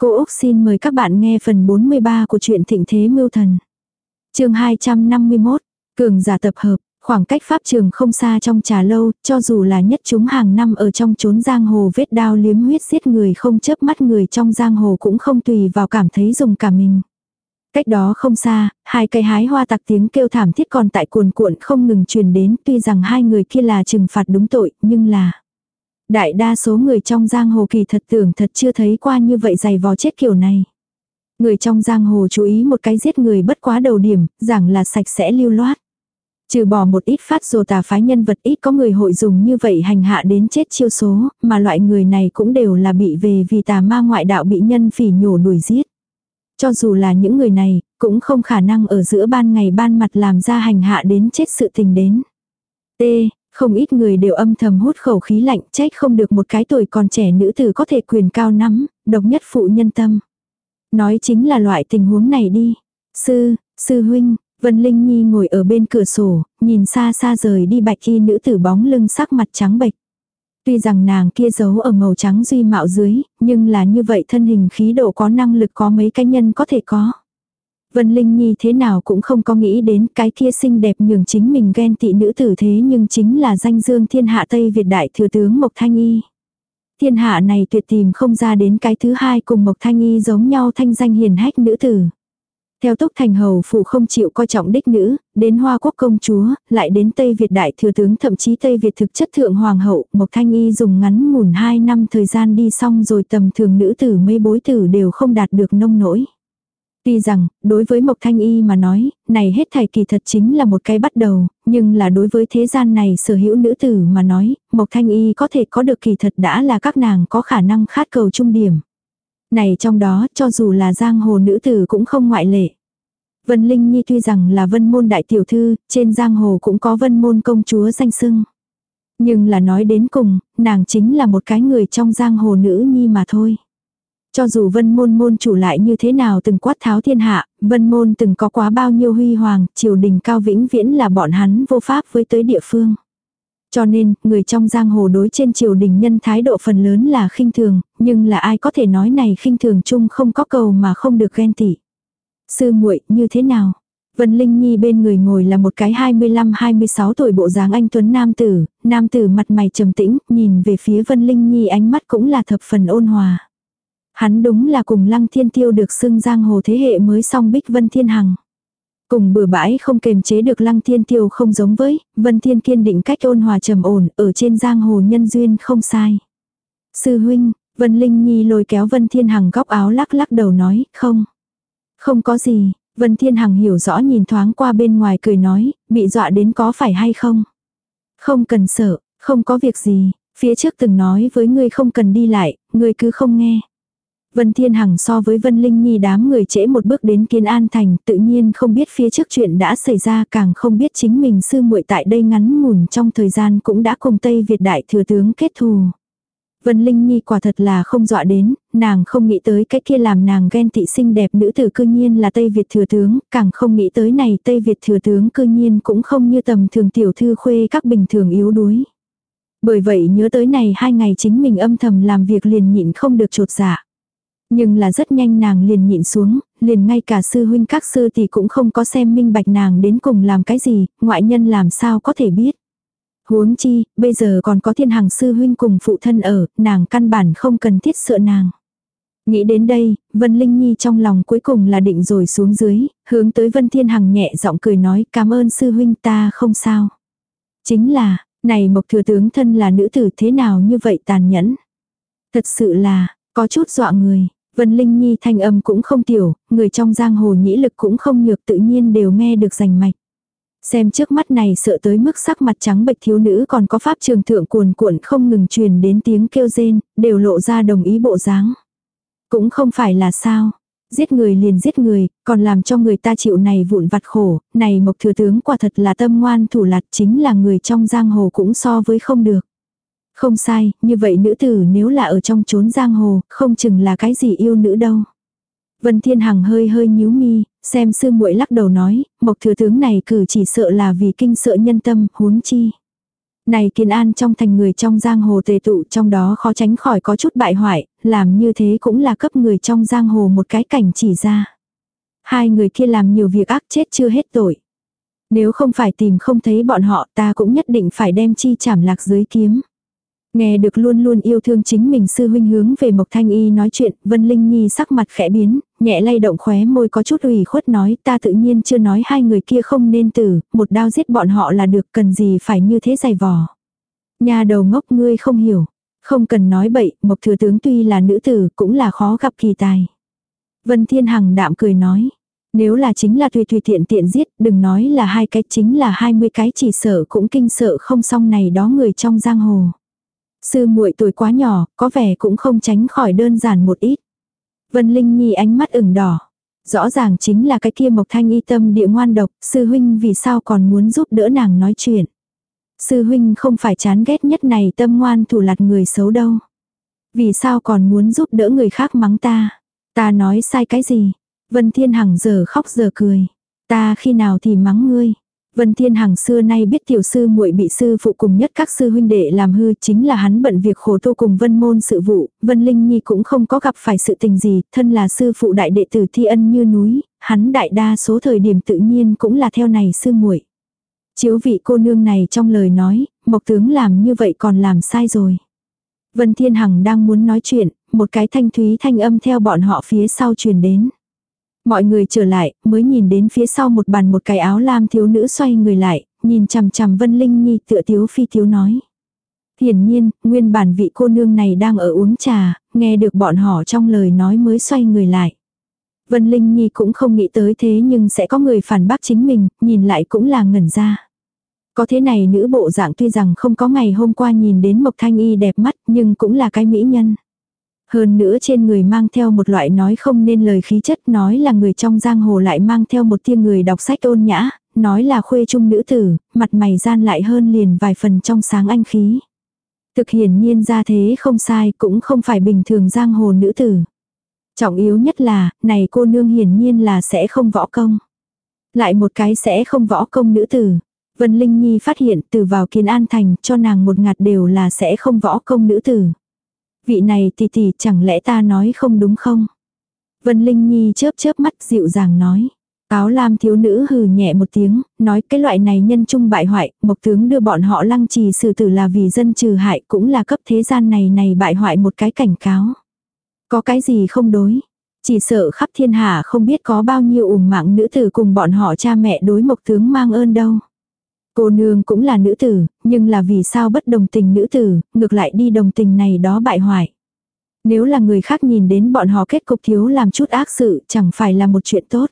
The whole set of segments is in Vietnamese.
Cô Úc xin mời các bạn nghe phần 43 của truyện Thịnh Thế Mưu Thần. chương 251, Cường giả tập hợp, khoảng cách pháp trường không xa trong trà lâu, cho dù là nhất chúng hàng năm ở trong chốn giang hồ vết đao liếm huyết giết người không chớp mắt người trong giang hồ cũng không tùy vào cảm thấy dùng cả mình. Cách đó không xa, hai cây hái hoa tặc tiếng kêu thảm thiết còn tại cuồn cuộn không ngừng truyền đến tuy rằng hai người kia là trừng phạt đúng tội nhưng là Đại đa số người trong giang hồ kỳ thật tưởng thật chưa thấy qua như vậy dày vò chết kiểu này. Người trong giang hồ chú ý một cái giết người bất quá đầu điểm, rằng là sạch sẽ lưu loát. Trừ bỏ một ít phát rồ tà phái nhân vật ít có người hội dùng như vậy hành hạ đến chết chiêu số, mà loại người này cũng đều là bị về vì tà ma ngoại đạo bị nhân phỉ nhổ đuổi giết. Cho dù là những người này, cũng không khả năng ở giữa ban ngày ban mặt làm ra hành hạ đến chết sự tình đến. T. Không ít người đều âm thầm hút khẩu khí lạnh trách không được một cái tuổi còn trẻ nữ tử có thể quyền cao nắm, độc nhất phụ nhân tâm. Nói chính là loại tình huống này đi. Sư, sư huynh, Vân Linh Nhi ngồi ở bên cửa sổ, nhìn xa xa rời đi bạch y nữ tử bóng lưng sắc mặt trắng bệch. Tuy rằng nàng kia giấu ở màu trắng duy mạo dưới, nhưng là như vậy thân hình khí độ có năng lực có mấy cái nhân có thể có. Vân Linh Nhi thế nào cũng không có nghĩ đến cái kia xinh đẹp nhường chính mình ghen tị nữ tử thế nhưng chính là danh dương thiên hạ Tây Việt đại thừa tướng Mộc Thanh Y. Thiên hạ này tuyệt tìm không ra đến cái thứ hai cùng Mộc Thanh Y giống nhau thanh danh hiền hách nữ tử. Theo túc thành hầu phụ không chịu coi trọng đích nữ, đến hoa quốc công chúa, lại đến Tây Việt đại thừa tướng thậm chí Tây Việt thực chất thượng hoàng hậu, Mộc Thanh Y dùng ngắn ngủn 2 năm thời gian đi xong rồi tầm thường nữ tử mấy bối tử đều không đạt được nông nỗi. Tuy rằng, đối với Mộc Thanh Y mà nói, này hết thảy kỳ thật chính là một cái bắt đầu, nhưng là đối với thế gian này sở hữu nữ tử mà nói, Mộc Thanh Y có thể có được kỳ thật đã là các nàng có khả năng khát cầu trung điểm. Này trong đó, cho dù là giang hồ nữ tử cũng không ngoại lệ. Vân Linh Nhi tuy rằng là vân môn đại tiểu thư, trên giang hồ cũng có vân môn công chúa danh sưng. Nhưng là nói đến cùng, nàng chính là một cái người trong giang hồ nữ nhi mà thôi. Cho dù vân môn môn chủ lại như thế nào từng quát tháo thiên hạ, vân môn từng có quá bao nhiêu huy hoàng, triều đình cao vĩnh viễn là bọn hắn vô pháp với tới địa phương. Cho nên, người trong giang hồ đối trên triều đình nhân thái độ phần lớn là khinh thường, nhưng là ai có thể nói này khinh thường chung không có cầu mà không được ghen tị. Sư muội như thế nào? Vân Linh Nhi bên người ngồi là một cái 25-26 tuổi bộ dáng anh Tuấn Nam Tử, Nam Tử mặt mày trầm tĩnh, nhìn về phía Vân Linh Nhi ánh mắt cũng là thập phần ôn hòa. Hắn đúng là cùng lăng thiên tiêu được xưng giang hồ thế hệ mới song bích vân thiên hằng. Cùng bừa bãi không kềm chế được lăng thiên tiêu không giống với, vân thiên kiên định cách ôn hòa trầm ổn, ở trên giang hồ nhân duyên không sai. Sư huynh, vân linh nhi lôi kéo vân thiên hằng góc áo lắc lắc đầu nói, không. Không có gì, vân thiên hằng hiểu rõ nhìn thoáng qua bên ngoài cười nói, bị dọa đến có phải hay không. Không cần sợ, không có việc gì, phía trước từng nói với ngươi không cần đi lại, ngươi cứ không nghe. Vân Thiên Hằng so với Vân Linh Nhi đám người trễ một bước đến Kiến An Thành, tự nhiên không biết phía trước chuyện đã xảy ra, càng không biết chính mình sư muội tại đây ngắn ngủn trong thời gian cũng đã cùng Tây Việt đại thừa tướng kết thù. Vân Linh Nhi quả thật là không dọa đến, nàng không nghĩ tới cái kia làm nàng ghen tị xinh đẹp nữ tử cư nhiên là Tây Việt thừa tướng, càng không nghĩ tới này Tây Việt thừa tướng cư nhiên cũng không như tầm thường tiểu thư khuê các bình thường yếu đuối. Bởi vậy nhớ tới này hai ngày chính mình âm thầm làm việc liền nhịn không được trột dạ. Nhưng là rất nhanh nàng liền nhịn xuống, liền ngay cả sư huynh các sư thì cũng không có xem minh bạch nàng đến cùng làm cái gì, ngoại nhân làm sao có thể biết. Huống chi, bây giờ còn có thiên hằng sư huynh cùng phụ thân ở, nàng căn bản không cần thiết sợ nàng. Nghĩ đến đây, Vân Linh Nhi trong lòng cuối cùng là định rồi xuống dưới, hướng tới Vân Thiên Hằng nhẹ giọng cười nói cảm ơn sư huynh ta không sao. Chính là, này Mộc Thừa Tướng thân là nữ tử thế nào như vậy tàn nhẫn. Thật sự là, có chút dọa người. Vân Linh Nhi thanh âm cũng không tiểu, người trong giang hồ nhĩ lực cũng không nhược tự nhiên đều nghe được rành mạch. Xem trước mắt này sợ tới mức sắc mặt trắng bệch thiếu nữ còn có pháp trường thượng cuồn cuộn không ngừng truyền đến tiếng kêu rên, đều lộ ra đồng ý bộ dáng. Cũng không phải là sao. Giết người liền giết người, còn làm cho người ta chịu này vụn vặt khổ, này mộc thừa tướng quả thật là tâm ngoan thủ lạt chính là người trong giang hồ cũng so với không được. Không sai, như vậy nữ tử nếu là ở trong chốn giang hồ, không chừng là cái gì yêu nữ đâu. Vân Thiên Hằng hơi hơi nhíu mi, xem sư muội lắc đầu nói, mộc thừa tướng này cử chỉ sợ là vì kinh sợ nhân tâm, huống chi. Này kiên an trong thành người trong giang hồ tề tụ trong đó khó tránh khỏi có chút bại hoại, làm như thế cũng là cấp người trong giang hồ một cái cảnh chỉ ra. Hai người kia làm nhiều việc ác chết chưa hết tội. Nếu không phải tìm không thấy bọn họ ta cũng nhất định phải đem chi chảm lạc dưới kiếm. Nghe được luôn luôn yêu thương chính mình sư huynh hướng về Mộc Thanh Y nói chuyện, Vân Linh Nhi sắc mặt khẽ biến, nhẹ lay động khóe môi có chút ủy khuất nói ta tự nhiên chưa nói hai người kia không nên tử, một đao giết bọn họ là được cần gì phải như thế dày vò. Nhà đầu ngốc ngươi không hiểu, không cần nói bậy, Mộc Thừa Tướng tuy là nữ tử cũng là khó gặp kỳ tài. Vân Thiên Hằng đạm cười nói, nếu là chính là tùy tùy tiện tiện giết, đừng nói là hai cái chính là hai mươi cái chỉ sợ cũng kinh sợ không xong này đó người trong giang hồ. Sư muội tuổi quá nhỏ, có vẻ cũng không tránh khỏi đơn giản một ít. Vân Linh Nhi ánh mắt ửng đỏ. Rõ ràng chính là cái kia Mộc Thanh y tâm địa ngoan độc, sư huynh vì sao còn muốn giúp đỡ nàng nói chuyện. Sư huynh không phải chán ghét nhất này tâm ngoan thủ lạt người xấu đâu. Vì sao còn muốn giúp đỡ người khác mắng ta. Ta nói sai cái gì. Vân Thiên Hằng giờ khóc giờ cười. Ta khi nào thì mắng ngươi. Vân Thiên Hằng xưa nay biết tiểu sư muội bị sư phụ cùng nhất các sư huynh đệ làm hư chính là hắn bận việc khổ tu cùng Vân môn sự vụ, Vân Linh Nhi cũng không có gặp phải sự tình gì, thân là sư phụ đại đệ tử thi ân như núi, hắn đại đa số thời điểm tự nhiên cũng là theo này sư muội. Chiếu vị cô nương này trong lời nói, Mộc tướng làm như vậy còn làm sai rồi. Vân Thiên Hằng đang muốn nói chuyện, một cái thanh thúy thanh âm theo bọn họ phía sau truyền đến. Mọi người trở lại, mới nhìn đến phía sau một bàn một cái áo lam thiếu nữ xoay người lại, nhìn chằm chằm Vân Linh Nhi tựa tiếu phi thiếu nói. Hiển nhiên, nguyên bản vị cô nương này đang ở uống trà, nghe được bọn họ trong lời nói mới xoay người lại. Vân Linh Nhi cũng không nghĩ tới thế nhưng sẽ có người phản bác chính mình, nhìn lại cũng là ngẩn ra. Có thế này nữ bộ dạng tuy rằng không có ngày hôm qua nhìn đến Mộc Thanh Y đẹp mắt nhưng cũng là cái mỹ nhân. Hơn nữa trên người mang theo một loại nói không nên lời khí chất nói là người trong giang hồ lại mang theo một tia người đọc sách ôn nhã, nói là khuê trung nữ tử, mặt mày gian lại hơn liền vài phần trong sáng anh khí. Thực hiển nhiên ra thế không sai cũng không phải bình thường giang hồ nữ tử. Trọng yếu nhất là, này cô nương hiển nhiên là sẽ không võ công. Lại một cái sẽ không võ công nữ tử. Vân Linh Nhi phát hiện từ vào kiến an thành cho nàng một ngạt đều là sẽ không võ công nữ tử vị này tỷ tỷ chẳng lẽ ta nói không đúng không? Vân Linh Nhi chớp chớp mắt dịu dàng nói. Áo lam thiếu nữ hừ nhẹ một tiếng, nói cái loại này nhân trung bại hoại, mộc tướng đưa bọn họ lăng trì xử tử là vì dân trừ hại cũng là cấp thế gian này này bại hoại một cái cảnh cáo. Có cái gì không đối, chỉ sợ khắp thiên hạ không biết có bao nhiêu ủng mạng nữ tử cùng bọn họ cha mẹ đối mộc tướng mang ơn đâu. Cô nương cũng là nữ tử, nhưng là vì sao bất đồng tình nữ tử, ngược lại đi đồng tình này đó bại hoại. Nếu là người khác nhìn đến bọn họ kết cục thiếu làm chút ác sự chẳng phải là một chuyện tốt.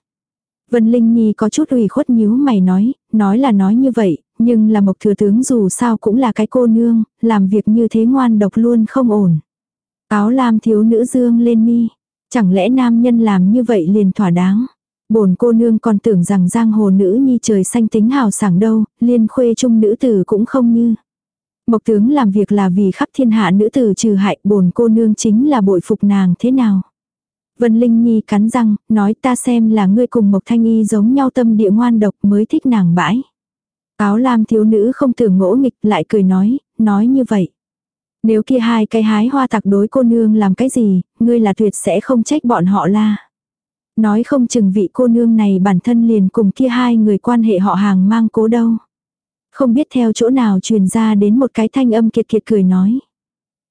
Vân Linh Nhi có chút ủy khuất nhíu mày nói, nói là nói như vậy, nhưng là Mộc Thừa Tướng dù sao cũng là cái cô nương, làm việc như thế ngoan độc luôn không ổn. Áo lam thiếu nữ dương lên mi, chẳng lẽ nam nhân làm như vậy liền thỏa đáng. Bổn cô nương còn tưởng rằng giang hồ nữ nhi trời xanh tính hào sảng đâu, liên khuê trung nữ tử cũng không như. Mộc tướng làm việc là vì khắp thiên hạ nữ tử trừ hại, bổn cô nương chính là bội phục nàng thế nào. Vân Linh Nhi cắn răng, nói ta xem là ngươi cùng Mộc Thanh Y giống nhau tâm địa ngoan độc mới thích nàng bãi. Áo lam thiếu nữ không tưởng ngỗ nghịch lại cười nói, nói như vậy. Nếu kia hai cái hái hoa tặc đối cô nương làm cái gì, ngươi là tuyệt sẽ không trách bọn họ la. Nói không chừng vị cô nương này bản thân liền cùng kia hai người quan hệ họ hàng mang cố đâu. Không biết theo chỗ nào truyền ra đến một cái thanh âm kiệt kiệt cười nói.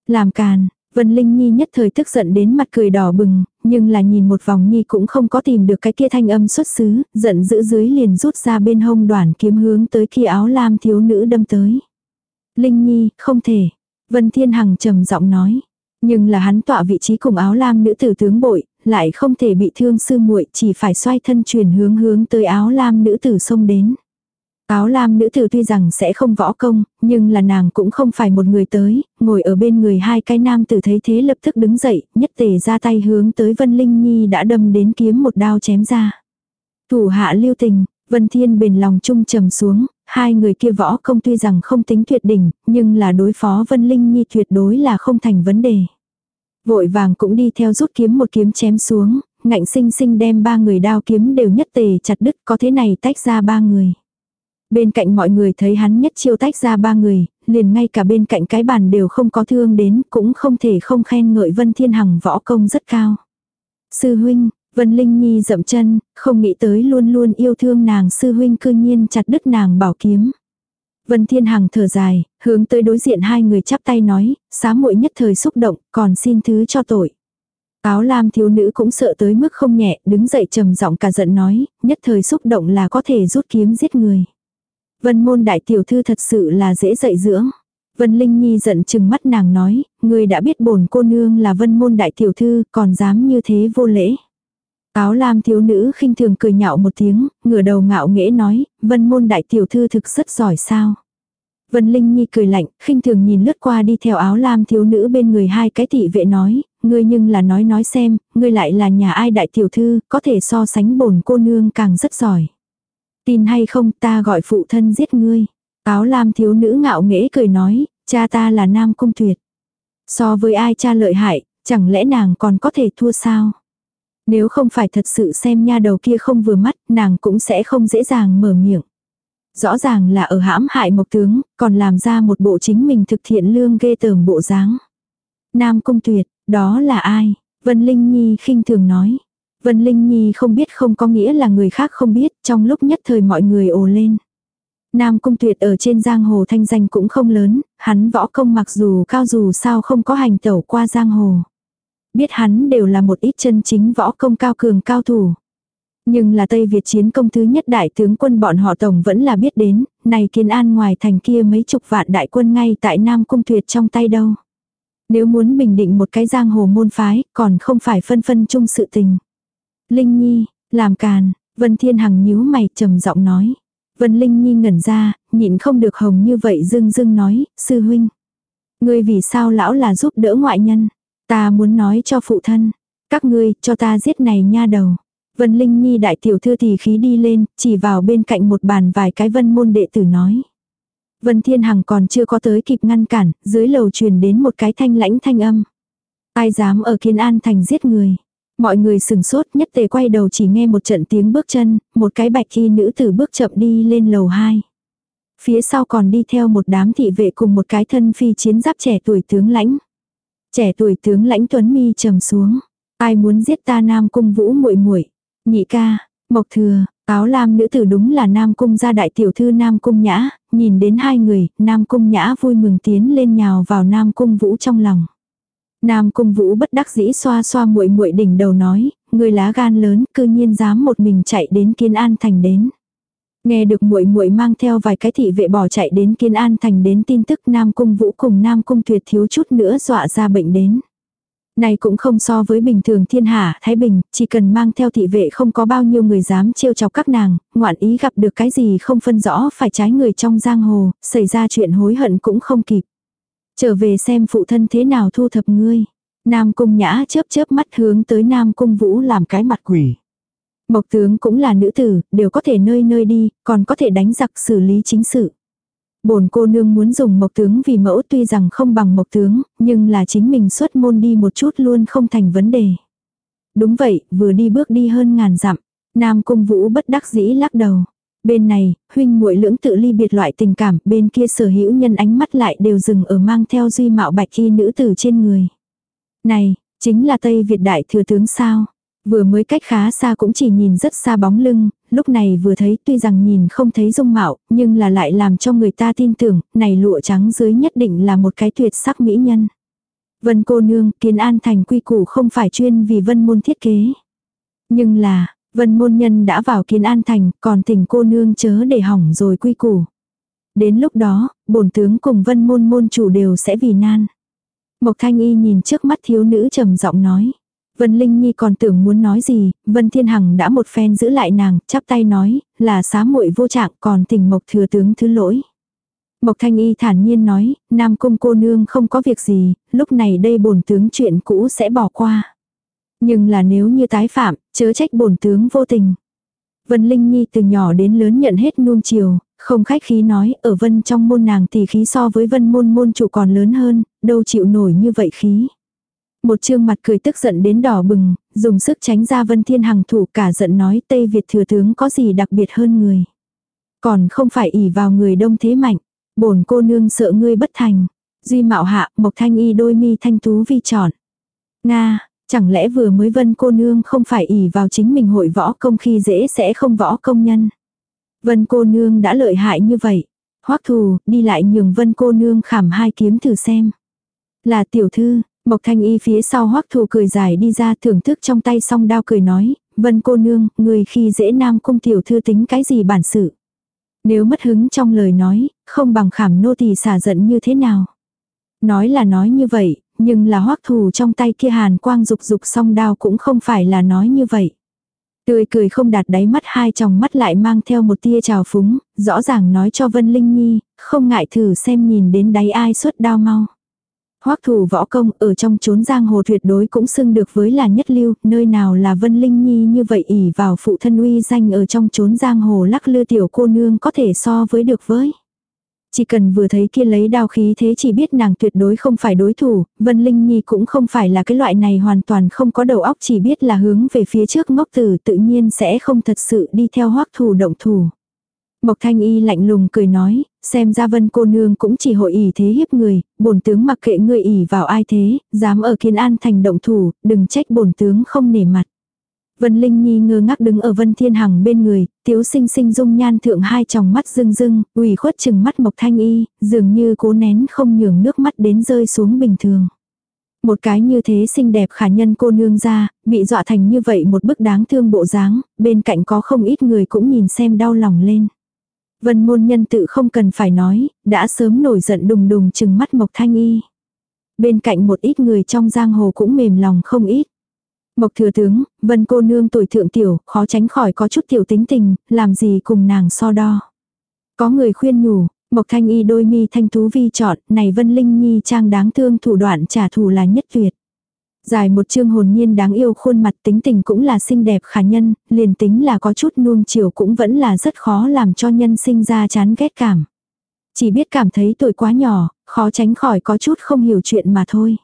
Làm càn, Vân Linh Nhi nhất thời tức giận đến mặt cười đỏ bừng, nhưng là nhìn một vòng Nhi cũng không có tìm được cái kia thanh âm xuất xứ, giận dữ dưới liền rút ra bên hông đoàn kiếm hướng tới kia áo lam thiếu nữ đâm tới. Linh Nhi, không thể. Vân Thiên Hằng trầm giọng nói. Nhưng là hắn tọa vị trí cùng áo lam nữ tử tướng bội, lại không thể bị thương sư muội chỉ phải xoay thân chuyển hướng hướng tới áo lam nữ tử xông đến. Áo lam nữ tử tuy rằng sẽ không võ công, nhưng là nàng cũng không phải một người tới, ngồi ở bên người hai cái nam tử thấy thế lập tức đứng dậy, nhất tề ra tay hướng tới Vân Linh Nhi đã đâm đến kiếm một đao chém ra. Thủ hạ lưu tình, Vân Thiên bền lòng trung trầm xuống, hai người kia võ công tuy rằng không tính tuyệt đỉnh, nhưng là đối phó Vân Linh Nhi tuyệt đối là không thành vấn đề. Vội vàng cũng đi theo rút kiếm một kiếm chém xuống, ngạnh sinh sinh đem ba người đao kiếm đều nhất tề chặt đứt có thế này tách ra ba người. Bên cạnh mọi người thấy hắn nhất chiêu tách ra ba người, liền ngay cả bên cạnh cái bàn đều không có thương đến, cũng không thể không khen ngợi Vân Thiên Hằng võ công rất cao. Sư huynh, Vân Linh Nhi dậm chân, không nghĩ tới luôn luôn yêu thương nàng sư huynh cư nhiên chặt đứt nàng bảo kiếm. Vân Thiên Hằng thở dài, hướng tới đối diện hai người chắp tay nói, xá muội nhất thời xúc động, còn xin thứ cho tội. Áo lam thiếu nữ cũng sợ tới mức không nhẹ, đứng dậy trầm giọng cả giận nói, nhất thời xúc động là có thể rút kiếm giết người. Vân môn đại tiểu thư thật sự là dễ dạy dưỡng. Vân Linh Nhi giận chừng mắt nàng nói, người đã biết bổn cô nương là vân môn đại tiểu thư, còn dám như thế vô lễ. Áo lam thiếu nữ khinh thường cười nhạo một tiếng, ngửa đầu ngạo nghễ nói, vân môn đại tiểu thư thực rất giỏi sao. Vân Linh Nhi cười lạnh, khinh thường nhìn lướt qua đi theo áo lam thiếu nữ bên người hai cái thị vệ nói, ngươi nhưng là nói nói xem, ngươi lại là nhà ai đại tiểu thư, có thể so sánh bổn cô nương càng rất giỏi. Tin hay không ta gọi phụ thân giết ngươi. Áo lam thiếu nữ ngạo nghễ cười nói, cha ta là nam cung tuyệt. So với ai cha lợi hại, chẳng lẽ nàng còn có thể thua sao? Nếu không phải thật sự xem nha đầu kia không vừa mắt, nàng cũng sẽ không dễ dàng mở miệng. Rõ ràng là ở hãm hại mộc tướng, còn làm ra một bộ chính mình thực thiện lương ghê tởm bộ dáng. Nam cung tuyệt, đó là ai? Vân Linh Nhi khinh thường nói. Vân Linh Nhi không biết không có nghĩa là người khác không biết, trong lúc nhất thời mọi người ồ lên. Nam Cung Tuyệt ở trên giang hồ thanh danh cũng không lớn, hắn võ công mặc dù cao dù sao không có hành tẩu qua giang hồ. Biết hắn đều là một ít chân chính võ công cao cường cao thủ. Nhưng là Tây Việt chiến công thứ nhất đại tướng quân bọn họ tổng vẫn là biết đến, này kiến an ngoài thành kia mấy chục vạn đại quân ngay tại Nam Cung Tuyệt trong tay đâu. Nếu muốn bình định một cái giang hồ môn phái, còn không phải phân phân chung sự tình. Linh Nhi, làm càn, Vân Thiên Hằng nhíu mày trầm giọng nói. Vân Linh Nhi ngẩn ra, nhịn không được hồng như vậy dưng dưng nói, sư huynh. Ngươi vì sao lão là giúp đỡ ngoại nhân? Ta muốn nói cho phụ thân. Các ngươi, cho ta giết này nha đầu. Vân Linh Nhi đại tiểu thư thì khí đi lên, chỉ vào bên cạnh một bàn vài cái vân môn đệ tử nói. Vân Thiên Hằng còn chưa có tới kịp ngăn cản, dưới lầu truyền đến một cái thanh lãnh thanh âm. Ai dám ở Kiên An thành giết người. Mọi người sừng sốt nhất tề quay đầu chỉ nghe một trận tiếng bước chân, một cái bạch khi nữ tử bước chậm đi lên lầu 2. Phía sau còn đi theo một đám thị vệ cùng một cái thân phi chiến giáp trẻ tuổi tướng lãnh. Trẻ tuổi tướng lãnh tuấn mi trầm xuống. Ai muốn giết ta nam cung vũ muội muội Nhị ca, mộc thừa, áo lam nữ tử đúng là nam cung gia đại tiểu thư nam cung nhã, nhìn đến hai người, nam cung nhã vui mừng tiến lên nhào vào nam cung vũ trong lòng. Nam Cung Vũ bất đắc dĩ xoa xoa muội muội đỉnh đầu nói, người lá gan lớn, cư nhiên dám một mình chạy đến Kiên An thành đến. Nghe được muội muội mang theo vài cái thị vệ bỏ chạy đến Kiên An thành đến tin tức Nam Cung Vũ cùng Nam Cung Tuyệt thiếu chút nữa dọa ra bệnh đến. Này cũng không so với bình thường thiên hạ, Thái Bình, chỉ cần mang theo thị vệ không có bao nhiêu người dám trêu chọc các nàng, ngoạn ý gặp được cái gì không phân rõ phải trái người trong giang hồ, xảy ra chuyện hối hận cũng không kịp. Trở về xem phụ thân thế nào thu thập ngươi. Nam cung nhã chớp chớp mắt hướng tới Nam cung vũ làm cái mặt quỷ. Mộc tướng cũng là nữ tử, đều có thể nơi nơi đi, còn có thể đánh giặc xử lý chính sự. Bổn cô nương muốn dùng mộc tướng vì mẫu tuy rằng không bằng mộc tướng, nhưng là chính mình xuất môn đi một chút luôn không thành vấn đề. Đúng vậy, vừa đi bước đi hơn ngàn dặm. Nam cung vũ bất đắc dĩ lắc đầu. Bên này, huynh muội lưỡng tự ly biệt loại tình cảm, bên kia sở hữu nhân ánh mắt lại đều dừng ở mang theo duy mạo bạch y nữ tử trên người. Này, chính là Tây Việt đại thừa tướng sao? Vừa mới cách khá xa cũng chỉ nhìn rất xa bóng lưng, lúc này vừa thấy tuy rằng nhìn không thấy dung mạo, nhưng là lại làm cho người ta tin tưởng, này lụa trắng dưới nhất định là một cái tuyệt sắc mỹ nhân. Vân cô nương, kiến an thành quy củ không phải chuyên vì vân môn thiết kế. Nhưng là, Vân môn nhân đã vào kiến an thành, còn tỉnh cô nương chớ để hỏng rồi quy củ. Đến lúc đó, bổn tướng cùng vân môn môn chủ đều sẽ vì nan. Mộc thanh y nhìn trước mắt thiếu nữ trầm giọng nói. Vân Linh Nhi còn tưởng muốn nói gì, Vân Thiên Hằng đã một phen giữ lại nàng, chắp tay nói, là xá muội vô trạng còn tình Mộc thừa tướng thứ lỗi. Mộc Thanh Y thản nhiên nói, Nam Cung cô nương không có việc gì, lúc này đây bổn tướng chuyện cũ sẽ bỏ qua. Nhưng là nếu như tái phạm, chớ trách bổn tướng vô tình. Vân Linh Nhi từ nhỏ đến lớn nhận hết nuông chiều, không khách khí nói, ở vân trong môn nàng thì khí so với vân môn môn chủ còn lớn hơn, đâu chịu nổi như vậy khí. Một trương mặt cười tức giận đến đỏ bừng, dùng sức tránh ra vân thiên hằng thủ cả giận nói Tây Việt thừa tướng có gì đặc biệt hơn người. Còn không phải ỉ vào người đông thế mạnh. Bổn cô nương sợ ngươi bất thành. Duy mạo hạ, Mộc Thanh Y đôi mi thanh tú vi tròn. Nga, chẳng lẽ vừa mới vân cô nương không phải ỷ vào chính mình hội võ công khi dễ sẽ không võ công nhân. Vân cô nương đã lợi hại như vậy. Hoắc thù, đi lại nhường vân cô nương khảm hai kiếm thử xem. Là tiểu thư, Mộc Thanh Y phía sau Hoắc thù cười dài đi ra thưởng thức trong tay song đao cười nói, vân cô nương, người khi dễ nam cung tiểu thư tính cái gì bản sự. Nếu mất hứng trong lời nói, không bằng khảm nô tỳ xả giận như thế nào. Nói là nói như vậy, nhưng là hoắc thù trong tay kia hàn quang dục dục song đao cũng không phải là nói như vậy. Tươi cười không đạt đáy mắt hai tròng mắt lại mang theo một tia trào phúng, rõ ràng nói cho Vân Linh Nhi, không ngại thử xem nhìn đến đáy ai xuất đao mau. Hoắc thủ võ công ở trong chốn giang hồ tuyệt đối cũng xưng được với là nhất lưu, nơi nào là Vân Linh Nhi như vậy ỉ vào phụ thân uy danh ở trong chốn giang hồ lắc lư tiểu cô nương có thể so với được với. Chỉ cần vừa thấy kia lấy đao khí thế chỉ biết nàng tuyệt đối không phải đối thủ, Vân Linh Nhi cũng không phải là cái loại này hoàn toàn không có đầu óc chỉ biết là hướng về phía trước ngốc tử tự nhiên sẽ không thật sự đi theo hoắc thủ động thủ. Mộc Thanh Y lạnh lùng cười nói, xem ra vân cô nương cũng chỉ hội ỉ thế hiếp người, bổn tướng mặc kệ ngươi ỉ vào ai thế, dám ở kiến an thành động thủ, đừng trách bổn tướng không nể mặt. Vân Linh Nhi ngơ ngác đứng ở Vân Thiên Hằng bên người, tiếu sinh sinh dung nhan thượng hai tròng mắt rưng rưng, ủy khuất chừng mắt Mộc Thanh Y, dường như cố nén không nhường nước mắt đến rơi xuống bình thường. Một cái như thế xinh đẹp khả nhân cô nương ra, bị dọa thành như vậy một bức đáng thương bộ dáng, bên cạnh có không ít người cũng nhìn xem đau lòng lên. Vân môn nhân tự không cần phải nói, đã sớm nổi giận đùng đùng chừng mắt Mộc Thanh Y. Bên cạnh một ít người trong giang hồ cũng mềm lòng không ít. Mộc thừa tướng, vân cô nương tuổi thượng tiểu, khó tránh khỏi có chút tiểu tính tình, làm gì cùng nàng so đo. Có người khuyên nhủ, Mộc thanh y đôi mi thanh tú vi chọn, này vân linh nhi trang đáng thương thủ đoạn trả thù là nhất tuyệt. Dài một chương hồn nhiên đáng yêu khuôn mặt tính tình cũng là xinh đẹp khả nhân, liền tính là có chút nuông chiều cũng vẫn là rất khó làm cho nhân sinh ra chán ghét cảm. Chỉ biết cảm thấy tuổi quá nhỏ, khó tránh khỏi có chút không hiểu chuyện mà thôi.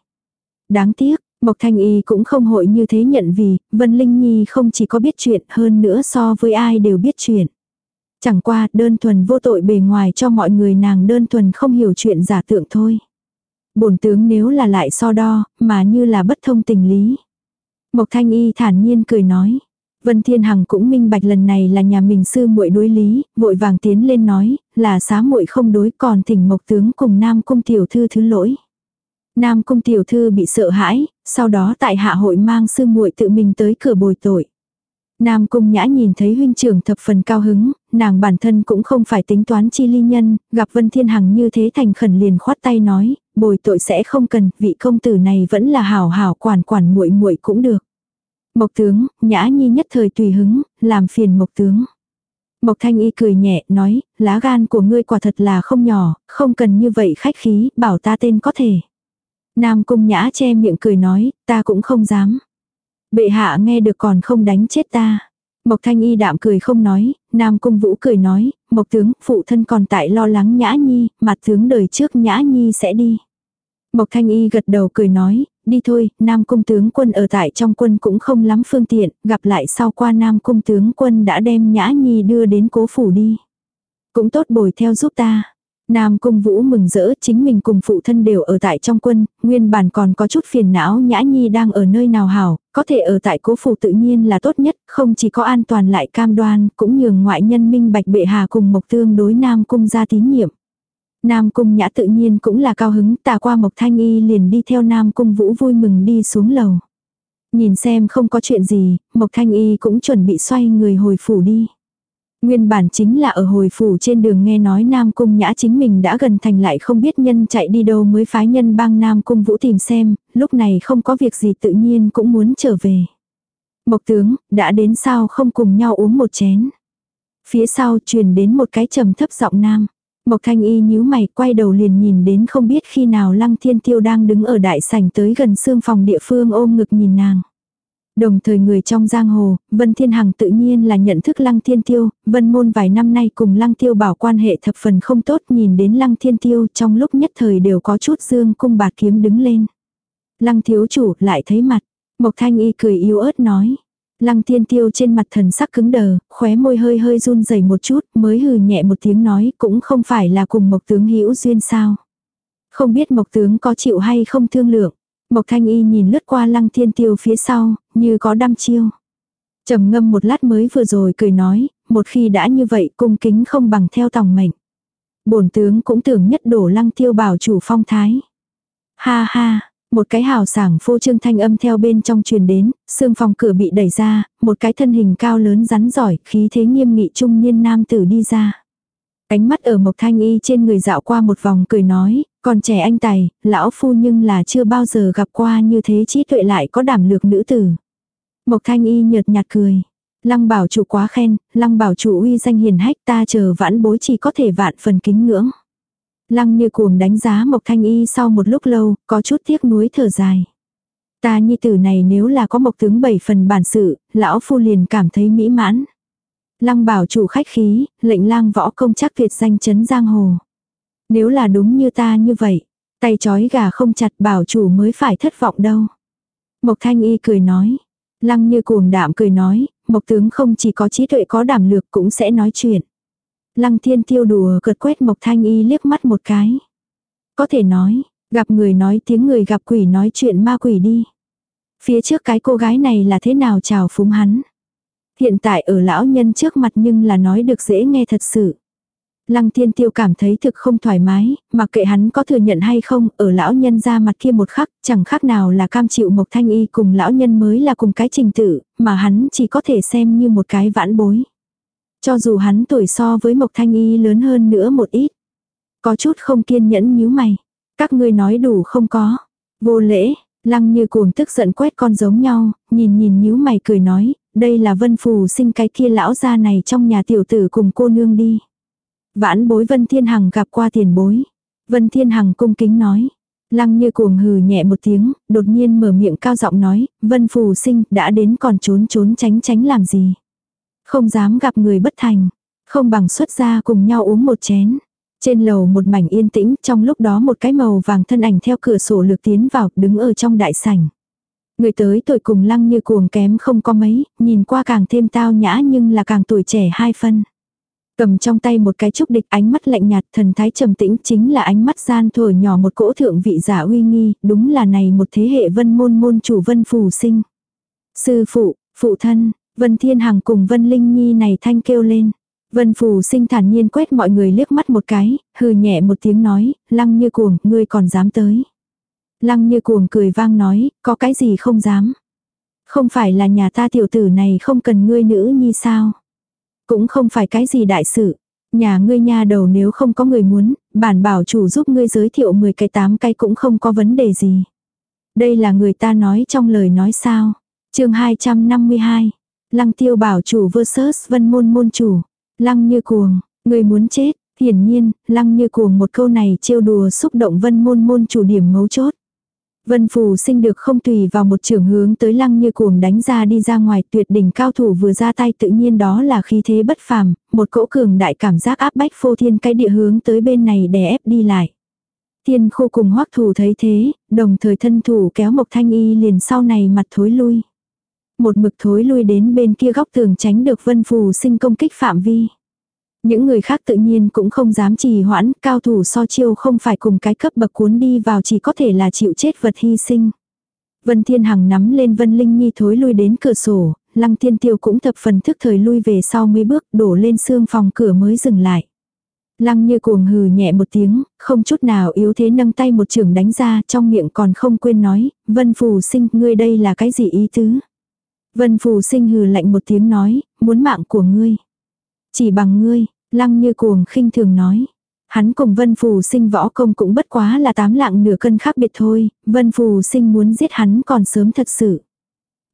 Đáng tiếc, Mộc Thanh Y cũng không hội như thế nhận vì, Vân Linh Nhi không chỉ có biết chuyện hơn nữa so với ai đều biết chuyện. Chẳng qua đơn thuần vô tội bề ngoài cho mọi người nàng đơn thuần không hiểu chuyện giả tượng thôi. Bổn tướng nếu là lại so đo, mà như là bất thông tình lý. Mộc Thanh Y thản nhiên cười nói. Vân Thiên Hằng cũng minh bạch lần này là nhà mình sư muội đối lý, vội vàng tiến lên nói, là xá muội không đối còn thỉnh Mộc tướng cùng Nam cung tiểu thư thứ lỗi. Nam cung tiểu thư bị sợ hãi, sau đó tại hạ hội mang sư muội tự mình tới cửa bồi tội. Nam cung nhã nhìn thấy huynh trưởng thập phần cao hứng, nàng bản thân cũng không phải tính toán chi ly nhân, gặp Vân Thiên Hằng như thế thành khẩn liền khoát tay nói, bồi tội sẽ không cần, vị công tử này vẫn là hảo hảo quản quản muội muội cũng được. Mộc tướng, nhã nhi nhất thời tùy hứng, làm phiền mộc tướng. Mộc thanh y cười nhẹ, nói, lá gan của ngươi quả thật là không nhỏ, không cần như vậy khách khí, bảo ta tên có thể. Nam cung nhã che miệng cười nói, ta cũng không dám. Bệ hạ nghe được còn không đánh chết ta. Mộc thanh y đạm cười không nói, Nam cung vũ cười nói, Mộc tướng, phụ thân còn tại lo lắng nhã nhi, mặt tướng đời trước nhã nhi sẽ đi. Mộc thanh y gật đầu cười nói, đi thôi, Nam cung tướng quân ở tại trong quân cũng không lắm phương tiện, gặp lại sau qua Nam cung tướng quân đã đem nhã nhi đưa đến cố phủ đi. Cũng tốt bồi theo giúp ta. Nam Cung Vũ mừng rỡ chính mình cùng phụ thân đều ở tại trong quân, nguyên bản còn có chút phiền não Nhã Nhi đang ở nơi nào hảo, có thể ở tại cố phủ tự nhiên là tốt nhất, không chỉ có an toàn lại cam đoan, cũng nhường ngoại nhân minh bạch bệ hà cùng Mộc Tương đối Nam Cung ra tín nhiệm. Nam Cung Nhã tự nhiên cũng là cao hứng, tà qua Mộc Thanh Y liền đi theo Nam Cung Vũ vui mừng đi xuống lầu. Nhìn xem không có chuyện gì, Mộc Thanh Y cũng chuẩn bị xoay người hồi phủ đi. Nguyên bản chính là ở hồi phủ trên đường nghe nói Nam Cung Nhã chính mình đã gần thành lại không biết nhân chạy đi đâu mới phái nhân bang Nam Cung Vũ tìm xem, lúc này không có việc gì tự nhiên cũng muốn trở về. Mộc tướng, đã đến sao không cùng nhau uống một chén. Phía sau truyền đến một cái trầm thấp giọng nam. Mộc thanh y nhíu mày quay đầu liền nhìn đến không biết khi nào lăng thiên tiêu đang đứng ở đại sảnh tới gần xương phòng địa phương ôm ngực nhìn nàng. Đồng thời người trong giang hồ, Vân Thiên Hằng tự nhiên là nhận thức Lăng Thiên Tiêu, Vân Môn vài năm nay cùng Lăng Tiêu bảo quan hệ thập phần không tốt nhìn đến Lăng Thiên Tiêu trong lúc nhất thời đều có chút dương cung bạc kiếm đứng lên. Lăng thiếu chủ lại thấy mặt, Mộc Thanh Y cười yếu ớt nói. Lăng thiên tiêu trên mặt thần sắc cứng đờ, khóe môi hơi hơi run rẩy một chút, mới hừ nhẹ một tiếng nói cũng không phải là cùng mộc tướng hữu duyên sao. Không biết mộc tướng có chịu hay không thương lượng. Mộc thanh y nhìn lướt qua lăng thiên tiêu phía sau, như có đăm chiêu. trầm ngâm một lát mới vừa rồi cười nói, một khi đã như vậy cung kính không bằng theo tòng mệnh. bổn tướng cũng tưởng nhất đổ lăng tiêu bảo chủ phong thái. Ha ha, một cái hào sảng phô trương thanh âm theo bên trong truyền đến, xương phòng cửa bị đẩy ra, một cái thân hình cao lớn rắn giỏi, khí thế nghiêm nghị trung niên nam tử đi ra. Ánh mắt ở Mộc Thanh Y trên người dạo qua một vòng cười nói, còn trẻ anh tài, lão phu nhưng là chưa bao giờ gặp qua như thế trí tuệ lại có đảm lược nữ tử. Mộc Thanh Y nhợt nhạt cười. Lăng bảo chủ quá khen, lăng bảo chủ uy danh hiền hách ta chờ vãn bối chỉ có thể vạn phần kính ngưỡng. Lăng như cuồng đánh giá Mộc Thanh Y sau một lúc lâu, có chút tiếc nuối thở dài. Ta nhi tử này nếu là có mộc tướng bảy phần bản sự, lão phu liền cảm thấy mỹ mãn. Lăng bảo chủ khách khí, lệnh lang võ công chắc Việt danh chấn giang hồ. Nếu là đúng như ta như vậy, tay chói gà không chặt bảo chủ mới phải thất vọng đâu. Mộc thanh y cười nói. Lăng như cuồng đạm cười nói, mộc tướng không chỉ có trí tuệ có đảm lược cũng sẽ nói chuyện. Lăng thiên tiêu đùa cợt quét mộc thanh y liếc mắt một cái. Có thể nói, gặp người nói tiếng người gặp quỷ nói chuyện ma quỷ đi. Phía trước cái cô gái này là thế nào chào phúng hắn. Hiện tại ở lão nhân trước mặt nhưng là nói được dễ nghe thật sự. Lăng thiên tiêu cảm thấy thực không thoải mái, mặc kệ hắn có thừa nhận hay không, ở lão nhân ra mặt kia một khắc, chẳng khác nào là cam chịu Mộc Thanh Y cùng lão nhân mới là cùng cái trình tự, mà hắn chỉ có thể xem như một cái vãn bối. Cho dù hắn tuổi so với Mộc Thanh Y lớn hơn nữa một ít. Có chút không kiên nhẫn nhíu mày. Các ngươi nói đủ không có. Vô lễ, lăng như cuồng tức giận quét con giống nhau, nhìn nhìn nhíu mày cười nói, đây là vân phù sinh cái kia lão gia này trong nhà tiểu tử cùng cô nương đi. Vãn bối Vân Thiên Hằng gặp qua tiền bối. Vân Thiên Hằng cung kính nói. Lăng như cuồng hừ nhẹ một tiếng, đột nhiên mở miệng cao giọng nói, Vân Phù sinh đã đến còn trốn trốn tránh tránh làm gì. Không dám gặp người bất thành, không bằng xuất ra cùng nhau uống một chén. Trên lầu một mảnh yên tĩnh, trong lúc đó một cái màu vàng thân ảnh theo cửa sổ lược tiến vào, đứng ở trong đại sảnh. Người tới tuổi cùng lăng như cuồng kém không có mấy, nhìn qua càng thêm tao nhã nhưng là càng tuổi trẻ hai phân. Cầm trong tay một cái trúc địch ánh mắt lạnh nhạt thần thái trầm tĩnh chính là ánh mắt gian thổi nhỏ một cỗ thượng vị giả uy nghi, đúng là này một thế hệ vân môn môn chủ vân phù sinh. Sư phụ, phụ thân, vân thiên hằng cùng vân linh nhi này thanh kêu lên. Vân phù sinh thản nhiên quét mọi người liếc mắt một cái, hừ nhẹ một tiếng nói, lăng như cuồng, ngươi còn dám tới. Lăng như cuồng cười vang nói, có cái gì không dám. Không phải là nhà ta tiểu tử này không cần ngươi nữ nhi sao. Cũng không phải cái gì đại sự. Nhà ngươi nha đầu nếu không có người muốn, bản bảo chủ giúp ngươi giới thiệu 10 cái 8 cái cũng không có vấn đề gì. Đây là người ta nói trong lời nói sao. chương 252. Lăng tiêu bảo chủ versus vân môn môn chủ. Lăng như cuồng, người muốn chết. Hiển nhiên, lăng như cuồng một câu này trêu đùa xúc động vân môn môn chủ điểm mấu chốt. Vân Phù sinh được không tùy vào một trường hướng tới lăng như cuồng đánh ra đi ra ngoài tuyệt đỉnh cao thủ vừa ra tay tự nhiên đó là khí thế bất phàm, một cỗ cường đại cảm giác áp bách phô thiên cái địa hướng tới bên này đè ép đi lại. Thiên khô cùng hoắc thủ thấy thế, đồng thời thân thủ kéo Mộc Thanh Y liền sau này mặt thối lui. Một mực thối lui đến bên kia góc tường tránh được Vân Phù sinh công kích phạm vi. Những người khác tự nhiên cũng không dám trì hoãn, cao thủ so chiêu không phải cùng cái cấp bậc cuốn đi vào chỉ có thể là chịu chết vật hy sinh. Vân Thiên Hằng nắm lên Vân Linh Nhi thối lui đến cửa sổ, Lăng Thiên Tiêu cũng thập phần thức thời lui về sau mấy bước đổ lên xương phòng cửa mới dừng lại. Lăng như cuồng hừ nhẹ một tiếng, không chút nào yếu thế nâng tay một trường đánh ra trong miệng còn không quên nói, Vân Phù sinh, ngươi đây là cái gì ý tứ? Vân Phù sinh hừ lạnh một tiếng nói, muốn mạng của ngươi. Chỉ bằng ngươi, lăng như cuồng khinh thường nói. Hắn cùng Vân Phù sinh võ công cũng bất quá là tám lạng nửa cân khác biệt thôi, Vân Phù sinh muốn giết hắn còn sớm thật sự.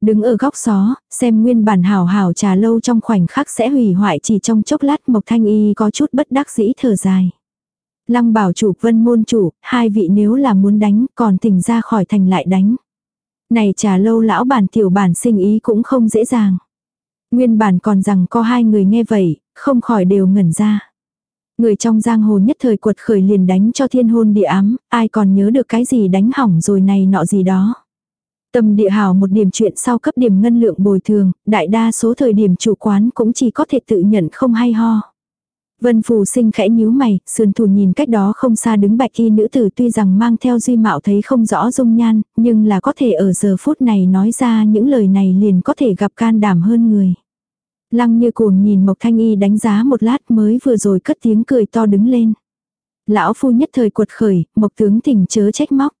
Đứng ở góc xó, xem nguyên bản hào hào trà lâu trong khoảnh khắc sẽ hủy hoại chỉ trong chốc lát Mộc Thanh Y có chút bất đắc dĩ thở dài. Lăng bảo chủ vân môn chủ, hai vị nếu là muốn đánh còn tỉnh ra khỏi thành lại đánh. Này trà lâu lão bản tiểu bản sinh ý cũng không dễ dàng. Nguyên bản còn rằng có hai người nghe vậy, không khỏi đều ngẩn ra. Người trong giang hồ nhất thời quật khởi liền đánh cho thiên hôn địa ám, ai còn nhớ được cái gì đánh hỏng rồi này nọ gì đó. Tâm địa hào một điểm chuyện sau cấp điểm ngân lượng bồi thường, đại đa số thời điểm chủ quán cũng chỉ có thể tự nhận không hay ho. Vân Phù sinh khẽ nhíu mày, sườn thủ nhìn cách đó không xa đứng bạch y nữ tử tuy rằng mang theo duy mạo thấy không rõ dung nhan, nhưng là có thể ở giờ phút này nói ra những lời này liền có thể gặp can đảm hơn người. Lăng như cuồng nhìn Mộc Thanh Y đánh giá một lát mới vừa rồi cất tiếng cười to đứng lên. Lão phu nhất thời cuột khởi, Mộc tướng tỉnh chớ trách móc.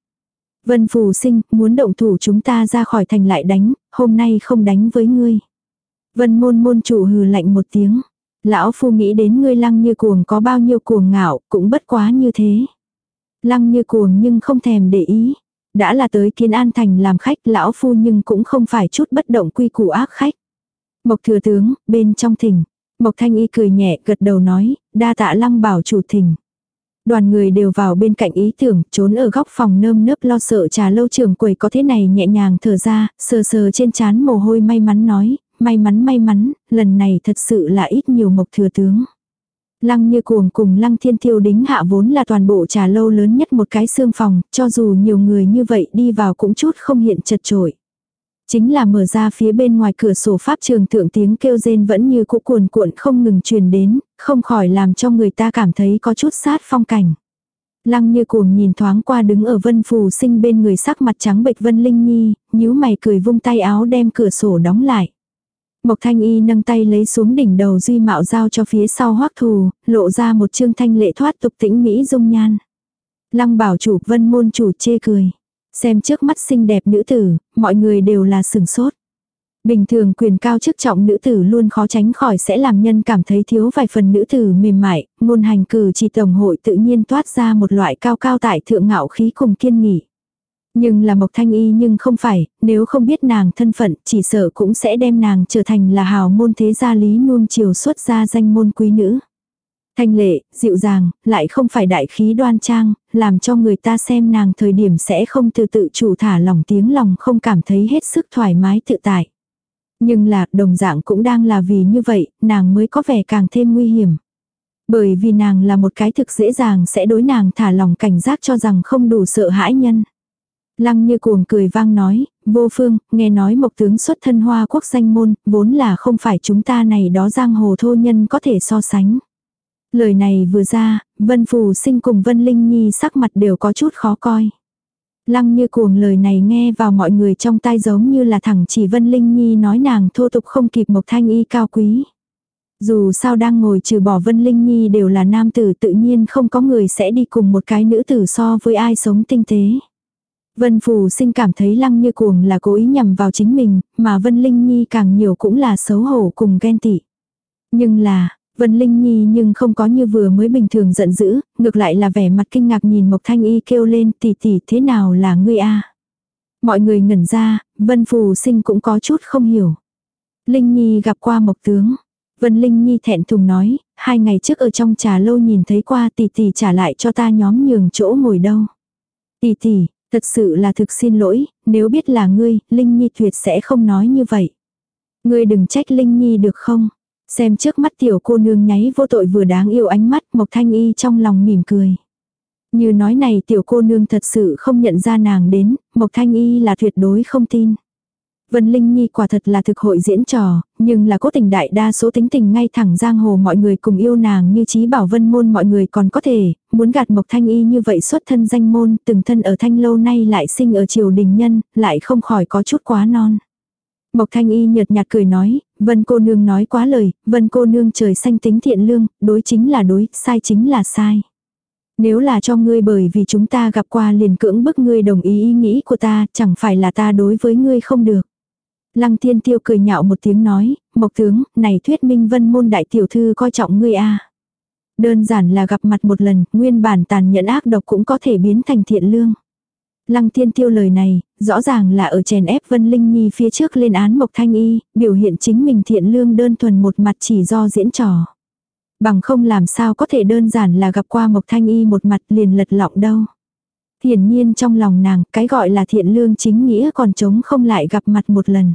Vân Phù sinh, muốn động thủ chúng ta ra khỏi thành lại đánh, hôm nay không đánh với ngươi. Vân môn môn chủ hừ lạnh một tiếng. Lão phu nghĩ đến ngươi lăng như cuồng có bao nhiêu cuồng ngạo, cũng bất quá như thế. Lăng như cuồng nhưng không thèm để ý. Đã là tới kiến an thành làm khách lão phu nhưng cũng không phải chút bất động quy củ ác khách. Mộc thừa tướng, bên trong thỉnh. Mộc thanh y cười nhẹ gật đầu nói, đa tạ lăng bảo chủ thỉnh. Đoàn người đều vào bên cạnh ý tưởng, trốn ở góc phòng nơm nớp lo sợ trà lâu trường quầy có thế này nhẹ nhàng thở ra, sờ sờ trên chán mồ hôi may mắn nói, may mắn may mắn, lần này thật sự là ít nhiều mộc thừa tướng. Lăng như cuồng cùng lăng thiên tiêu đính hạ vốn là toàn bộ trà lâu lớn nhất một cái xương phòng, cho dù nhiều người như vậy đi vào cũng chút không hiện chật trội. Chính là mở ra phía bên ngoài cửa sổ pháp trường thượng tiếng kêu rên vẫn như cũ cuồn cuộn không ngừng truyền đến, không khỏi làm cho người ta cảm thấy có chút sát phong cảnh. Lăng như cuồng nhìn thoáng qua đứng ở vân phù sinh bên người sắc mặt trắng bệch vân linh nhi, nhíu mày cười vung tay áo đem cửa sổ đóng lại. Mộc thanh y nâng tay lấy xuống đỉnh đầu duy mạo giao cho phía sau hoắc thù, lộ ra một trương thanh lệ thoát tục tĩnh mỹ dung nhan. Lăng bảo chủ vân môn chủ chê cười. Xem trước mắt xinh đẹp nữ tử, mọi người đều là sừng sốt. Bình thường quyền cao chức trọng nữ tử luôn khó tránh khỏi sẽ làm nhân cảm thấy thiếu vài phần nữ tử mềm mại, ngôn hành cử chỉ tổng hội tự nhiên toát ra một loại cao cao tại thượng ngạo khí cùng kiên nghị. Nhưng là Mộc Thanh Y nhưng không phải, nếu không biết nàng thân phận chỉ sợ cũng sẽ đem nàng trở thành là hào môn thế gia lý nuông chiều xuất ra danh môn quý nữ. Thanh lệ, dịu dàng, lại không phải đại khí đoan trang, làm cho người ta xem nàng thời điểm sẽ không từ tự chủ thả lòng tiếng lòng không cảm thấy hết sức thoải mái tự tại. Nhưng là, đồng dạng cũng đang là vì như vậy, nàng mới có vẻ càng thêm nguy hiểm. Bởi vì nàng là một cái thực dễ dàng sẽ đối nàng thả lòng cảnh giác cho rằng không đủ sợ hãi nhân. Lăng như cuồng cười vang nói, vô phương, nghe nói mộc tướng xuất thân hoa quốc danh môn, vốn là không phải chúng ta này đó giang hồ thô nhân có thể so sánh. Lời này vừa ra, Vân Phù sinh cùng Vân Linh Nhi sắc mặt đều có chút khó coi. Lăng như cuồng lời này nghe vào mọi người trong tai giống như là thẳng chỉ Vân Linh Nhi nói nàng thô tục không kịp Mộc Thanh Y cao quý. Dù sao đang ngồi trừ bỏ Vân Linh Nhi đều là nam tử tự nhiên không có người sẽ đi cùng một cái nữ tử so với ai sống tinh tế. Vân Phù sinh cảm thấy lăng như cuồng là cố ý nhằm vào chính mình, mà Vân Linh Nhi càng nhiều cũng là xấu hổ cùng ghen tị. Nhưng là, Vân Linh Nhi nhưng không có như vừa mới bình thường giận dữ, ngược lại là vẻ mặt kinh ngạc nhìn Mộc Thanh Y kêu lên tỷ tỷ thế nào là ngươi a Mọi người ngẩn ra, Vân Phù sinh cũng có chút không hiểu. Linh Nhi gặp qua Mộc Tướng. Vân Linh Nhi thẹn thùng nói, hai ngày trước ở trong trà lâu nhìn thấy qua tỷ tỷ trả lại cho ta nhóm nhường chỗ ngồi đâu. Tỷ tỷ, thật sự là thực xin lỗi, nếu biết là ngươi, Linh Nhi tuyệt sẽ không nói như vậy. Ngươi đừng trách Linh Nhi được không? Xem trước mắt tiểu cô nương nháy vô tội vừa đáng yêu ánh mắt Mộc Thanh Y trong lòng mỉm cười. Như nói này tiểu cô nương thật sự không nhận ra nàng đến, Mộc Thanh Y là tuyệt đối không tin. Vân Linh Nhi quả thật là thực hội diễn trò, nhưng là cố tình đại đa số tính tình ngay thẳng giang hồ mọi người cùng yêu nàng như trí bảo vân môn mọi người còn có thể, muốn gạt Mộc Thanh Y như vậy xuất thân danh môn, từng thân ở thanh lâu nay lại sinh ở triều đình nhân, lại không khỏi có chút quá non. Mộc Thanh Y nhợt nhạt cười nói, Vân cô nương nói quá lời, Vân cô nương trời xanh tính thiện lương, đối chính là đối, sai chính là sai. Nếu là cho ngươi bởi vì chúng ta gặp qua liền cưỡng bức ngươi đồng ý ý nghĩ của ta, chẳng phải là ta đối với ngươi không được. Lăng thiên tiêu cười nhạo một tiếng nói, Mộc tướng, này thuyết minh vân môn đại tiểu thư coi trọng ngươi a Đơn giản là gặp mặt một lần, nguyên bản tàn nhẫn ác độc cũng có thể biến thành thiện lương. Lăng thiên tiêu lời này, rõ ràng là ở chèn ép Vân Linh Nhi phía trước lên án Mộc Thanh Y, biểu hiện chính mình thiện lương đơn thuần một mặt chỉ do diễn trò. Bằng không làm sao có thể đơn giản là gặp qua Mộc Thanh Y một mặt liền lật lọng đâu. Hiển nhiên trong lòng nàng, cái gọi là thiện lương chính nghĩa còn chống không lại gặp mặt một lần.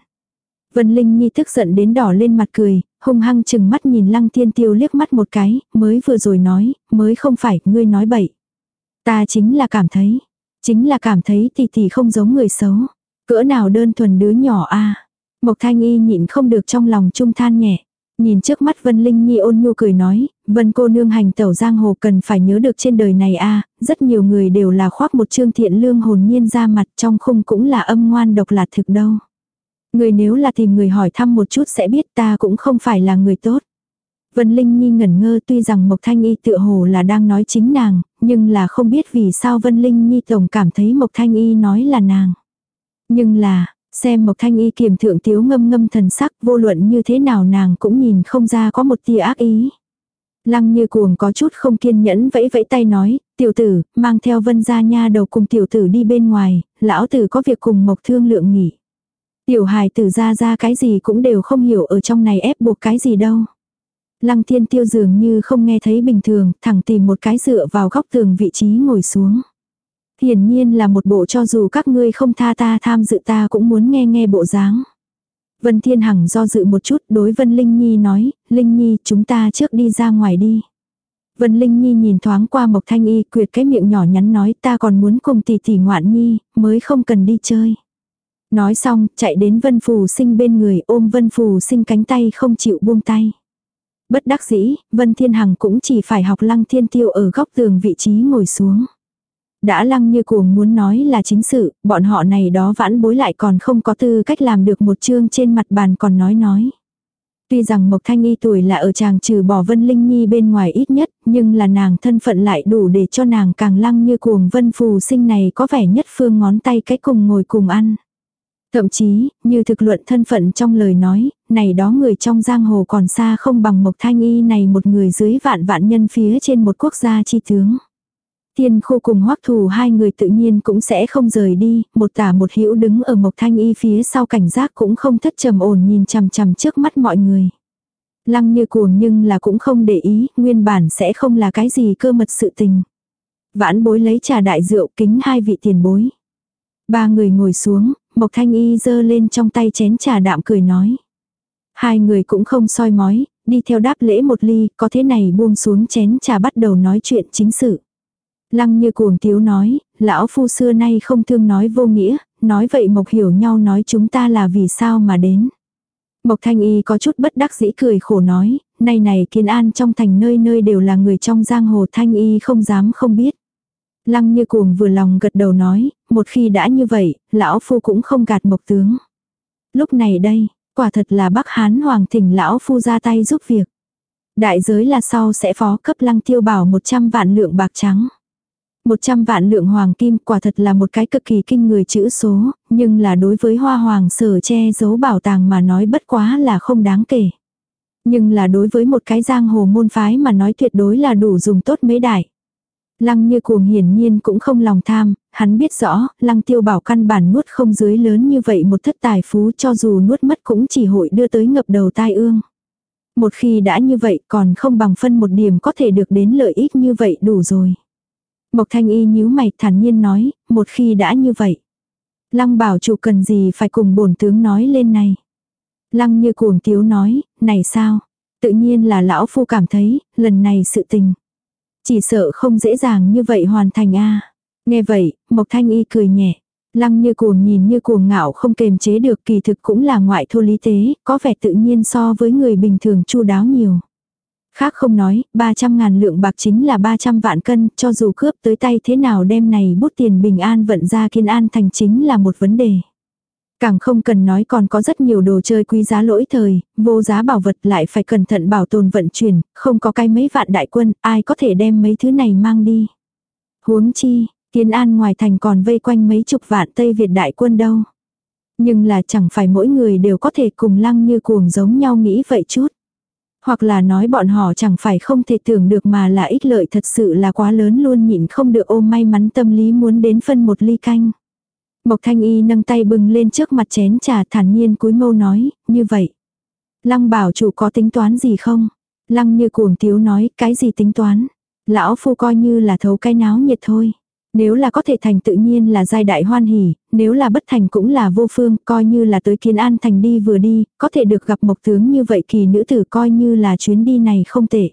Vân Linh Nhi tức giận đến đỏ lên mặt cười, hung hăng chừng mắt nhìn Lăng Thiên Tiêu liếc mắt một cái, mới vừa rồi nói, mới không phải, ngươi nói bậy. Ta chính là cảm thấy, Chính là cảm thấy tỷ tỷ không giống người xấu. Cỡ nào đơn thuần đứa nhỏ a Mộc Thanh Y nhịn không được trong lòng trung than nhẹ. Nhìn trước mắt Vân Linh Nhi ôn nhu cười nói, Vân cô nương hành tẩu giang hồ cần phải nhớ được trên đời này a rất nhiều người đều là khoác một trương thiện lương hồn nhiên ra mặt trong khung cũng là âm ngoan độc lạt thực đâu. Người nếu là tìm người hỏi thăm một chút sẽ biết ta cũng không phải là người tốt. Vân Linh Nhi ngẩn ngơ tuy rằng Mộc Thanh Y tựa hồ là đang nói chính nàng, nhưng là không biết vì sao Vân Linh Nhi tổng cảm thấy Mộc Thanh Y nói là nàng. Nhưng là, xem Mộc Thanh Y kiềm thượng tiếu ngâm ngâm thần sắc vô luận như thế nào nàng cũng nhìn không ra có một tia ác ý. Lăng như cuồng có chút không kiên nhẫn vẫy vẫy tay nói, tiểu tử, mang theo vân gia nha đầu cùng tiểu tử đi bên ngoài, lão tử có việc cùng Mộc thương lượng nghỉ. Tiểu hài tử ra ra cái gì cũng đều không hiểu ở trong này ép buộc cái gì đâu. Lăng thiên tiêu dường như không nghe thấy bình thường, thẳng tìm một cái dựa vào góc tường vị trí ngồi xuống. Hiển nhiên là một bộ cho dù các ngươi không tha ta tham dự ta cũng muốn nghe nghe bộ dáng. Vân Thiên Hằng do dự một chút đối Vân Linh Nhi nói, Linh Nhi chúng ta trước đi ra ngoài đi. Vân Linh Nhi nhìn thoáng qua Mộc Thanh Y quyệt cái miệng nhỏ nhắn nói ta còn muốn cùng tỷ tỷ ngoạn nhi, mới không cần đi chơi. Nói xong, chạy đến Vân Phù sinh bên người ôm Vân Phù sinh cánh tay không chịu buông tay. Bất đắc dĩ, Vân Thiên Hằng cũng chỉ phải học lăng thiên tiêu ở góc tường vị trí ngồi xuống. Đã lăng như cuồng muốn nói là chính sự, bọn họ này đó vãn bối lại còn không có tư cách làm được một chương trên mặt bàn còn nói nói. Tuy rằng Mộc Thanh Y tuổi là ở chàng trừ bỏ Vân Linh Nhi bên ngoài ít nhất, nhưng là nàng thân phận lại đủ để cho nàng càng lăng như cuồng Vân Phù sinh này có vẻ nhất phương ngón tay cái cùng ngồi cùng ăn. Thậm chí, như thực luận thân phận trong lời nói, này đó người trong giang hồ còn xa không bằng Mộc Thanh Y này một người dưới vạn vạn nhân phía trên một quốc gia chi tướng. Tiên khô cùng hoắc thù hai người tự nhiên cũng sẽ không rời đi, một tả một hữu đứng ở Mộc Thanh Y phía sau cảnh giác cũng không thất trầm ổn nhìn chằm chằm trước mắt mọi người. Lăng như cuồng nhưng là cũng không để ý, nguyên bản sẽ không là cái gì cơ mật sự tình. Vãn bối lấy trà đại rượu kính hai vị tiền bối. Ba người ngồi xuống, Mộc Thanh Y giơ lên trong tay chén trà đạm cười nói. Hai người cũng không soi mói, đi theo đáp lễ một ly, có thế này buông xuống chén trà bắt đầu nói chuyện chính sự. Lăng như cuồng tiếu nói, lão phu xưa nay không thương nói vô nghĩa, nói vậy Mộc hiểu nhau nói chúng ta là vì sao mà đến. Mộc Thanh Y có chút bất đắc dĩ cười khổ nói, nay này kiên an trong thành nơi nơi đều là người trong giang hồ Thanh Y không dám không biết. Lăng như cuồng vừa lòng gật đầu nói, một khi đã như vậy, lão phu cũng không gạt mộc tướng. Lúc này đây, quả thật là Bắc Hán Hoàng thỉnh lão phu ra tay giúp việc. Đại giới là sau sẽ phó cấp lăng tiêu bảo 100 vạn lượng bạc trắng. 100 vạn lượng hoàng kim quả thật là một cái cực kỳ kinh người chữ số, nhưng là đối với hoa hoàng sở che giấu bảo tàng mà nói bất quá là không đáng kể. Nhưng là đối với một cái giang hồ môn phái mà nói tuyệt đối là đủ dùng tốt mấy đại. Lăng như cuồng hiển nhiên cũng không lòng tham, hắn biết rõ, lăng tiêu bảo căn bản nuốt không dưới lớn như vậy một thất tài phú cho dù nuốt mất cũng chỉ hội đưa tới ngập đầu tai ương. Một khi đã như vậy còn không bằng phân một điểm có thể được đến lợi ích như vậy đủ rồi. Mộc thanh y nhíu mày thản nhiên nói, một khi đã như vậy. Lăng bảo chủ cần gì phải cùng bổn tướng nói lên này. Lăng như cuồng tiếu nói, này sao? Tự nhiên là lão phu cảm thấy, lần này sự tình. Chỉ sợ không dễ dàng như vậy hoàn thành a Nghe vậy, Mộc Thanh Y cười nhẹ. Lăng như cuồng nhìn như cuồng ngạo không kềm chế được kỳ thực cũng là ngoại thô lý tế, có vẻ tự nhiên so với người bình thường chu đáo nhiều. Khác không nói, 300 ngàn lượng bạc chính là 300 vạn cân, cho dù cướp tới tay thế nào đem này bút tiền bình an vận ra kiên an thành chính là một vấn đề. Càng không cần nói còn có rất nhiều đồ chơi quý giá lỗi thời, vô giá bảo vật lại phải cẩn thận bảo tồn vận chuyển, không có cái mấy vạn đại quân, ai có thể đem mấy thứ này mang đi. Huống chi, Kiến An ngoài thành còn vây quanh mấy chục vạn Tây Việt đại quân đâu. Nhưng là chẳng phải mỗi người đều có thể cùng lăng như cuồng giống nhau nghĩ vậy chút. Hoặc là nói bọn họ chẳng phải không thể tưởng được mà là ích lợi thật sự là quá lớn luôn nhịn không được ôm may mắn tâm lý muốn đến phân một ly canh. Mộc Thanh Y nâng tay bừng lên trước mặt chén trà thản nhiên cúi mâu nói, như vậy. Lăng bảo chủ có tính toán gì không? Lăng như cuồng tiếu nói, cái gì tính toán? Lão phu coi như là thấu cái náo nhiệt thôi. Nếu là có thể thành tự nhiên là giai đại hoan hỉ, nếu là bất thành cũng là vô phương, coi như là tới kiến an thành đi vừa đi, có thể được gặp mộc tướng như vậy kỳ nữ tử coi như là chuyến đi này không tệ.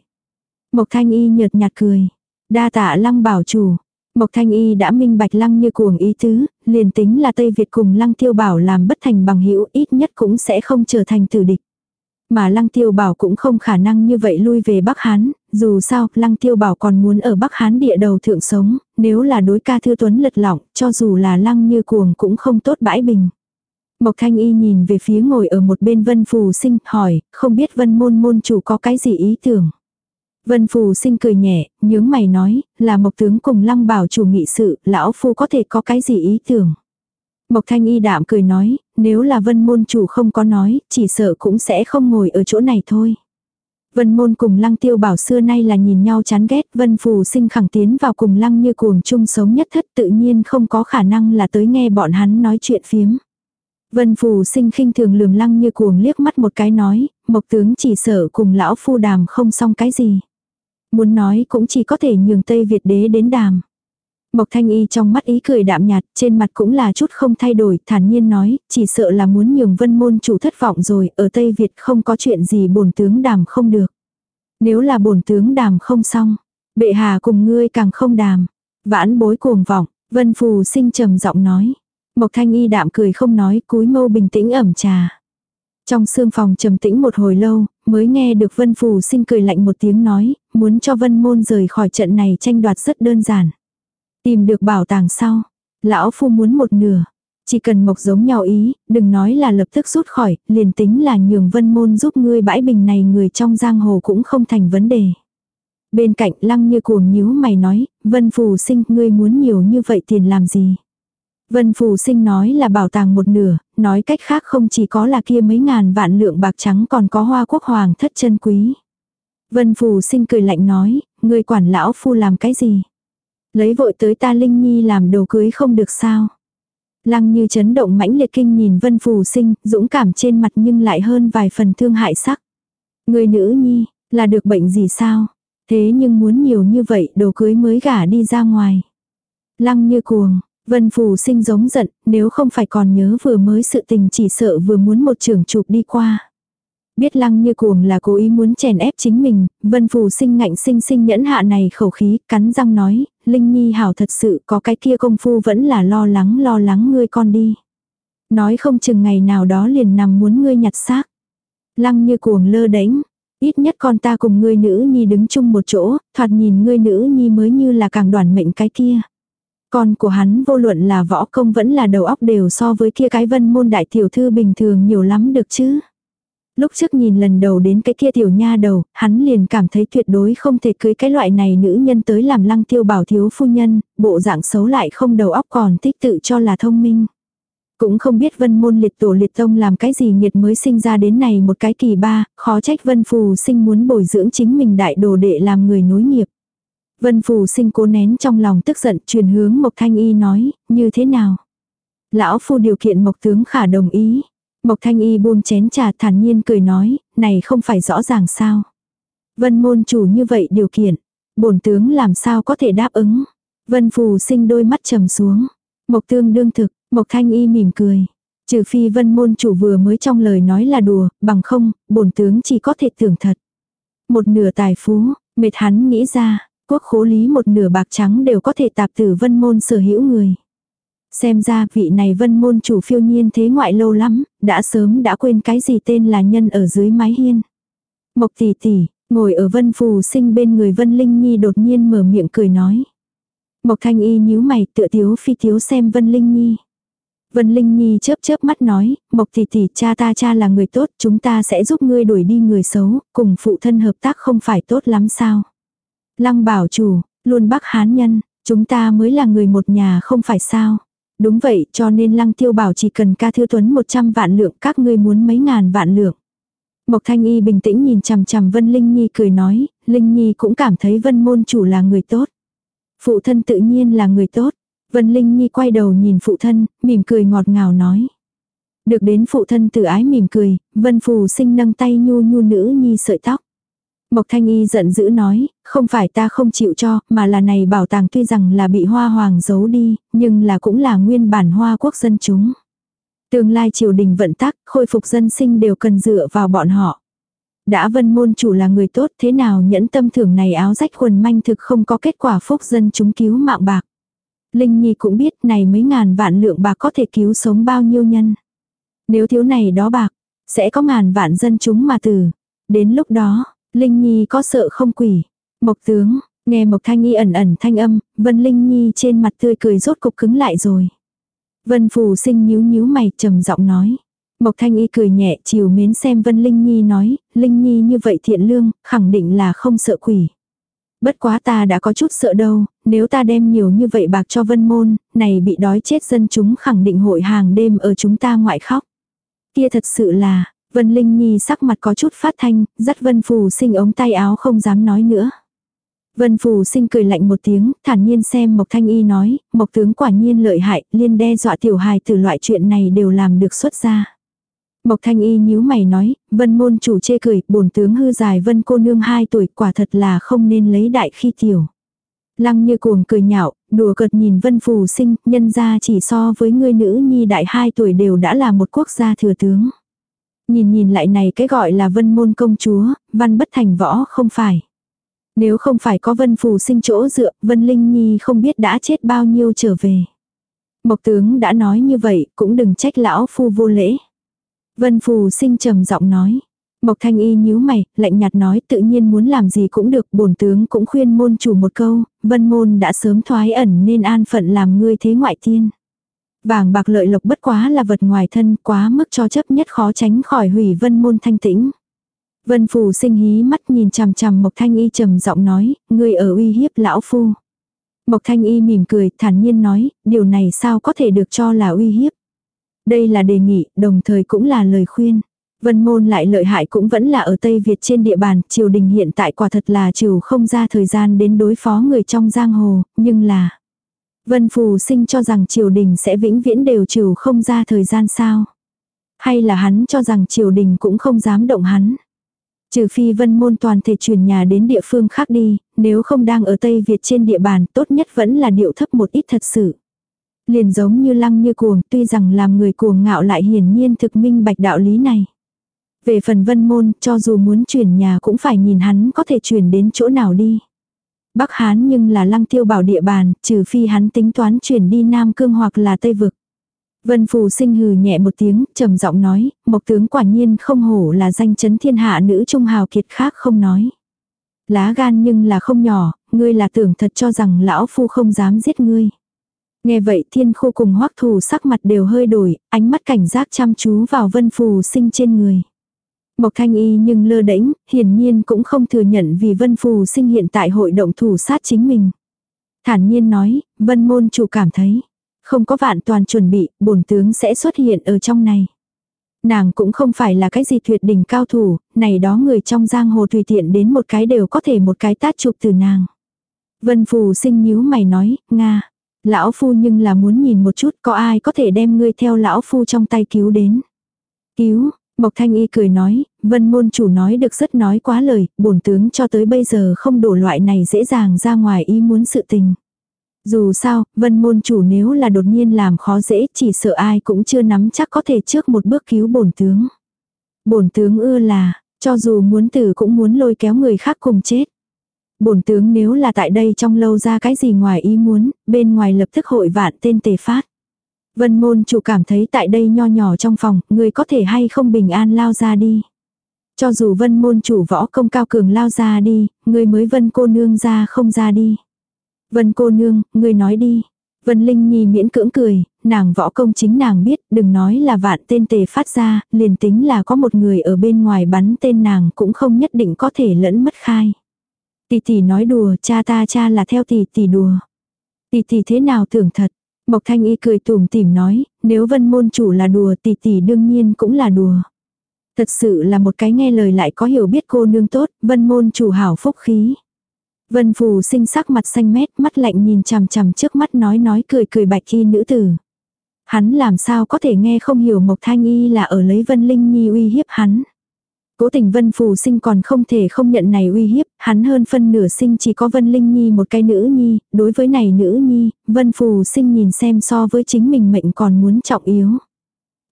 Mộc thanh y nhợt nhạt cười. Đa tạ lăng bảo chủ. Mộc Thanh Y đã minh bạch lăng như cuồng ý tứ, liền tính là Tây Việt cùng lăng tiêu bảo làm bất thành bằng hữu ít nhất cũng sẽ không trở thành tử địch. Mà lăng tiêu bảo cũng không khả năng như vậy lui về Bắc Hán, dù sao lăng tiêu bảo còn muốn ở Bắc Hán địa đầu thượng sống, nếu là đối ca thư tuấn lật lỏng, cho dù là lăng như cuồng cũng không tốt bãi bình. Mộc Thanh Y nhìn về phía ngồi ở một bên Vân Phù Sinh, hỏi, không biết Vân Môn Môn chủ có cái gì ý tưởng. Vân Phù Sinh cười nhẹ, nhướng mày nói, là Mộc Tướng cùng Lăng Bảo chủ nghị sự, lão Phu có thể có cái gì ý tưởng. Mộc Thanh Y đạm cười nói, nếu là Vân Môn chủ không có nói, chỉ sợ cũng sẽ không ngồi ở chỗ này thôi. Vân Môn cùng Lăng Tiêu Bảo xưa nay là nhìn nhau chán ghét, Vân Phù Sinh khẳng tiến vào cùng Lăng như cuồng chung sống nhất thất tự nhiên không có khả năng là tới nghe bọn hắn nói chuyện phiếm. Vân Phù sinh khinh thường lườm lăng như cuồng liếc mắt một cái nói, mộc tướng chỉ sợ cùng lão phu đàm không xong cái gì. Muốn nói cũng chỉ có thể nhường Tây Việt đế đến đàm. Mộc thanh y trong mắt ý cười đạm nhạt, trên mặt cũng là chút không thay đổi, thản nhiên nói, chỉ sợ là muốn nhường vân môn chủ thất vọng rồi, ở Tây Việt không có chuyện gì bổn tướng đàm không được. Nếu là bổn tướng đàm không xong, bệ hạ cùng ngươi càng không đàm. Vãn bối cuồng vọng, vân phù sinh trầm giọng nói. Mộc thanh y đạm cười không nói, cúi mâu bình tĩnh ẩm trà. Trong sương phòng trầm tĩnh một hồi lâu, mới nghe được Vân Phù sinh cười lạnh một tiếng nói, muốn cho Vân Môn rời khỏi trận này tranh đoạt rất đơn giản. Tìm được bảo tàng sau, lão phu muốn một nửa. Chỉ cần mộc giống nhau ý, đừng nói là lập tức rút khỏi, liền tính là nhường Vân Môn giúp ngươi bãi bình này người trong giang hồ cũng không thành vấn đề. Bên cạnh lăng như cuồng nhíu mày nói, Vân Phù sinh ngươi muốn nhiều như vậy tiền làm gì? Vân Phù Sinh nói là bảo tàng một nửa, nói cách khác không chỉ có là kia mấy ngàn vạn lượng bạc trắng còn có hoa quốc hoàng thất chân quý. Vân Phù Sinh cười lạnh nói, người quản lão phu làm cái gì? Lấy vội tới ta Linh Nhi làm đồ cưới không được sao? Lăng như chấn động mãnh liệt kinh nhìn Vân Phù Sinh, dũng cảm trên mặt nhưng lại hơn vài phần thương hại sắc. Người nữ nhi, là được bệnh gì sao? Thế nhưng muốn nhiều như vậy đồ cưới mới gả đi ra ngoài. Lăng như cuồng, Vân Phù sinh giống giận, nếu không phải còn nhớ vừa mới sự tình chỉ sợ vừa muốn một trường chụp đi qua. Biết lăng như cuồng là cố ý muốn chèn ép chính mình, Vân Phù sinh ngạnh sinh sinh nhẫn hạ này khẩu khí, cắn răng nói, Linh Nhi hảo thật sự có cái kia công phu vẫn là lo lắng lo lắng ngươi con đi. Nói không chừng ngày nào đó liền nằm muốn ngươi nhặt xác. Lăng như cuồng lơ đánh, ít nhất con ta cùng ngươi nữ nhi đứng chung một chỗ, thoạt nhìn ngươi nữ nhi mới như là càng đoàn mệnh cái kia. Con của hắn vô luận là võ công vẫn là đầu óc đều so với kia cái vân môn đại tiểu thư bình thường nhiều lắm được chứ. Lúc trước nhìn lần đầu đến cái kia tiểu nha đầu, hắn liền cảm thấy tuyệt đối không thể cưới cái loại này nữ nhân tới làm lăng tiêu bảo thiếu phu nhân, bộ dạng xấu lại không đầu óc còn thích tự cho là thông minh. Cũng không biết vân môn liệt tổ liệt tông làm cái gì nghiệt mới sinh ra đến này một cái kỳ ba, khó trách vân phù sinh muốn bồi dưỡng chính mình đại đồ đệ làm người nối nghiệp. Vân Phù sinh cố nén trong lòng tức giận truyền hướng Mộc Thanh Y nói, như thế nào? Lão Phu điều kiện Mộc Tướng khả đồng ý. Mộc Thanh Y buông chén trà thản nhiên cười nói, này không phải rõ ràng sao? Vân môn chủ như vậy điều kiện, bổn tướng làm sao có thể đáp ứng? Vân Phù sinh đôi mắt trầm xuống. Mộc Tương đương thực, Mộc Thanh Y mỉm cười. Trừ phi vân môn chủ vừa mới trong lời nói là đùa, bằng không, bổn tướng chỉ có thể tưởng thật. Một nửa tài phú, mệt hắn nghĩ ra, quốc khố lý một nửa bạc trắng đều có thể tạp tử vân môn sở hữu người. Xem ra vị này vân môn chủ phiêu nhiên thế ngoại lâu lắm, đã sớm đã quên cái gì tên là nhân ở dưới mái hiên. Mộc tỷ tỷ, ngồi ở vân phù sinh bên người vân linh nhi đột nhiên mở miệng cười nói. Mộc thanh y nhíu mày tựa thiếu phi thiếu xem vân linh nhi. Vân Linh Nhi chớp chớp mắt nói, Mộc tỷ tỷ cha ta cha là người tốt, chúng ta sẽ giúp ngươi đuổi đi người xấu, cùng phụ thân hợp tác không phải tốt lắm sao. Lăng bảo chủ, luôn bắc hán nhân, chúng ta mới là người một nhà không phải sao. Đúng vậy cho nên lăng tiêu bảo chỉ cần ca thư tuấn 100 vạn lượng các ngươi muốn mấy ngàn vạn lượng. Mộc Thanh Y bình tĩnh nhìn chằm chằm Vân Linh Nhi cười nói, Linh Nhi cũng cảm thấy Vân môn chủ là người tốt. Phụ thân tự nhiên là người tốt. Vân Linh Nhi quay đầu nhìn phụ thân, mỉm cười ngọt ngào nói. Được đến phụ thân tự ái mỉm cười, Vân Phù sinh nâng tay nhu nhu nữ Nhi sợi tóc. Mộc Thanh Y giận dữ nói, không phải ta không chịu cho, mà là này bảo tàng tuy rằng là bị hoa hoàng giấu đi, nhưng là cũng là nguyên bản hoa quốc dân chúng. Tương lai triều đình vận tắc, khôi phục dân sinh đều cần dựa vào bọn họ. Đã vân môn chủ là người tốt thế nào nhẫn tâm thưởng này áo rách quần manh thực không có kết quả phúc dân chúng cứu mạng bạc. Linh Nhi cũng biết này mấy ngàn vạn lượng bạc có thể cứu sống bao nhiêu nhân. Nếu thiếu này đó bạc, sẽ có ngàn vạn dân chúng mà tử. Đến lúc đó, Linh Nhi có sợ không quỷ. Mộc tướng, nghe Mộc Thanh Y ẩn ẩn thanh âm, Vân Linh Nhi trên mặt tươi cười rốt cục cứng lại rồi. Vân Phù sinh nhíu nhíu mày trầm giọng nói. Mộc Thanh Y cười nhẹ chiều mến xem Vân Linh Nhi nói, Linh Nhi như vậy thiện lương, khẳng định là không sợ quỷ. Bất quá ta đã có chút sợ đâu, nếu ta đem nhiều như vậy bạc cho Vân Môn, này bị đói chết dân chúng khẳng định hội hàng đêm ở chúng ta ngoại khóc. Kia thật sự là, Vân Linh Nhi sắc mặt có chút phát thanh, dắt Vân Phù sinh ống tay áo không dám nói nữa. Vân Phù sinh cười lạnh một tiếng, thản nhiên xem Mộc Thanh Y nói, Mộc tướng quả nhiên lợi hại, liên đe dọa tiểu hài từ loại chuyện này đều làm được xuất ra. Mộc Thanh Y nhíu mày nói, Vân môn chủ chê cười, bổn tướng hư dài Vân cô nương 2 tuổi quả thật là không nên lấy đại khi tiểu. Lăng như cuồng cười nhạo, đùa cợt nhìn Vân Phù sinh, nhân ra chỉ so với người nữ nhi đại 2 tuổi đều đã là một quốc gia thừa tướng. Nhìn nhìn lại này cái gọi là Vân môn công chúa, văn bất thành võ không phải. Nếu không phải có Vân Phù sinh chỗ dựa, Vân Linh Nhi không biết đã chết bao nhiêu trở về. Mộc tướng đã nói như vậy, cũng đừng trách lão phu vô lễ. Vân Phù sinh trầm giọng nói. Mộc Thanh Y nhíu mày, lạnh nhạt nói tự nhiên muốn làm gì cũng được, bổn tướng cũng khuyên môn chủ một câu, vân môn đã sớm thoái ẩn nên an phận làm ngươi thế ngoại tiên. Vàng bạc lợi lộc bất quá là vật ngoài thân, quá mức cho chấp nhất khó tránh khỏi hủy vân môn thanh tĩnh. Vân Phù sinh hí mắt nhìn chằm chằm Mộc Thanh Y trầm giọng nói, người ở uy hiếp lão phu. Mộc Thanh Y mỉm cười, thản nhiên nói, điều này sao có thể được cho là uy hiếp. Đây là đề nghị, đồng thời cũng là lời khuyên. Vân môn lại lợi hại cũng vẫn là ở Tây Việt trên địa bàn, triều đình hiện tại quả thật là trừ không ra thời gian đến đối phó người trong giang hồ, nhưng là... Vân Phù sinh cho rằng triều đình sẽ vĩnh viễn đều trừ không ra thời gian sao? Hay là hắn cho rằng triều đình cũng không dám động hắn? Trừ phi vân môn toàn thể chuyển nhà đến địa phương khác đi, nếu không đang ở Tây Việt trên địa bàn tốt nhất vẫn là điệu thấp một ít thật sự. Liền giống như lăng như cuồng, tuy rằng làm người cuồng ngạo lại hiển nhiên thực minh bạch đạo lý này. Về phần vân môn, cho dù muốn chuyển nhà cũng phải nhìn hắn có thể chuyển đến chỗ nào đi. Bắc Hán nhưng là lăng tiêu bảo địa bàn, trừ phi hắn tính toán chuyển đi Nam Cương hoặc là Tây Vực. Vân Phù sinh hừ nhẹ một tiếng, trầm giọng nói, Mộc tướng quả nhiên không hổ là danh chấn thiên hạ nữ trung hào kiệt khác không nói. Lá gan nhưng là không nhỏ, ngươi là tưởng thật cho rằng lão phu không dám giết ngươi. Nghe vậy thiên khô cùng hoắc thù sắc mặt đều hơi đổi, ánh mắt cảnh giác chăm chú vào vân phù sinh trên người. Mộc thanh y nhưng lơ đễnh, hiển nhiên cũng không thừa nhận vì vân phù sinh hiện tại hội động thủ sát chính mình. Thản nhiên nói, vân môn chủ cảm thấy, không có vạn toàn chuẩn bị, bổn tướng sẽ xuất hiện ở trong này. Nàng cũng không phải là cái gì tuyệt đỉnh cao thủ, này đó người trong giang hồ tùy tiện đến một cái đều có thể một cái tát chụp từ nàng. Vân phù sinh nhíu mày nói, Nga, lão phu nhưng là muốn nhìn một chút có ai có thể đem ngươi theo lão phu trong tay cứu đến. Cứu, Mộc Thanh Y cười nói, vân môn chủ nói được rất nói quá lời, bổn tướng cho tới bây giờ không đổ loại này dễ dàng ra ngoài ý muốn sự tình. Dù sao, vân môn chủ nếu là đột nhiên làm khó dễ chỉ sợ ai cũng chưa nắm chắc có thể trước một bước cứu bổn tướng. Bổn tướng ưa là, cho dù muốn tử cũng muốn lôi kéo người khác cùng chết. Bổn tướng nếu là tại đây trong lâu ra cái gì ngoài ý muốn, bên ngoài lập tức hội vạn tên tề phát. Vân môn chủ cảm thấy tại đây nho nhỏ trong phòng, người có thể hay không bình an lao ra đi. Cho dù vân môn chủ võ công cao cường lao ra đi, người mới vân cô nương ra không ra đi. Vân cô nương, người nói đi. Vân Linh Nhi miễn cưỡng cười, nàng võ công chính nàng biết, đừng nói là vạn tên tề phát ra, liền tính là có một người ở bên ngoài bắn tên nàng cũng không nhất định có thể lẫn mất khai. Tỷ tỷ nói đùa, cha ta cha là theo tỷ tỷ đùa. Tỷ tỷ thế nào tưởng thật, Mộc Thanh Y cười tủm tỉm nói, nếu vân môn chủ là đùa tỷ tỷ đương nhiên cũng là đùa. Thật sự là một cái nghe lời lại có hiểu biết cô nương tốt, vân môn chủ hảo phúc khí. Vân phù sinh sắc mặt xanh mét, mắt lạnh nhìn chằm chằm trước mắt nói nói cười cười bạch khi nữ tử. Hắn làm sao có thể nghe không hiểu Mộc Thanh Y là ở lấy Vân Linh Nhi uy hiếp hắn. Cố tình Vân Phù sinh còn không thể không nhận này uy hiếp, hắn hơn phân nửa sinh chỉ có Vân Linh Nhi một cái nữ nhi, đối với này nữ nhi, Vân Phù sinh nhìn xem so với chính mình mệnh còn muốn trọng yếu.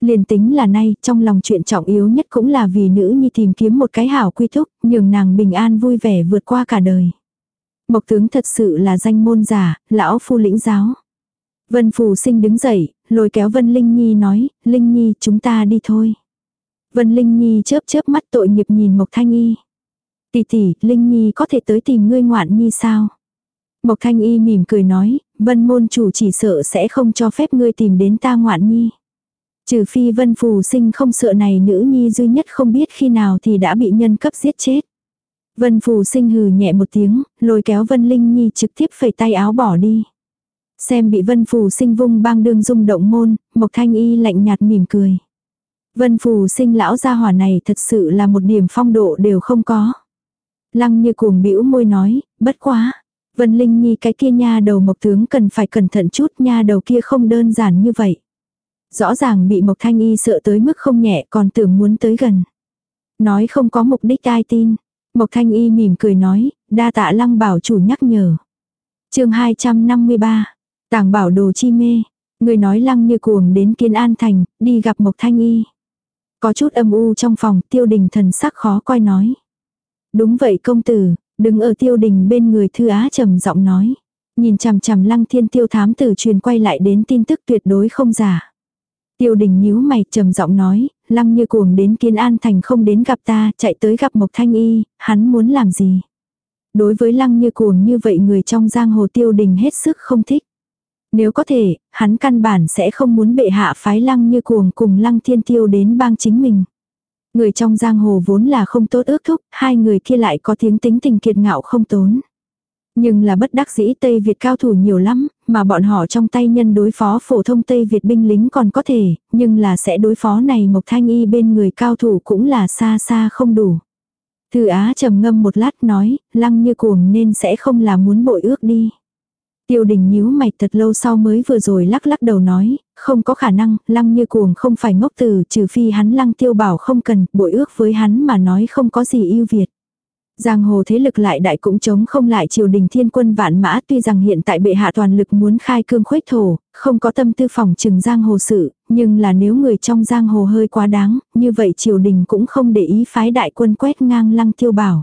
Liền tính là nay, trong lòng chuyện trọng yếu nhất cũng là vì nữ nhi tìm kiếm một cái hảo quy thúc, nhường nàng bình an vui vẻ vượt qua cả đời. Mộc tướng thật sự là danh môn giả, lão phu lĩnh giáo. Vân Phù Sinh đứng dậy, lôi kéo Vân Linh Nhi nói, Linh Nhi chúng ta đi thôi. Vân Linh Nhi chớp chớp mắt tội nghiệp nhìn Mộc Thanh Y. Tỷ tỷ, Linh Nhi có thể tới tìm ngươi ngoạn nhi sao? Mộc Thanh Y mỉm cười nói, Vân môn chủ chỉ sợ sẽ không cho phép ngươi tìm đến ta ngoạn nhi. Trừ phi Vân Phù Sinh không sợ này nữ nhi duy nhất không biết khi nào thì đã bị nhân cấp giết chết. Vân Phù Sinh hừ nhẹ một tiếng, lôi kéo Vân Linh Nhi trực tiếp phẩy tay áo bỏ đi. Xem bị Vân Phù Sinh vung bang đương rung động môn, Mộc Thanh Y lạnh nhạt mỉm cười. Vân Phù Sinh lão gia hỏa này thật sự là một điểm phong độ đều không có. Lăng như cuồng bĩu môi nói, bất quá. Vân Linh Nhi cái kia nha đầu Mộc Tướng cần phải cẩn thận chút nha đầu kia không đơn giản như vậy. Rõ ràng bị Mộc Thanh Y sợ tới mức không nhẹ còn tưởng muốn tới gần. Nói không có mục đích ai tin. Mộc Thanh Y mỉm cười nói, đa tạ lăng bảo chủ nhắc nhở. chương 253, tàng bảo đồ chi mê. Người nói lăng như cuồng đến Kiên An Thành, đi gặp Mộc Thanh Y. Có chút âm u trong phòng, tiêu đình thần sắc khó coi nói. Đúng vậy công tử, đứng ở tiêu đình bên người thư á trầm giọng nói. Nhìn chằm chằm lăng thiên tiêu thám tử truyền quay lại đến tin tức tuyệt đối không giả. Tiêu đình nhíu mày trầm giọng nói, lăng như cuồng đến kiên an thành không đến gặp ta, chạy tới gặp Mộc Thanh Y, hắn muốn làm gì? Đối với lăng như cuồng như vậy người trong giang hồ tiêu đình hết sức không thích. Nếu có thể, hắn căn bản sẽ không muốn bệ hạ phái lăng như cuồng cùng lăng thiên tiêu đến bang chính mình. Người trong giang hồ vốn là không tốt ước thúc, hai người kia lại có tiếng tính tình kiệt ngạo không tốn. Nhưng là bất đắc dĩ Tây Việt cao thủ nhiều lắm, mà bọn họ trong tay nhân đối phó phổ thông Tây Việt binh lính còn có thể, nhưng là sẽ đối phó này Mộc Thanh Y bên người cao thủ cũng là xa xa không đủ. Thư Á trầm ngâm một lát nói, lăng như cuồng nên sẽ không là muốn bội ước đi. Tiêu đình nhíu mày thật lâu sau mới vừa rồi lắc lắc đầu nói, không có khả năng, lăng như cuồng không phải ngốc từ, trừ phi hắn lăng tiêu bảo không cần, bội ước với hắn mà nói không có gì ưu việt. Giang hồ thế lực lại đại cũng chống không lại triều đình thiên quân vạn mã tuy rằng hiện tại bệ hạ toàn lực muốn khai cương khuếch thổ, không có tâm tư phòng trừng giang hồ sự, nhưng là nếu người trong giang hồ hơi quá đáng, như vậy triều đình cũng không để ý phái đại quân quét ngang lăng tiêu bảo.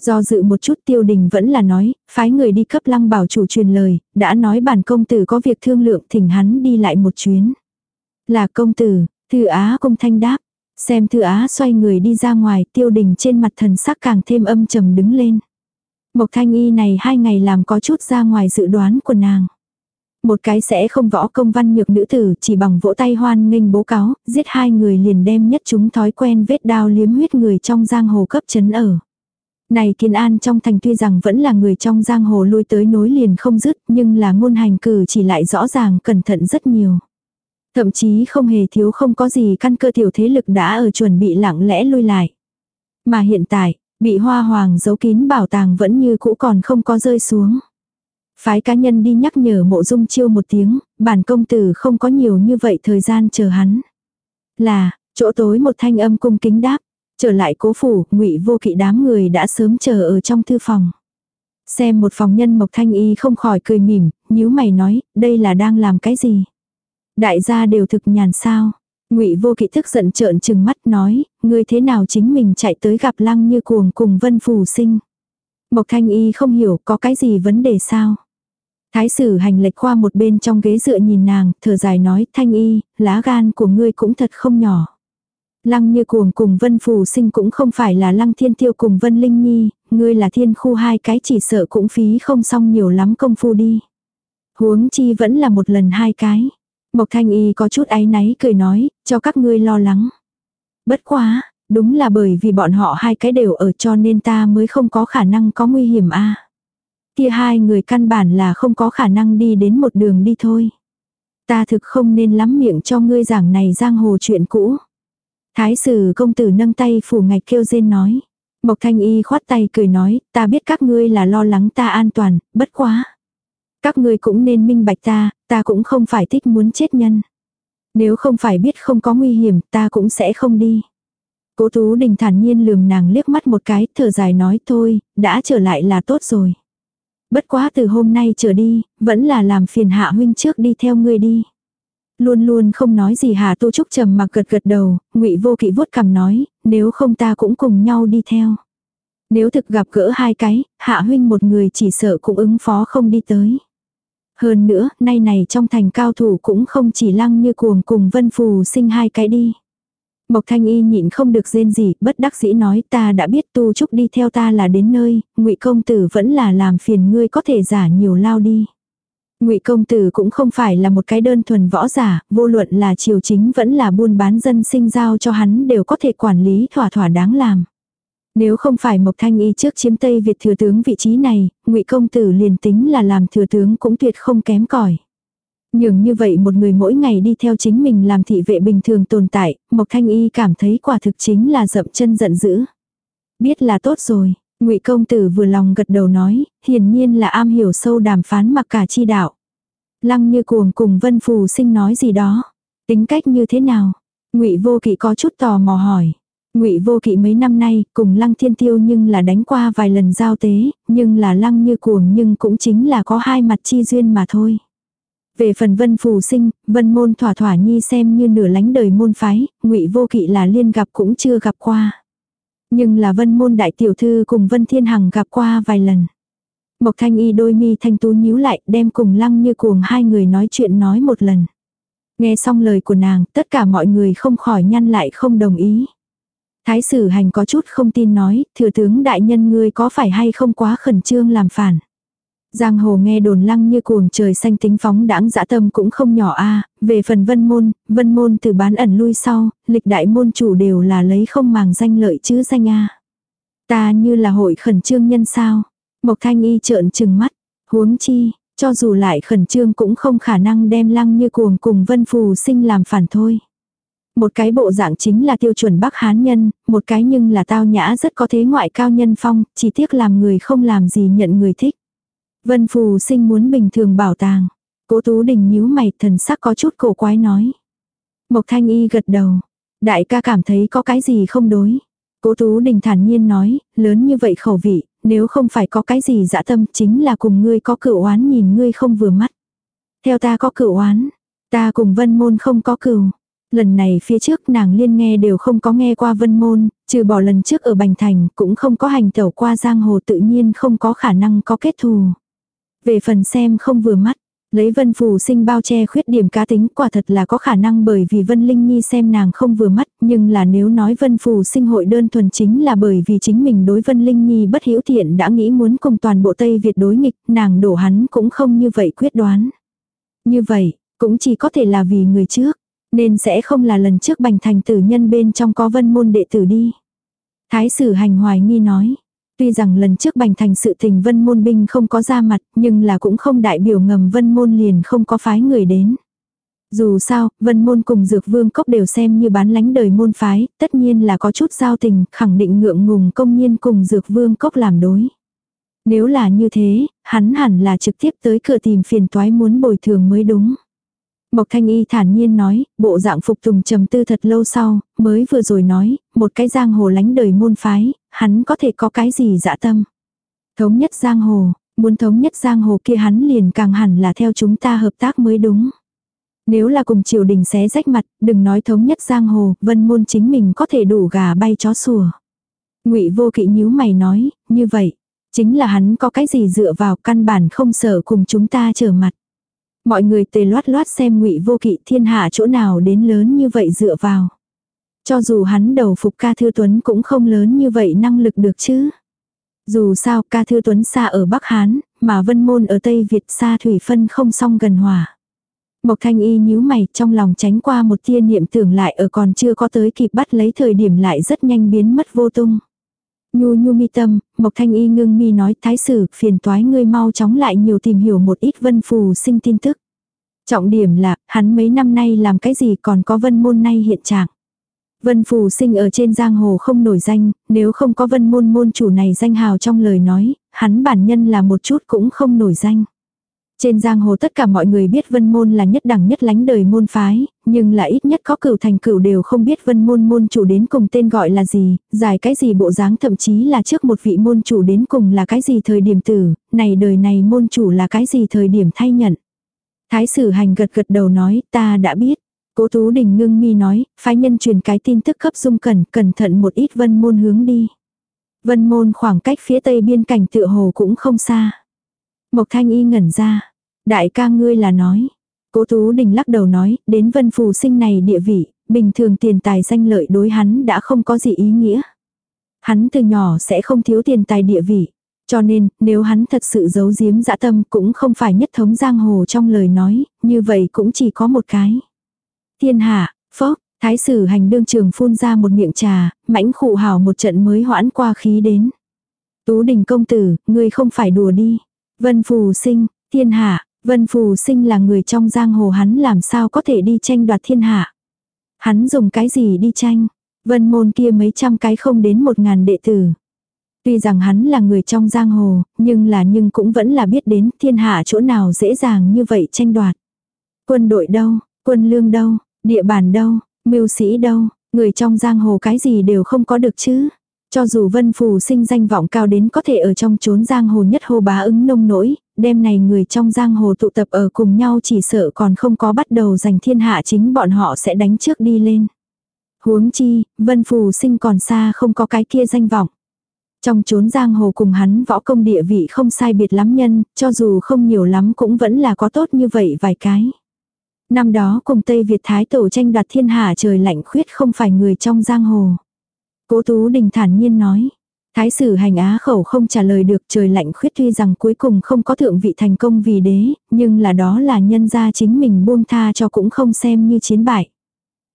Do dự một chút tiêu đình vẫn là nói, phái người đi cấp lăng bảo chủ truyền lời, đã nói bản công tử có việc thương lượng thỉnh hắn đi lại một chuyến. Là công tử, thư á công thanh đáp, Xem thư á xoay người đi ra ngoài tiêu đình trên mặt thần sắc càng thêm âm trầm đứng lên. Mộc thanh y này hai ngày làm có chút ra ngoài dự đoán của nàng. Một cái sẽ không võ công văn nhược nữ tử chỉ bằng vỗ tay hoan nghênh bố cáo, giết hai người liền đem nhất chúng thói quen vết đao liếm huyết người trong giang hồ cấp chấn ở. Này kiên an trong thành tuy rằng vẫn là người trong giang hồ lui tới nối liền không dứt nhưng là ngôn hành cử chỉ lại rõ ràng cẩn thận rất nhiều. Thậm chí không hề thiếu không có gì căn cơ tiểu thế lực đã ở chuẩn bị lặng lẽ lui lại. Mà hiện tại, bị hoa hoàng giấu kín bảo tàng vẫn như cũ còn không có rơi xuống. Phái cá nhân đi nhắc nhở mộ dung chiêu một tiếng, bản công tử không có nhiều như vậy thời gian chờ hắn. Là, chỗ tối một thanh âm cung kính đáp, trở lại cố phủ, ngụy vô kỵ đám người đã sớm chờ ở trong thư phòng. Xem một phòng nhân mộc thanh y không khỏi cười mỉm, nhíu mày nói, đây là đang làm cái gì? Đại gia đều thực nhàn sao. ngụy vô kỵ thức giận trợn trừng mắt nói, ngươi thế nào chính mình chạy tới gặp lăng như cuồng cùng vân phù sinh. Mộc thanh y không hiểu có cái gì vấn đề sao. Thái sử hành lệch qua một bên trong ghế dựa nhìn nàng, thở dài nói, thanh y, lá gan của ngươi cũng thật không nhỏ. Lăng như cuồng cùng vân phù sinh cũng không phải là lăng thiên tiêu cùng vân linh nhi, ngươi là thiên khu hai cái chỉ sợ cũng phí không xong nhiều lắm công phu đi. Huống chi vẫn là một lần hai cái. Mộc Thanh Y có chút áy náy cười nói, cho các ngươi lo lắng. Bất quá, đúng là bởi vì bọn họ hai cái đều ở cho nên ta mới không có khả năng có nguy hiểm a. Kia hai người căn bản là không có khả năng đi đến một đường đi thôi. Ta thực không nên lắm miệng cho ngươi giảng này giang hồ chuyện cũ. Thái sử công tử nâng tay phủ ngạch kêu rên nói. Mộc thanh y khoát tay cười nói, ta biết các ngươi là lo lắng ta an toàn, bất quá. Các ngươi cũng nên minh bạch ta, ta cũng không phải thích muốn chết nhân. Nếu không phải biết không có nguy hiểm, ta cũng sẽ không đi. Cố Tú Đình thản nhiên lườm nàng liếc mắt một cái, thở dài nói thôi, đã trở lại là tốt rồi. Bất quá từ hôm nay trở đi, vẫn là làm phiền hạ huynh trước đi theo ngươi đi. Luôn luôn không nói gì Hà Tô Trúc trầm mặc gật gật đầu, ngụy vô kỵ vuốt cằm nói, nếu không ta cũng cùng nhau đi theo. Nếu thực gặp gỡ hai cái, hạ huynh một người chỉ sợ cũng ứng phó không đi tới. Hơn nữa, nay này trong thành cao thủ cũng không chỉ lăng như cuồng cùng vân phù sinh hai cái đi. Mộc Thanh Y nhịn không được rên gì, bất đắc dĩ nói ta đã biết tu trúc đi theo ta là đến nơi, ngụy công tử vẫn là làm phiền ngươi có thể giả nhiều lao đi. Ngụy công tử cũng không phải là một cái đơn thuần võ giả, vô luận là triều chính vẫn là buôn bán dân sinh giao cho hắn đều có thể quản lý thỏa thỏa đáng làm. Nếu không phải Mộc Thanh Y trước chiếm Tây Việt thừa tướng vị trí này, Ngụy công tử liền tính là làm thừa tướng cũng tuyệt không kém cỏi. Nhưng như vậy một người mỗi ngày đi theo chính mình làm thị vệ bình thường tồn tại, Mộc Thanh Y cảm thấy quả thực chính là dậm chân giận dữ. Biết là tốt rồi, Ngụy công tử vừa lòng gật đầu nói, hiển nhiên là am hiểu sâu đàm phán mặc cả chi đạo. Lăng như cuồng cùng Vân Phù sinh nói gì đó, tính cách như thế nào? Ngụy Vô Kỵ có chút tò mò hỏi. Ngụy Vô Kỵ mấy năm nay cùng Lăng Thiên Tiêu nhưng là đánh qua vài lần giao tế, nhưng là Lăng như cuồng nhưng cũng chính là có hai mặt chi duyên mà thôi. Về phần Vân Phù Sinh, Vân Môn thỏa thỏa nhi xem như nửa lánh đời môn phái, Ngụy Vô Kỵ là liên gặp cũng chưa gặp qua. Nhưng là Vân Môn đại tiểu thư cùng Vân Thiên Hằng gặp qua vài lần. Mộc Thanh Y đôi mi thanh tú nhíu lại, đem cùng Lăng Như Cuồng hai người nói chuyện nói một lần. Nghe xong lời của nàng, tất cả mọi người không khỏi nhăn lại không đồng ý. Thái sử hành có chút không tin nói, thừa tướng đại nhân ngươi có phải hay không quá khẩn trương làm phản. Giang hồ nghe đồn lăng như cuồng trời xanh tính phóng đãng dã tâm cũng không nhỏ a về phần vân môn, vân môn từ bán ẩn lui sau, lịch đại môn chủ đều là lấy không màng danh lợi chứ danh a Ta như là hội khẩn trương nhân sao. Mộc thanh y trợn trừng mắt, huống chi, cho dù lại khẩn trương cũng không khả năng đem lăng như cuồng cùng vân phù sinh làm phản thôi. Một cái bộ dạng chính là tiêu chuẩn Bắc Hán nhân, một cái nhưng là tao nhã rất có thế ngoại cao nhân phong, chỉ tiếc làm người không làm gì nhận người thích. Vân Phù sinh muốn bình thường bảo tàng. Cố Tú Đình nhíu mày thần sắc có chút cổ quái nói. Mộc Thanh Y gật đầu. Đại ca cảm thấy có cái gì không đối. Cố Tú Đình thản nhiên nói, lớn như vậy khẩu vị, nếu không phải có cái gì dã tâm chính là cùng ngươi có cửu oán nhìn ngươi không vừa mắt. Theo ta có cửu oán, ta cùng vân môn không có cửu. Lần này phía trước nàng liên nghe đều không có nghe qua vân môn, trừ bỏ lần trước ở Bành Thành cũng không có hành tẩu qua giang hồ tự nhiên không có khả năng có kết thù. Về phần xem không vừa mắt, lấy vân phù sinh bao che khuyết điểm cá tính quả thật là có khả năng bởi vì vân linh nhi xem nàng không vừa mắt nhưng là nếu nói vân phù sinh hội đơn thuần chính là bởi vì chính mình đối vân linh nhi bất hiểu thiện đã nghĩ muốn cùng toàn bộ Tây Việt đối nghịch nàng đổ hắn cũng không như vậy quyết đoán. Như vậy, cũng chỉ có thể là vì người trước, nên sẽ không là lần trước bành thành tử nhân bên trong có vân môn đệ tử đi. Thái sử hành hoài nghi nói, Tuy rằng lần trước bành thành sự tình vân môn binh không có ra mặt, nhưng là cũng không đại biểu ngầm vân môn liền không có phái người đến. Dù sao, vân môn cùng dược vương cốc đều xem như bán lánh đời môn phái, tất nhiên là có chút giao tình, khẳng định ngượng ngùng công nhiên cùng dược vương cốc làm đối. Nếu là như thế, hắn hẳn là trực tiếp tới cửa tìm phiền toái muốn bồi thường mới đúng. Mộc Thanh Y thản nhiên nói, bộ dạng phục tùng trầm tư thật lâu sau, mới vừa rồi nói, một cái giang hồ lánh đời môn phái, hắn có thể có cái gì dã tâm. Thống nhất giang hồ, muốn thống nhất giang hồ kia hắn liền càng hẳn là theo chúng ta hợp tác mới đúng. Nếu là cùng triều đình xé rách mặt, đừng nói thống nhất giang hồ, vân môn chính mình có thể đủ gà bay chó sủa. ngụy vô kỵ nhíu mày nói, như vậy, chính là hắn có cái gì dựa vào căn bản không sợ cùng chúng ta trở mặt. Mọi người tề loát loát xem ngụy vô kỵ thiên hạ chỗ nào đến lớn như vậy dựa vào. Cho dù hắn đầu phục ca thư tuấn cũng không lớn như vậy năng lực được chứ. Dù sao ca thư tuấn xa ở Bắc Hán, mà vân môn ở Tây Việt xa thủy phân không song gần hòa. Mộc thanh y nhíu mày trong lòng tránh qua một tia niệm tưởng lại ở còn chưa có tới kịp bắt lấy thời điểm lại rất nhanh biến mất vô tung. Nhu nhu mi tâm, Mộc Thanh Y ngưng mi nói thái sử phiền toái ngươi mau chóng lại nhiều tìm hiểu một ít vân phù sinh tin tức. Trọng điểm là, hắn mấy năm nay làm cái gì còn có vân môn nay hiện trạng. Vân phù sinh ở trên giang hồ không nổi danh, nếu không có vân môn môn chủ này danh hào trong lời nói, hắn bản nhân là một chút cũng không nổi danh. Trên giang hồ tất cả mọi người biết vân môn là nhất đẳng nhất lánh đời môn phái, nhưng là ít nhất có cửu thành cửu đều không biết vân môn môn chủ đến cùng tên gọi là gì, dài cái gì bộ dáng thậm chí là trước một vị môn chủ đến cùng là cái gì thời điểm tử, này đời này môn chủ là cái gì thời điểm thay nhận. Thái sử hành gật gật đầu nói, ta đã biết. Cố Tú Đình ngưng mi nói, phái nhân truyền cái tin tức cấp dung cẩn, cẩn thận một ít vân môn hướng đi. Vân môn khoảng cách phía tây biên cảnh tựa hồ cũng không xa. Mộc Thanh Y ngẩn ra, Đại ca ngươi là nói. Cố Tú Đình lắc đầu nói, đến vân phù sinh này địa vị, bình thường tiền tài danh lợi đối hắn đã không có gì ý nghĩa. Hắn từ nhỏ sẽ không thiếu tiền tài địa vị. Cho nên, nếu hắn thật sự giấu giếm dã tâm cũng không phải nhất thống giang hồ trong lời nói, như vậy cũng chỉ có một cái. Thiên hạ, phốc, thái sử hành đương trường phun ra một miệng trà, mãnh khụ hào một trận mới hoãn qua khí đến. Tú đình công tử, ngươi không phải đùa đi. Vân phù sinh, thiên hạ, vân phù sinh là người trong giang hồ hắn làm sao có thể đi tranh đoạt thiên hạ. Hắn dùng cái gì đi tranh, vân môn kia mấy trăm cái không đến một ngàn đệ tử. Tuy rằng hắn là người trong giang hồ, nhưng là nhưng cũng vẫn là biết đến thiên hạ chỗ nào dễ dàng như vậy tranh đoạt. Quân đội đâu, quân lương đâu, địa bàn đâu, mưu sĩ đâu, người trong giang hồ cái gì đều không có được chứ. Cho dù vân phù sinh danh vọng cao đến có thể ở trong chốn giang hồ nhất hô bá ứng nông nỗi, đêm này người trong giang hồ tụ tập ở cùng nhau chỉ sợ còn không có bắt đầu giành thiên hạ chính bọn họ sẽ đánh trước đi lên. Huống chi, vân phù sinh còn xa không có cái kia danh vọng. Trong chốn giang hồ cùng hắn võ công địa vị không sai biệt lắm nhân, cho dù không nhiều lắm cũng vẫn là có tốt như vậy vài cái. Năm đó cùng Tây Việt Thái Tổ tranh đoạt thiên hạ trời lạnh khuyết không phải người trong giang hồ. Cố Tú Đình thản nhiên nói. Thái sử hành á khẩu không trả lời được trời lạnh khuyết tuy rằng cuối cùng không có thượng vị thành công vì đế, nhưng là đó là nhân gia chính mình buông tha cho cũng không xem như chiến bại.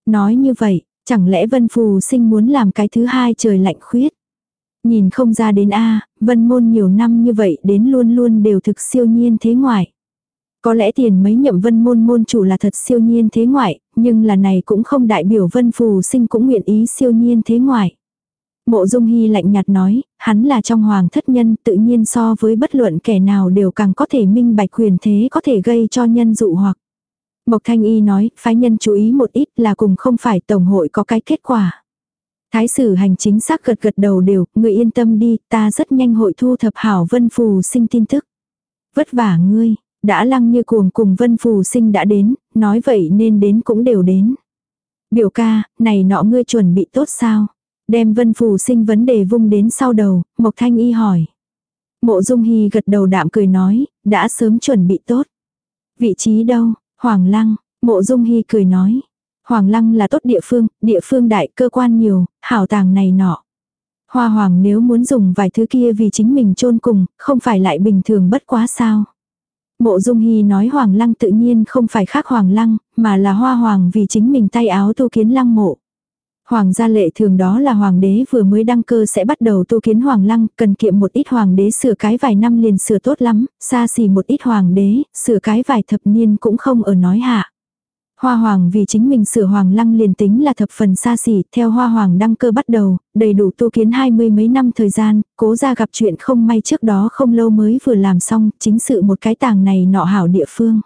Nói như vậy, chẳng lẽ Vân Phù sinh muốn làm cái thứ hai trời lạnh khuyết? Nhìn không ra đến A, vân môn nhiều năm như vậy đến luôn luôn đều thực siêu nhiên thế ngoại. Có lẽ tiền mấy nhậm vân môn môn chủ là thật siêu nhiên thế ngoại, nhưng là này cũng không đại biểu vân phù sinh cũng nguyện ý siêu nhiên thế ngoại. Mộ Dung Hy lạnh nhạt nói, hắn là trong hoàng thất nhân tự nhiên so với bất luận kẻ nào đều càng có thể minh bạch quyền thế có thể gây cho nhân dụ hoặc. Mộc Thanh Y nói, phái nhân chú ý một ít là cùng không phải tổng hội có cái kết quả. Thái sử hành chính xác gật gật đầu đều, người yên tâm đi, ta rất nhanh hội thu thập hảo vân phù sinh tin tức. Vất vả ngươi, đã lăng như cuồng cùng vân phù sinh đã đến, nói vậy nên đến cũng đều đến. Biểu ca, này nọ ngươi chuẩn bị tốt sao? Đem vân phù sinh vấn đề vung đến sau đầu, Mộc Thanh Y hỏi. Mộ Dung Hy gật đầu đạm cười nói, đã sớm chuẩn bị tốt. Vị trí đâu? Hoàng Lăng, Mộ Dung Hy cười nói. Hoàng Lăng là tốt địa phương, địa phương đại cơ quan nhiều, hảo tàng này nọ. Hoa Hoàng nếu muốn dùng vài thứ kia vì chính mình chôn cùng, không phải lại bình thường bất quá sao. Mộ Dung Hy nói Hoàng Lăng tự nhiên không phải khác Hoàng Lăng, mà là Hoa Hoàng vì chính mình tay áo tu kiến lăng mộ. Hoàng gia lệ thường đó là hoàng đế vừa mới đăng cơ sẽ bắt đầu tu kiến hoàng lăng, cần kiệm một ít hoàng đế sửa cái vài năm liền sửa tốt lắm, xa xỉ một ít hoàng đế, sửa cái vài thập niên cũng không ở nói hạ. Hoa hoàng vì chính mình sửa hoàng lăng liền tính là thập phần xa xỉ, theo hoa hoàng đăng cơ bắt đầu, đầy đủ tu kiến hai mươi mấy năm thời gian, cố ra gặp chuyện không may trước đó không lâu mới vừa làm xong, chính sự một cái tàng này nọ hảo địa phương.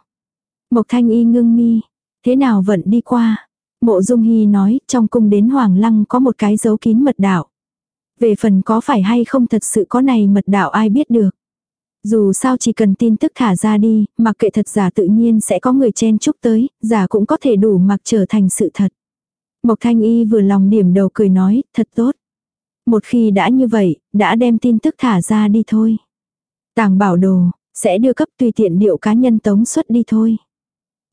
Mộc thanh y ngưng mi, thế nào vẫn đi qua. Mộ dung hy nói, trong cung đến hoàng lăng có một cái dấu kín mật đạo. Về phần có phải hay không thật sự có này mật đạo ai biết được. Dù sao chỉ cần tin tức thả ra đi, mặc kệ thật giả tự nhiên sẽ có người chen chúc tới, giả cũng có thể đủ mặc trở thành sự thật. Mộc Thanh Y vừa lòng điểm đầu cười nói, thật tốt. Một khi đã như vậy, đã đem tin tức thả ra đi thôi. Tàng bảo đồ, sẽ đưa cấp tùy tiện điệu cá nhân tống xuất đi thôi.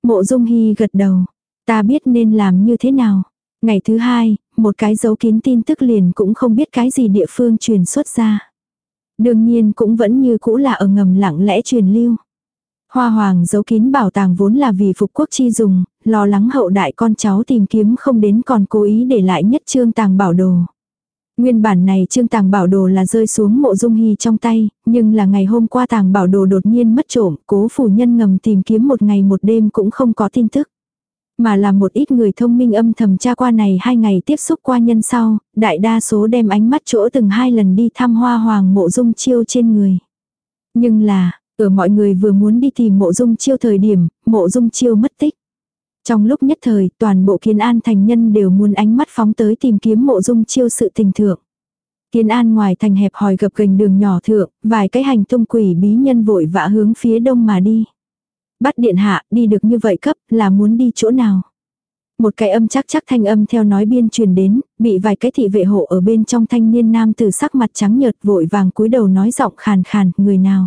Mộ Dung Hy gật đầu, ta biết nên làm như thế nào. Ngày thứ hai, một cái dấu kín tin tức liền cũng không biết cái gì địa phương truyền xuất ra. Đương nhiên cũng vẫn như cũ là ở ngầm lặng lẽ truyền lưu. Hoa hoàng giấu kín bảo tàng vốn là vì phục quốc chi dùng, lo lắng hậu đại con cháu tìm kiếm không đến còn cố ý để lại nhất trương tàng bảo đồ. Nguyên bản này trương tàng bảo đồ là rơi xuống mộ dung hy trong tay, nhưng là ngày hôm qua tàng bảo đồ đột nhiên mất trộm, cố phủ nhân ngầm tìm kiếm một ngày một đêm cũng không có tin tức. Mà là một ít người thông minh âm thầm tra qua này hai ngày tiếp xúc qua nhân sau, đại đa số đem ánh mắt chỗ từng hai lần đi thăm hoa hoàng mộ dung chiêu trên người. Nhưng là, ở mọi người vừa muốn đi tìm mộ dung chiêu thời điểm, mộ dung chiêu mất tích. Trong lúc nhất thời, toàn bộ kiến an thành nhân đều muốn ánh mắt phóng tới tìm kiếm mộ dung chiêu sự tình thượng. Kiến an ngoài thành hẹp hòi gập gành đường nhỏ thượng, vài cái hành tung quỷ bí nhân vội vã hướng phía đông mà đi. Bắt điện hạ, đi được như vậy cấp, là muốn đi chỗ nào? Một cái âm chắc chắc thanh âm theo nói biên truyền đến, bị vài cái thị vệ hộ ở bên trong thanh niên nam từ sắc mặt trắng nhợt vội vàng cúi đầu nói giọng khàn khàn, người nào?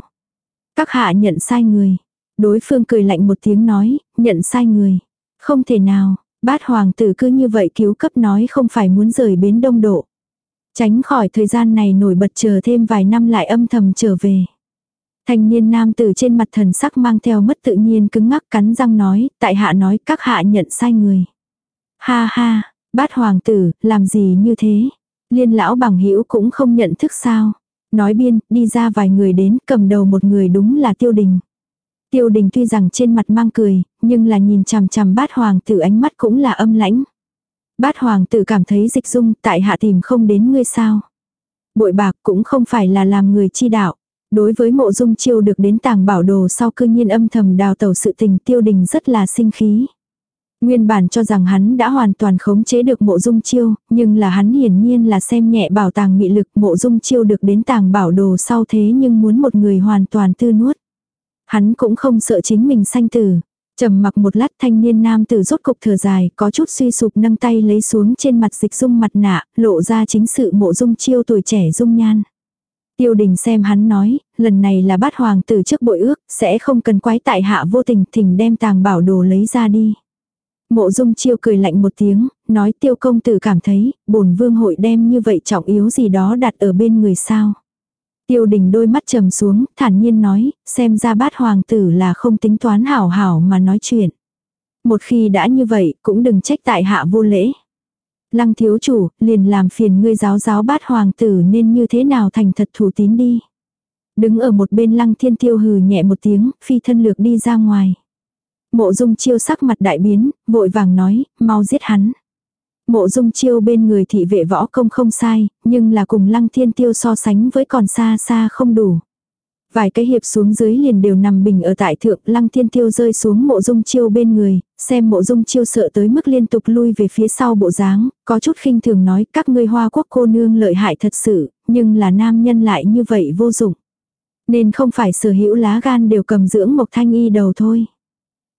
Các hạ nhận sai người. Đối phương cười lạnh một tiếng nói, nhận sai người. Không thể nào, bát hoàng tử cứ như vậy cứu cấp nói không phải muốn rời bến đông độ. Tránh khỏi thời gian này nổi bật chờ thêm vài năm lại âm thầm trở về. Thanh niên nam tử trên mặt thần sắc mang theo mất tự nhiên cứng ngắc cắn răng nói, tại hạ nói các hạ nhận sai người. Ha ha, bát hoàng tử, làm gì như thế? Liên lão bằng hữu cũng không nhận thức sao. Nói biên, đi ra vài người đến, cầm đầu một người đúng là tiêu đình. Tiêu đình tuy rằng trên mặt mang cười, nhưng là nhìn chằm chằm bát hoàng tử ánh mắt cũng là âm lãnh. Bát hoàng tử cảm thấy dịch dung tại hạ tìm không đến ngươi sao. Bội bạc cũng không phải là làm người chi đạo. Đối với mộ dung chiêu được đến tàng bảo đồ sau cư nhiên âm thầm đào tẩu sự tình tiêu đình rất là sinh khí. Nguyên bản cho rằng hắn đã hoàn toàn khống chế được mộ dung chiêu, nhưng là hắn hiển nhiên là xem nhẹ bảo tàng mị lực mộ dung chiêu được đến tàng bảo đồ sau thế nhưng muốn một người hoàn toàn tư nuốt. Hắn cũng không sợ chính mình sanh tử. trầm mặc một lát thanh niên nam tử rốt cục thở dài, có chút suy sụp nâng tay lấy xuống trên mặt dịch dung mặt nạ, lộ ra chính sự mộ dung chiêu tuổi trẻ dung nhan. Tiêu đình xem hắn nói, lần này là bát hoàng tử trước bội ước, sẽ không cần quái tại hạ vô tình thỉnh đem tàng bảo đồ lấy ra đi. Mộ dung chiêu cười lạnh một tiếng, nói tiêu công tử cảm thấy, bổn vương hội đem như vậy trọng yếu gì đó đặt ở bên người sao. Tiêu đình đôi mắt trầm xuống, thản nhiên nói, xem ra bát hoàng tử là không tính toán hảo hảo mà nói chuyện. Một khi đã như vậy, cũng đừng trách tại hạ vô lễ. Lăng thiếu chủ, liền làm phiền ngươi giáo giáo bát hoàng tử nên như thế nào thành thật thủ tín đi. Đứng ở một bên lăng thiên tiêu hừ nhẹ một tiếng, phi thân lược đi ra ngoài. Mộ dung chiêu sắc mặt đại biến, vội vàng nói, mau giết hắn. Mộ dung chiêu bên người thị vệ võ công không sai, nhưng là cùng lăng thiên tiêu so sánh với còn xa xa không đủ. Vài cái hiệp xuống dưới liền đều nằm bình ở tại thượng, lăng thiên tiêu rơi xuống mộ dung chiêu bên người, xem mộ dung chiêu sợ tới mức liên tục lui về phía sau bộ dáng, có chút khinh thường nói các ngươi hoa quốc cô nương lợi hại thật sự, nhưng là nam nhân lại như vậy vô dụng. Nên không phải sở hữu lá gan đều cầm dưỡng một thanh y đầu thôi.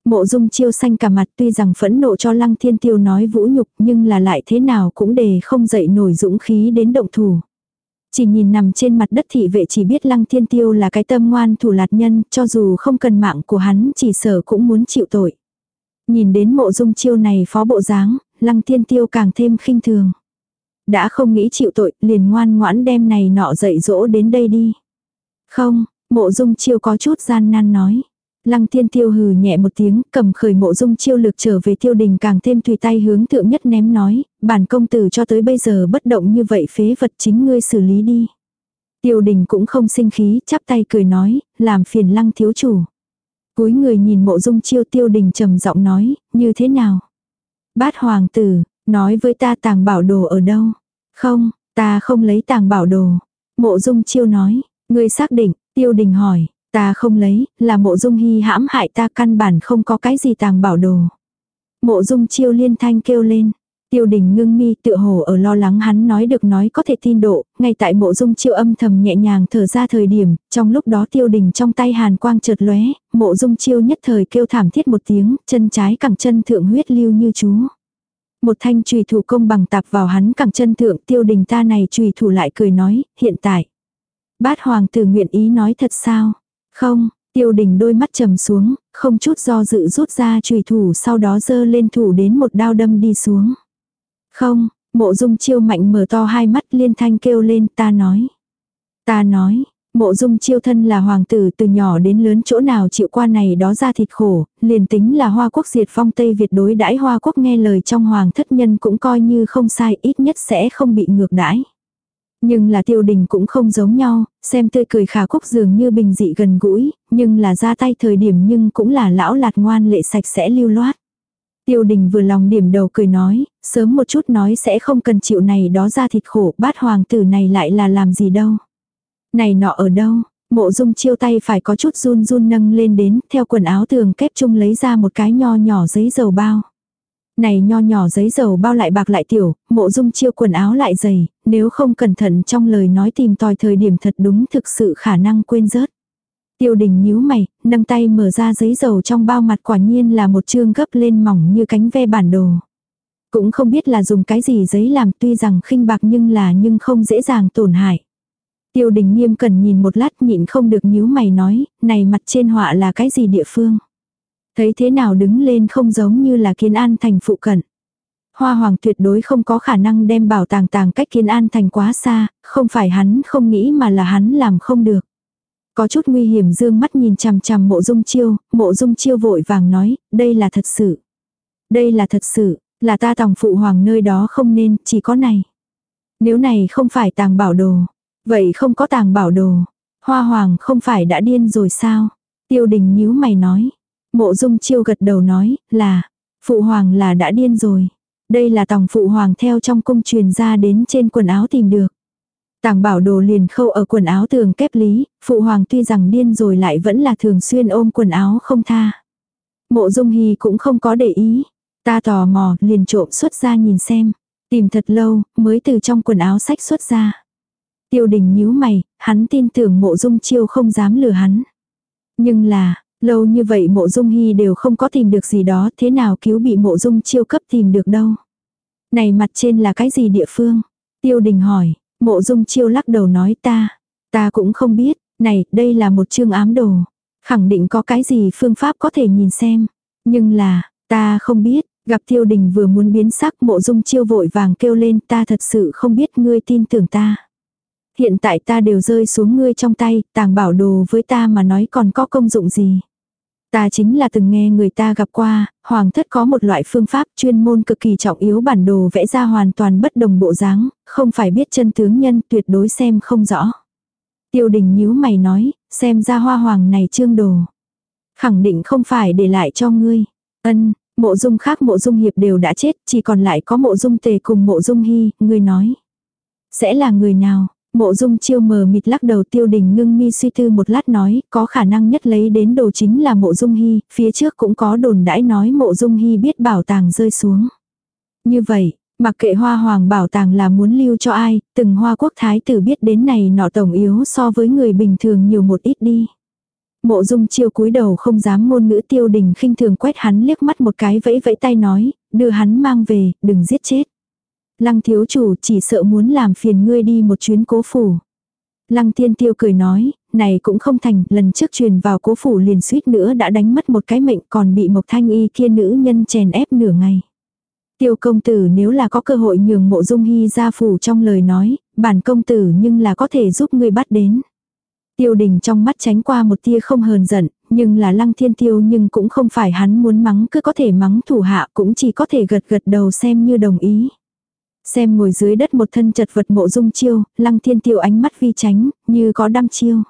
Mộ dung chiêu xanh cả mặt tuy rằng phẫn nộ cho lăng thiên tiêu nói vũ nhục nhưng là lại thế nào cũng để không dậy nổi dũng khí đến động thủ. Chỉ nhìn nằm trên mặt đất thị vệ chỉ biết lăng thiên tiêu là cái tâm ngoan thủ lạt nhân cho dù không cần mạng của hắn chỉ sở cũng muốn chịu tội. Nhìn đến mộ dung chiêu này phó bộ dáng, lăng thiên tiêu càng thêm khinh thường. Đã không nghĩ chịu tội liền ngoan ngoãn đem này nọ dậy dỗ đến đây đi. Không, mộ dung chiêu có chút gian nan nói. Lăng thiên tiêu hừ nhẹ một tiếng, cầm khởi mộ dung chiêu lực trở về tiêu đình càng thêm tùy tay hướng thượng nhất ném nói, bản công tử cho tới bây giờ bất động như vậy phế vật chính ngươi xử lý đi. Tiêu đình cũng không sinh khí, chắp tay cười nói, làm phiền lăng thiếu chủ. Cúi người nhìn mộ dung chiêu tiêu đình trầm giọng nói, như thế nào? Bát hoàng tử, nói với ta tàng bảo đồ ở đâu? Không, ta không lấy tàng bảo đồ. Mộ dung chiêu nói, ngươi xác định, tiêu đình hỏi, Ta không lấy, là mộ dung hy hãm hại ta căn bản không có cái gì tàng bảo đồ. Mộ dung chiêu liên thanh kêu lên. Tiêu đình ngưng mi tựa hồ ở lo lắng hắn nói được nói có thể tin độ, ngay tại mộ dung chiêu âm thầm nhẹ nhàng thở ra thời điểm, trong lúc đó tiêu đình trong tay hàn quang chợt lóe, mộ dung chiêu nhất thời kêu thảm thiết một tiếng, chân trái cẳng chân thượng huyết lưu như chú. Một thanh trùy thủ công bằng tạp vào hắn cẳng chân thượng tiêu đình ta này trùy thủ lại cười nói, hiện tại. Bát hoàng tử nguyện ý nói thật sao? Không, tiêu đình đôi mắt trầm xuống, không chút do dự rút ra chùy thủ sau đó dơ lên thủ đến một đao đâm đi xuống. Không, mộ dung chiêu mạnh mở to hai mắt liên thanh kêu lên ta nói. Ta nói, mộ dung chiêu thân là hoàng tử từ nhỏ đến lớn chỗ nào chịu qua này đó ra thịt khổ, liền tính là hoa quốc diệt phong Tây Việt đối đãi hoa quốc nghe lời trong hoàng thất nhân cũng coi như không sai ít nhất sẽ không bị ngược đãi. Nhưng là tiêu đình cũng không giống nhau, xem tươi cười khả cúc dường như bình dị gần gũi, nhưng là ra tay thời điểm nhưng cũng là lão lạt ngoan lệ sạch sẽ lưu loát. Tiêu đình vừa lòng điểm đầu cười nói, sớm một chút nói sẽ không cần chịu này đó ra thịt khổ, bát hoàng tử này lại là làm gì đâu. Này nọ ở đâu, mộ dung chiêu tay phải có chút run run nâng lên đến, theo quần áo tường kép chung lấy ra một cái nho nhỏ giấy dầu bao. Này nho nhỏ giấy dầu bao lại bạc lại tiểu, mộ dung chiêu quần áo lại dày, nếu không cẩn thận trong lời nói tìm tòi thời điểm thật đúng thực sự khả năng quên rớt. Tiêu đình nhíu mày, nâng tay mở ra giấy dầu trong bao mặt quả nhiên là một chương gấp lên mỏng như cánh ve bản đồ. Cũng không biết là dùng cái gì giấy làm tuy rằng khinh bạc nhưng là nhưng không dễ dàng tổn hại. Tiêu đình nghiêm cần nhìn một lát nhịn không được nhíu mày nói, này mặt trên họa là cái gì địa phương. Thấy thế nào đứng lên không giống như là kiến an thành phụ cận. Hoa hoàng tuyệt đối không có khả năng đem bảo tàng tàng cách kiến an thành quá xa, không phải hắn không nghĩ mà là hắn làm không được. Có chút nguy hiểm dương mắt nhìn chằm chằm mộ dung chiêu, mộ dung chiêu vội vàng nói, đây là thật sự. Đây là thật sự, là ta tòng phụ hoàng nơi đó không nên, chỉ có này. Nếu này không phải tàng bảo đồ, vậy không có tàng bảo đồ. Hoa hoàng không phải đã điên rồi sao? Tiêu đình nhíu mày nói. Mộ dung chiêu gật đầu nói, là, phụ hoàng là đã điên rồi. Đây là tòng phụ hoàng theo trong cung truyền ra đến trên quần áo tìm được. Tàng bảo đồ liền khâu ở quần áo tường kép lý, phụ hoàng tuy rằng điên rồi lại vẫn là thường xuyên ôm quần áo không tha. Mộ dung hy cũng không có để ý. Ta tò mò liền trộm xuất ra nhìn xem. Tìm thật lâu, mới từ trong quần áo sách xuất ra. Tiêu đình nhíu mày, hắn tin tưởng mộ dung chiêu không dám lừa hắn. Nhưng là, lâu như vậy mộ dung hy đều không có tìm được gì đó, thế nào cứu bị mộ dung chiêu cấp tìm được đâu. Này mặt trên là cái gì địa phương? Tiêu đình hỏi, mộ dung chiêu lắc đầu nói ta. Ta cũng không biết, này, đây là một chương ám đồ. Khẳng định có cái gì phương pháp có thể nhìn xem. Nhưng là, ta không biết, gặp tiêu đình vừa muốn biến sắc mộ dung chiêu vội vàng kêu lên ta thật sự không biết ngươi tin tưởng ta. Hiện tại ta đều rơi xuống ngươi trong tay, tàng bảo đồ với ta mà nói còn có công dụng gì. Ta chính là từng nghe người ta gặp qua, hoàng thất có một loại phương pháp chuyên môn cực kỳ trọng yếu bản đồ vẽ ra hoàn toàn bất đồng bộ dáng, không phải biết chân tướng nhân tuyệt đối xem không rõ. Tiêu đình nhíu mày nói, xem ra hoa hoàng này trương đồ. Khẳng định không phải để lại cho ngươi. Ân, mộ dung khác mộ dung hiệp đều đã chết, chỉ còn lại có mộ dung tề cùng mộ dung hy, ngươi nói. Sẽ là người nào? Mộ dung chiêu mờ mịt lắc đầu tiêu đình ngưng mi suy tư một lát nói, có khả năng nhất lấy đến đồ chính là mộ dung hy, phía trước cũng có đồn đãi nói mộ dung hy biết bảo tàng rơi xuống. Như vậy, mặc kệ hoa hoàng bảo tàng là muốn lưu cho ai, từng hoa quốc thái tử biết đến này nọ tổng yếu so với người bình thường nhiều một ít đi. Mộ dung chiêu cúi đầu không dám ngôn ngữ tiêu đình khinh thường quét hắn liếc mắt một cái vẫy vẫy tay nói, đưa hắn mang về, đừng giết chết. Lăng thiếu chủ chỉ sợ muốn làm phiền ngươi đi một chuyến cố phủ. Lăng tiên tiêu cười nói, này cũng không thành, lần trước truyền vào cố phủ liền suýt nữa đã đánh mất một cái mệnh còn bị một thanh y kia nữ nhân chèn ép nửa ngày. Tiêu công tử nếu là có cơ hội nhường mộ dung hy ra phủ trong lời nói, bản công tử nhưng là có thể giúp ngươi bắt đến. Tiêu đình trong mắt tránh qua một tia không hờn giận, nhưng là lăng thiên tiêu nhưng cũng không phải hắn muốn mắng cứ có thể mắng thủ hạ cũng chỉ có thể gật gật đầu xem như đồng ý. Xem ngồi dưới đất một thân chật vật mộ dung chiêu, lăng thiên tiêu ánh mắt vi tránh, như có đăm chiêu.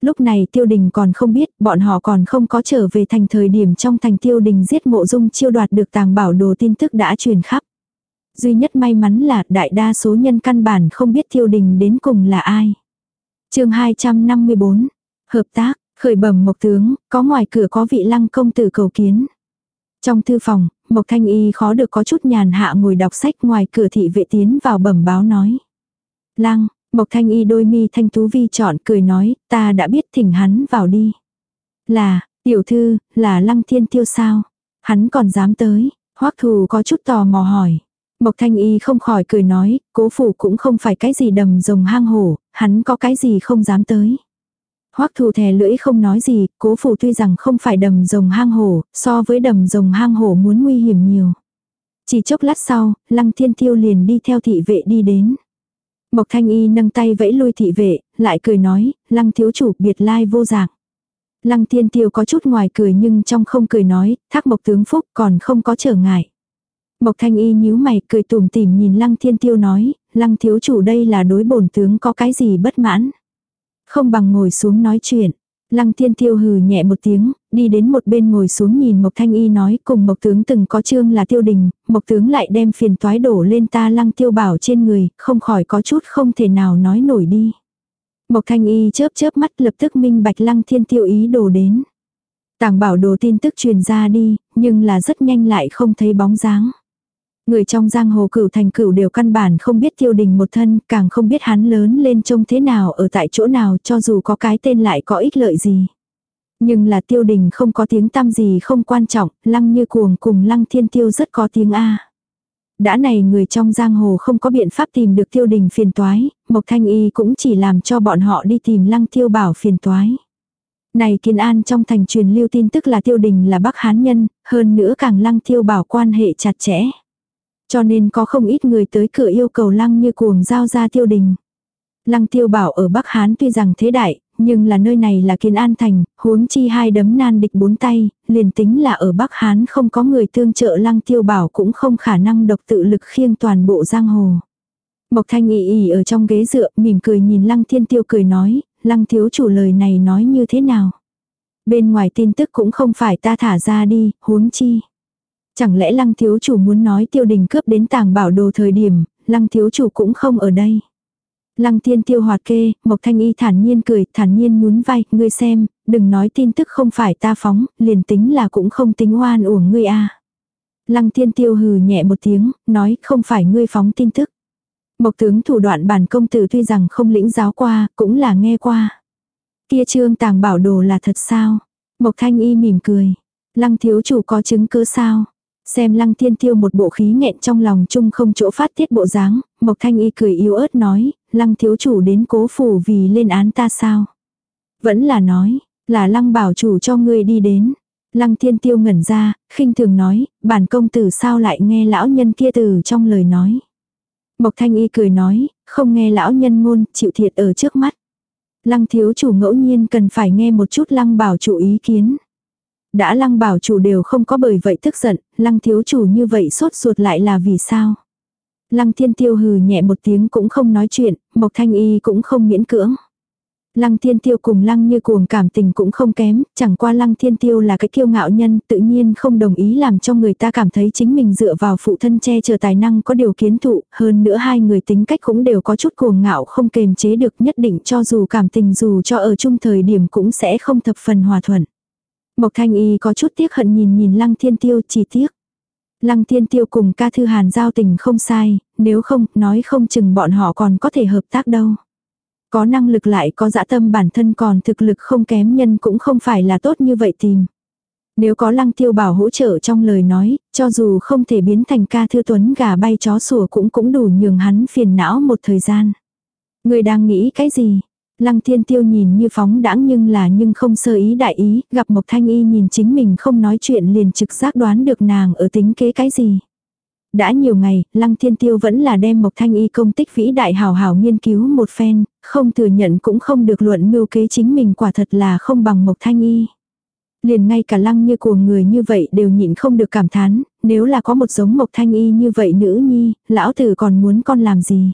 Lúc này tiêu đình còn không biết, bọn họ còn không có trở về thành thời điểm trong thành tiêu đình giết mộ dung chiêu đoạt được tàng bảo đồ tin tức đã truyền khắp. Duy nhất may mắn là đại đa số nhân căn bản không biết tiêu đình đến cùng là ai. chương 254, Hợp tác, khởi bẩm mộc tướng, có ngoài cửa có vị lăng công tử cầu kiến. Trong thư phòng, Mộc Thanh Y khó được có chút nhàn hạ ngồi đọc sách ngoài cửa thị vệ tiến vào bẩm báo nói. Lăng, Mộc Thanh Y đôi mi thanh tú vi chọn cười nói, ta đã biết thỉnh hắn vào đi. Là, tiểu thư, là Lăng Thiên Tiêu sao? Hắn còn dám tới, hoắc thù có chút tò mò hỏi. Mộc Thanh Y không khỏi cười nói, cố phủ cũng không phải cái gì đầm rồng hang hổ, hắn có cái gì không dám tới. Hoắc thù thè lưỡi không nói gì, cố phủ tuy rằng không phải đầm rồng hang hổ, so với đầm rồng hang hổ muốn nguy hiểm nhiều. Chỉ chốc lát sau, lăng thiên tiêu liền đi theo thị vệ đi đến. Mộc thanh y nâng tay vẫy lui thị vệ, lại cười nói, lăng thiếu chủ biệt lai vô dạng. Lăng thiên tiêu có chút ngoài cười nhưng trong không cười nói, thác mộc tướng phúc còn không có trở ngại. Mộc thanh y nhíu mày cười tùm tìm nhìn lăng thiên tiêu nói, lăng thiếu chủ đây là đối bổn tướng có cái gì bất mãn. Không bằng ngồi xuống nói chuyện. Lăng thiên tiêu hừ nhẹ một tiếng, đi đến một bên ngồi xuống nhìn Mộc Thanh Y nói cùng Mộc Tướng từng có chương là tiêu đình, Mộc Tướng lại đem phiền toái đổ lên ta lăng tiêu bảo trên người, không khỏi có chút không thể nào nói nổi đi. Mộc Thanh Y chớp chớp mắt lập tức minh bạch lăng thiên tiêu ý đồ đến. Tàng bảo đồ tin tức truyền ra đi, nhưng là rất nhanh lại không thấy bóng dáng. Người trong giang hồ cửu thành cửu đều căn bản không biết tiêu đình một thân, càng không biết hắn lớn lên trông thế nào ở tại chỗ nào cho dù có cái tên lại có ích lợi gì. Nhưng là tiêu đình không có tiếng tăm gì không quan trọng, lăng như cuồng cùng lăng thiên tiêu rất có tiếng A. Đã này người trong giang hồ không có biện pháp tìm được tiêu đình phiền toái, Mộc Thanh Y cũng chỉ làm cho bọn họ đi tìm lăng tiêu bảo phiền toái. Này kiên an trong thành truyền lưu tin tức là tiêu đình là bắc hán nhân, hơn nữa càng lăng tiêu bảo quan hệ chặt chẽ. Cho nên có không ít người tới cửa yêu cầu lăng như cuồng giao ra tiêu đình. Lăng tiêu bảo ở Bắc Hán tuy rằng thế đại, nhưng là nơi này là kiến an thành, huống chi hai đấm nan địch bốn tay, liền tính là ở Bắc Hán không có người tương trợ lăng tiêu bảo cũng không khả năng độc tự lực khiêng toàn bộ giang hồ. Mộc thanh ị ỉ ở trong ghế dựa, mỉm cười nhìn lăng thiên tiêu cười nói, lăng thiếu chủ lời này nói như thế nào. Bên ngoài tin tức cũng không phải ta thả ra đi, huống chi. Chẳng lẽ lăng thiếu chủ muốn nói tiêu đình cướp đến tàng bảo đồ thời điểm, lăng thiếu chủ cũng không ở đây. Lăng thiên tiêu hoạt kê, Mộc Thanh Y thản nhiên cười, thản nhiên nhún vai, ngươi xem, đừng nói tin tức không phải ta phóng, liền tính là cũng không tính oan uổng ngươi a. Lăng thiên tiêu hừ nhẹ một tiếng, nói không phải ngươi phóng tin tức. Mộc tướng thủ đoạn bản công tử tuy rằng không lĩnh giáo qua, cũng là nghe qua. Kia trương tàng bảo đồ là thật sao? Mộc thanh y mỉm cười. Lăng thiếu chủ có chứng cứ sao? Xem lăng thiên tiêu một bộ khí nghẹn trong lòng chung không chỗ phát tiết bộ dáng, Mộc thanh y cười yếu ớt nói, lăng thiếu chủ đến cố phủ vì lên án ta sao? Vẫn là nói, là lăng bảo chủ cho ngươi đi đến. Lăng thiên tiêu ngẩn ra, khinh thường nói, bản công tử sao lại nghe lão nhân kia từ trong lời nói. Mộc thanh y cười nói, không nghe lão nhân ngôn, chịu thiệt ở trước mắt. Lăng thiếu chủ ngẫu nhiên cần phải nghe một chút lăng bảo chủ ý kiến. Đã lăng bảo chủ đều không có bởi vậy tức giận, lăng thiếu chủ như vậy sốt ruột lại là vì sao? Lăng thiên tiêu hừ nhẹ một tiếng cũng không nói chuyện, Mộc Thanh Y cũng không miễn cưỡng. Lăng thiên tiêu cùng lăng như cuồng cảm tình cũng không kém, chẳng qua lăng thiên tiêu là cái kiêu ngạo nhân tự nhiên không đồng ý làm cho người ta cảm thấy chính mình dựa vào phụ thân che chở tài năng có điều kiến thụ, hơn nữa hai người tính cách cũng đều có chút cuồng ngạo không kềm chế được nhất định cho dù cảm tình dù cho ở chung thời điểm cũng sẽ không thập phần hòa thuận. Mộc thanh y có chút tiếc hận nhìn nhìn lăng thiên tiêu chỉ tiếc. Lăng thiên tiêu cùng ca thư hàn giao tình không sai, nếu không, nói không chừng bọn họ còn có thể hợp tác đâu. Có năng lực lại có dã tâm bản thân còn thực lực không kém nhân cũng không phải là tốt như vậy tìm. Nếu có lăng tiêu bảo hỗ trợ trong lời nói, cho dù không thể biến thành ca thư tuấn gà bay chó sủa cũng cũng đủ nhường hắn phiền não một thời gian. Người đang nghĩ cái gì? Lăng thiên tiêu nhìn như phóng đãng nhưng là nhưng không sơ ý đại ý, gặp Mộc Thanh Y nhìn chính mình không nói chuyện liền trực giác đoán được nàng ở tính kế cái gì. Đã nhiều ngày, Lăng Thiên Tiêu vẫn là đem Mộc Thanh Y công tích vĩ đại hào hào nghiên cứu một phen, không thừa nhận cũng không được luận mưu kế chính mình quả thật là không bằng Mộc Thanh Y. Liền ngay cả lăng như của người như vậy đều nhịn không được cảm thán, nếu là có một giống Mộc Thanh Y như vậy nữ nhi, lão tử còn muốn con làm gì.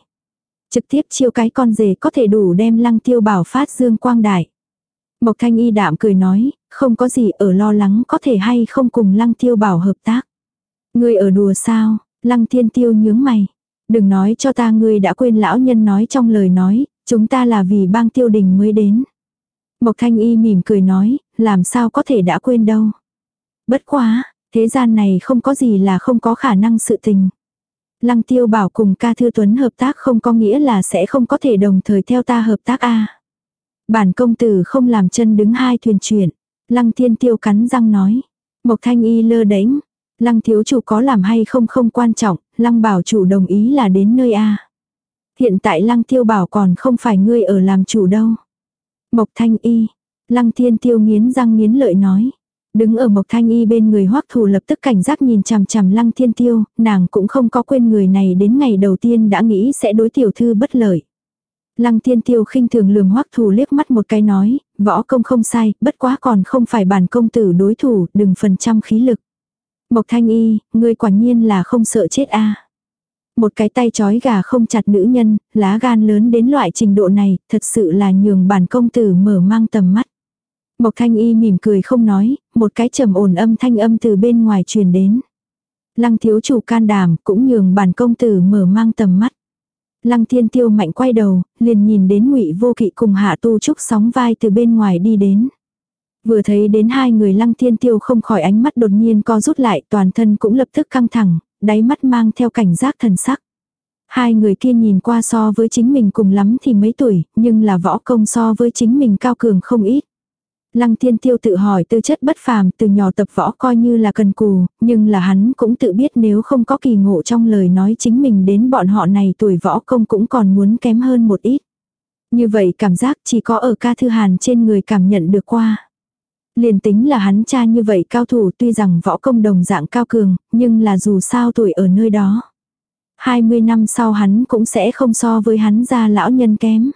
Trực tiếp chiêu cái con rể có thể đủ đem lăng tiêu bảo phát dương quang đại. Mộc Thanh Y đạm cười nói, không có gì ở lo lắng có thể hay không cùng lăng tiêu bảo hợp tác. Người ở đùa sao, Lăng thiên tiêu nhướng mày. Đừng nói cho ta ngươi đã quên lão nhân nói trong lời nói, chúng ta là vì bang tiêu đình mới đến. Mộc thanh y mỉm cười nói, làm sao có thể đã quên đâu. Bất quá, thế gian này không có gì là không có khả năng sự tình. Lăng tiêu bảo cùng ca thư tuấn hợp tác không có nghĩa là sẽ không có thể đồng thời theo ta hợp tác a Bản công tử không làm chân đứng hai thuyền chuyển. Lăng thiên tiêu cắn răng nói. Mộc thanh y lơ đánh, Lăng thiếu chủ có làm hay không không quan trọng, lăng bảo chủ đồng ý là đến nơi A. Hiện tại lăng tiêu bảo còn không phải ngươi ở làm chủ đâu. Mộc thanh y, lăng thiên tiêu nghiến răng nghiến lợi nói. Đứng ở mộc thanh y bên người hoắc thủ lập tức cảnh giác nhìn chằm chằm lăng thiên tiêu, nàng cũng không có quên người này đến ngày đầu tiên đã nghĩ sẽ đối tiểu thư bất lợi. Lăng thiên tiêu khinh thường lườm hoắc thủ liếc mắt một cái nói, võ công không sai, bất quá còn không phải bản công tử đối thủ, đừng phần trăm khí lực. Mộc thanh y, ngươi quả nhiên là không sợ chết a Một cái tay chói gà không chặt nữ nhân, lá gan lớn đến loại trình độ này, thật sự là nhường bản công tử mở mang tầm mắt. Mộc thanh y mỉm cười không nói, một cái trầm ổn âm thanh âm từ bên ngoài truyền đến. Lăng thiếu chủ can đảm cũng nhường bản công tử mở mang tầm mắt. Lăng thiên tiêu mạnh quay đầu, liền nhìn đến ngụy vô kỵ cùng hạ tu trúc sóng vai từ bên ngoài đi đến. Vừa thấy đến hai người lăng thiên tiêu không khỏi ánh mắt đột nhiên co rút lại toàn thân cũng lập tức căng thẳng, đáy mắt mang theo cảnh giác thần sắc. Hai người kia nhìn qua so với chính mình cùng lắm thì mấy tuổi, nhưng là võ công so với chính mình cao cường không ít. Lăng thiên tiêu tự hỏi tư chất bất phàm từ nhỏ tập võ coi như là cần cù, nhưng là hắn cũng tự biết nếu không có kỳ ngộ trong lời nói chính mình đến bọn họ này tuổi võ công cũng còn muốn kém hơn một ít. Như vậy cảm giác chỉ có ở ca thư hàn trên người cảm nhận được qua. Liền tính là hắn cha như vậy cao thủ tuy rằng võ công đồng dạng cao cường, nhưng là dù sao tuổi ở nơi đó. 20 năm sau hắn cũng sẽ không so với hắn ra lão nhân kém.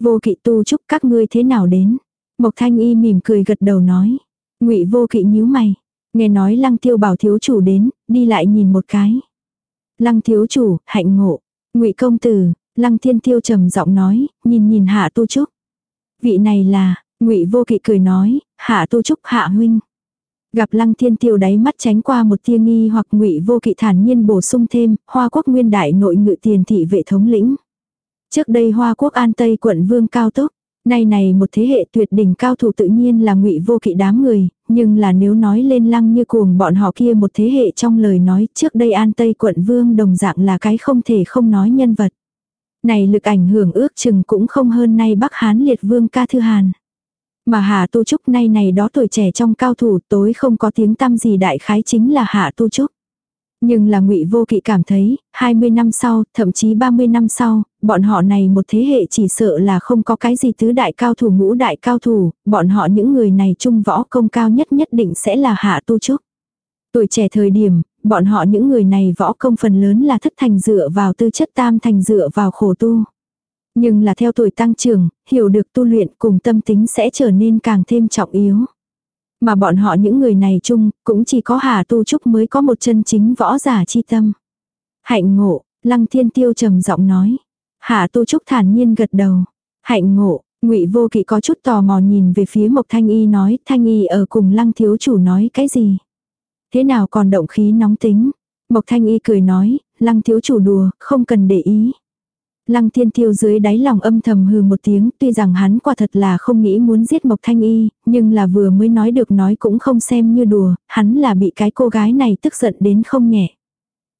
Vô kỵ tu chúc các ngươi thế nào đến. Mộc thanh y mỉm cười gật đầu nói. ngụy vô kỵ nhíu mày. Nghe nói lăng tiêu bảo thiếu chủ đến, đi lại nhìn một cái. Lăng thiếu chủ, hạnh ngộ. ngụy công tử, lăng thiên tiêu trầm giọng nói, nhìn nhìn hạ tu trúc. Vị này là, ngụy vô kỵ cười nói, hạ tu trúc hạ huynh. Gặp lăng thiên tiêu đáy mắt tránh qua một tia nghi hoặc ngụy vô kỵ thản nhiên bổ sung thêm, hoa quốc nguyên đại nội ngự tiền thị vệ thống lĩnh. Trước đây hoa quốc an tây quận vương cao tốc, nay này một thế hệ tuyệt đỉnh cao thủ tự nhiên là ngụy vô kỵ đám người, nhưng là nếu nói lên lăng như cuồng bọn họ kia một thế hệ trong lời nói trước đây an tây quận vương đồng dạng là cái không thể không nói nhân vật. Này lực ảnh hưởng ước chừng cũng không hơn nay Bắc Hán liệt vương ca thư hàn. Mà Hạ Tu Trúc nay này đó tuổi trẻ trong cao thủ tối không có tiếng tăm gì đại khái chính là Hạ Tu Trúc. Nhưng là ngụy Vô Kỵ cảm thấy, 20 năm sau, thậm chí 30 năm sau, bọn họ này một thế hệ chỉ sợ là không có cái gì tứ đại cao thủ ngũ đại cao thủ, bọn họ những người này trung võ công cao nhất nhất định sẽ là Hạ Tu Trúc. Tuổi trẻ thời điểm, bọn họ những người này võ công phần lớn là thất thành dựa vào tư chất tam thành dựa vào khổ tu. Nhưng là theo tuổi tăng trưởng, hiểu được tu luyện cùng tâm tính sẽ trở nên càng thêm trọng yếu. Mà bọn họ những người này chung, cũng chỉ có Hà Tu Trúc mới có một chân chính võ giả chi tâm. Hạnh ngộ, Lăng Thiên Tiêu trầm giọng nói. Hà Tu Trúc thản nhiên gật đầu. Hạnh ngộ, ngụy Vô Kỵ có chút tò mò nhìn về phía Mộc Thanh Y nói, Thanh Y ở cùng Lăng Thiếu Chủ nói cái gì? Thế nào còn động khí nóng tính? Mộc Thanh Y cười nói, Lăng Thiếu Chủ đùa, không cần để ý. Lăng thiên tiêu dưới đáy lòng âm thầm hừ một tiếng, tuy rằng hắn quả thật là không nghĩ muốn giết Mộc Thanh Y, nhưng là vừa mới nói được nói cũng không xem như đùa, hắn là bị cái cô gái này tức giận đến không nhẹ.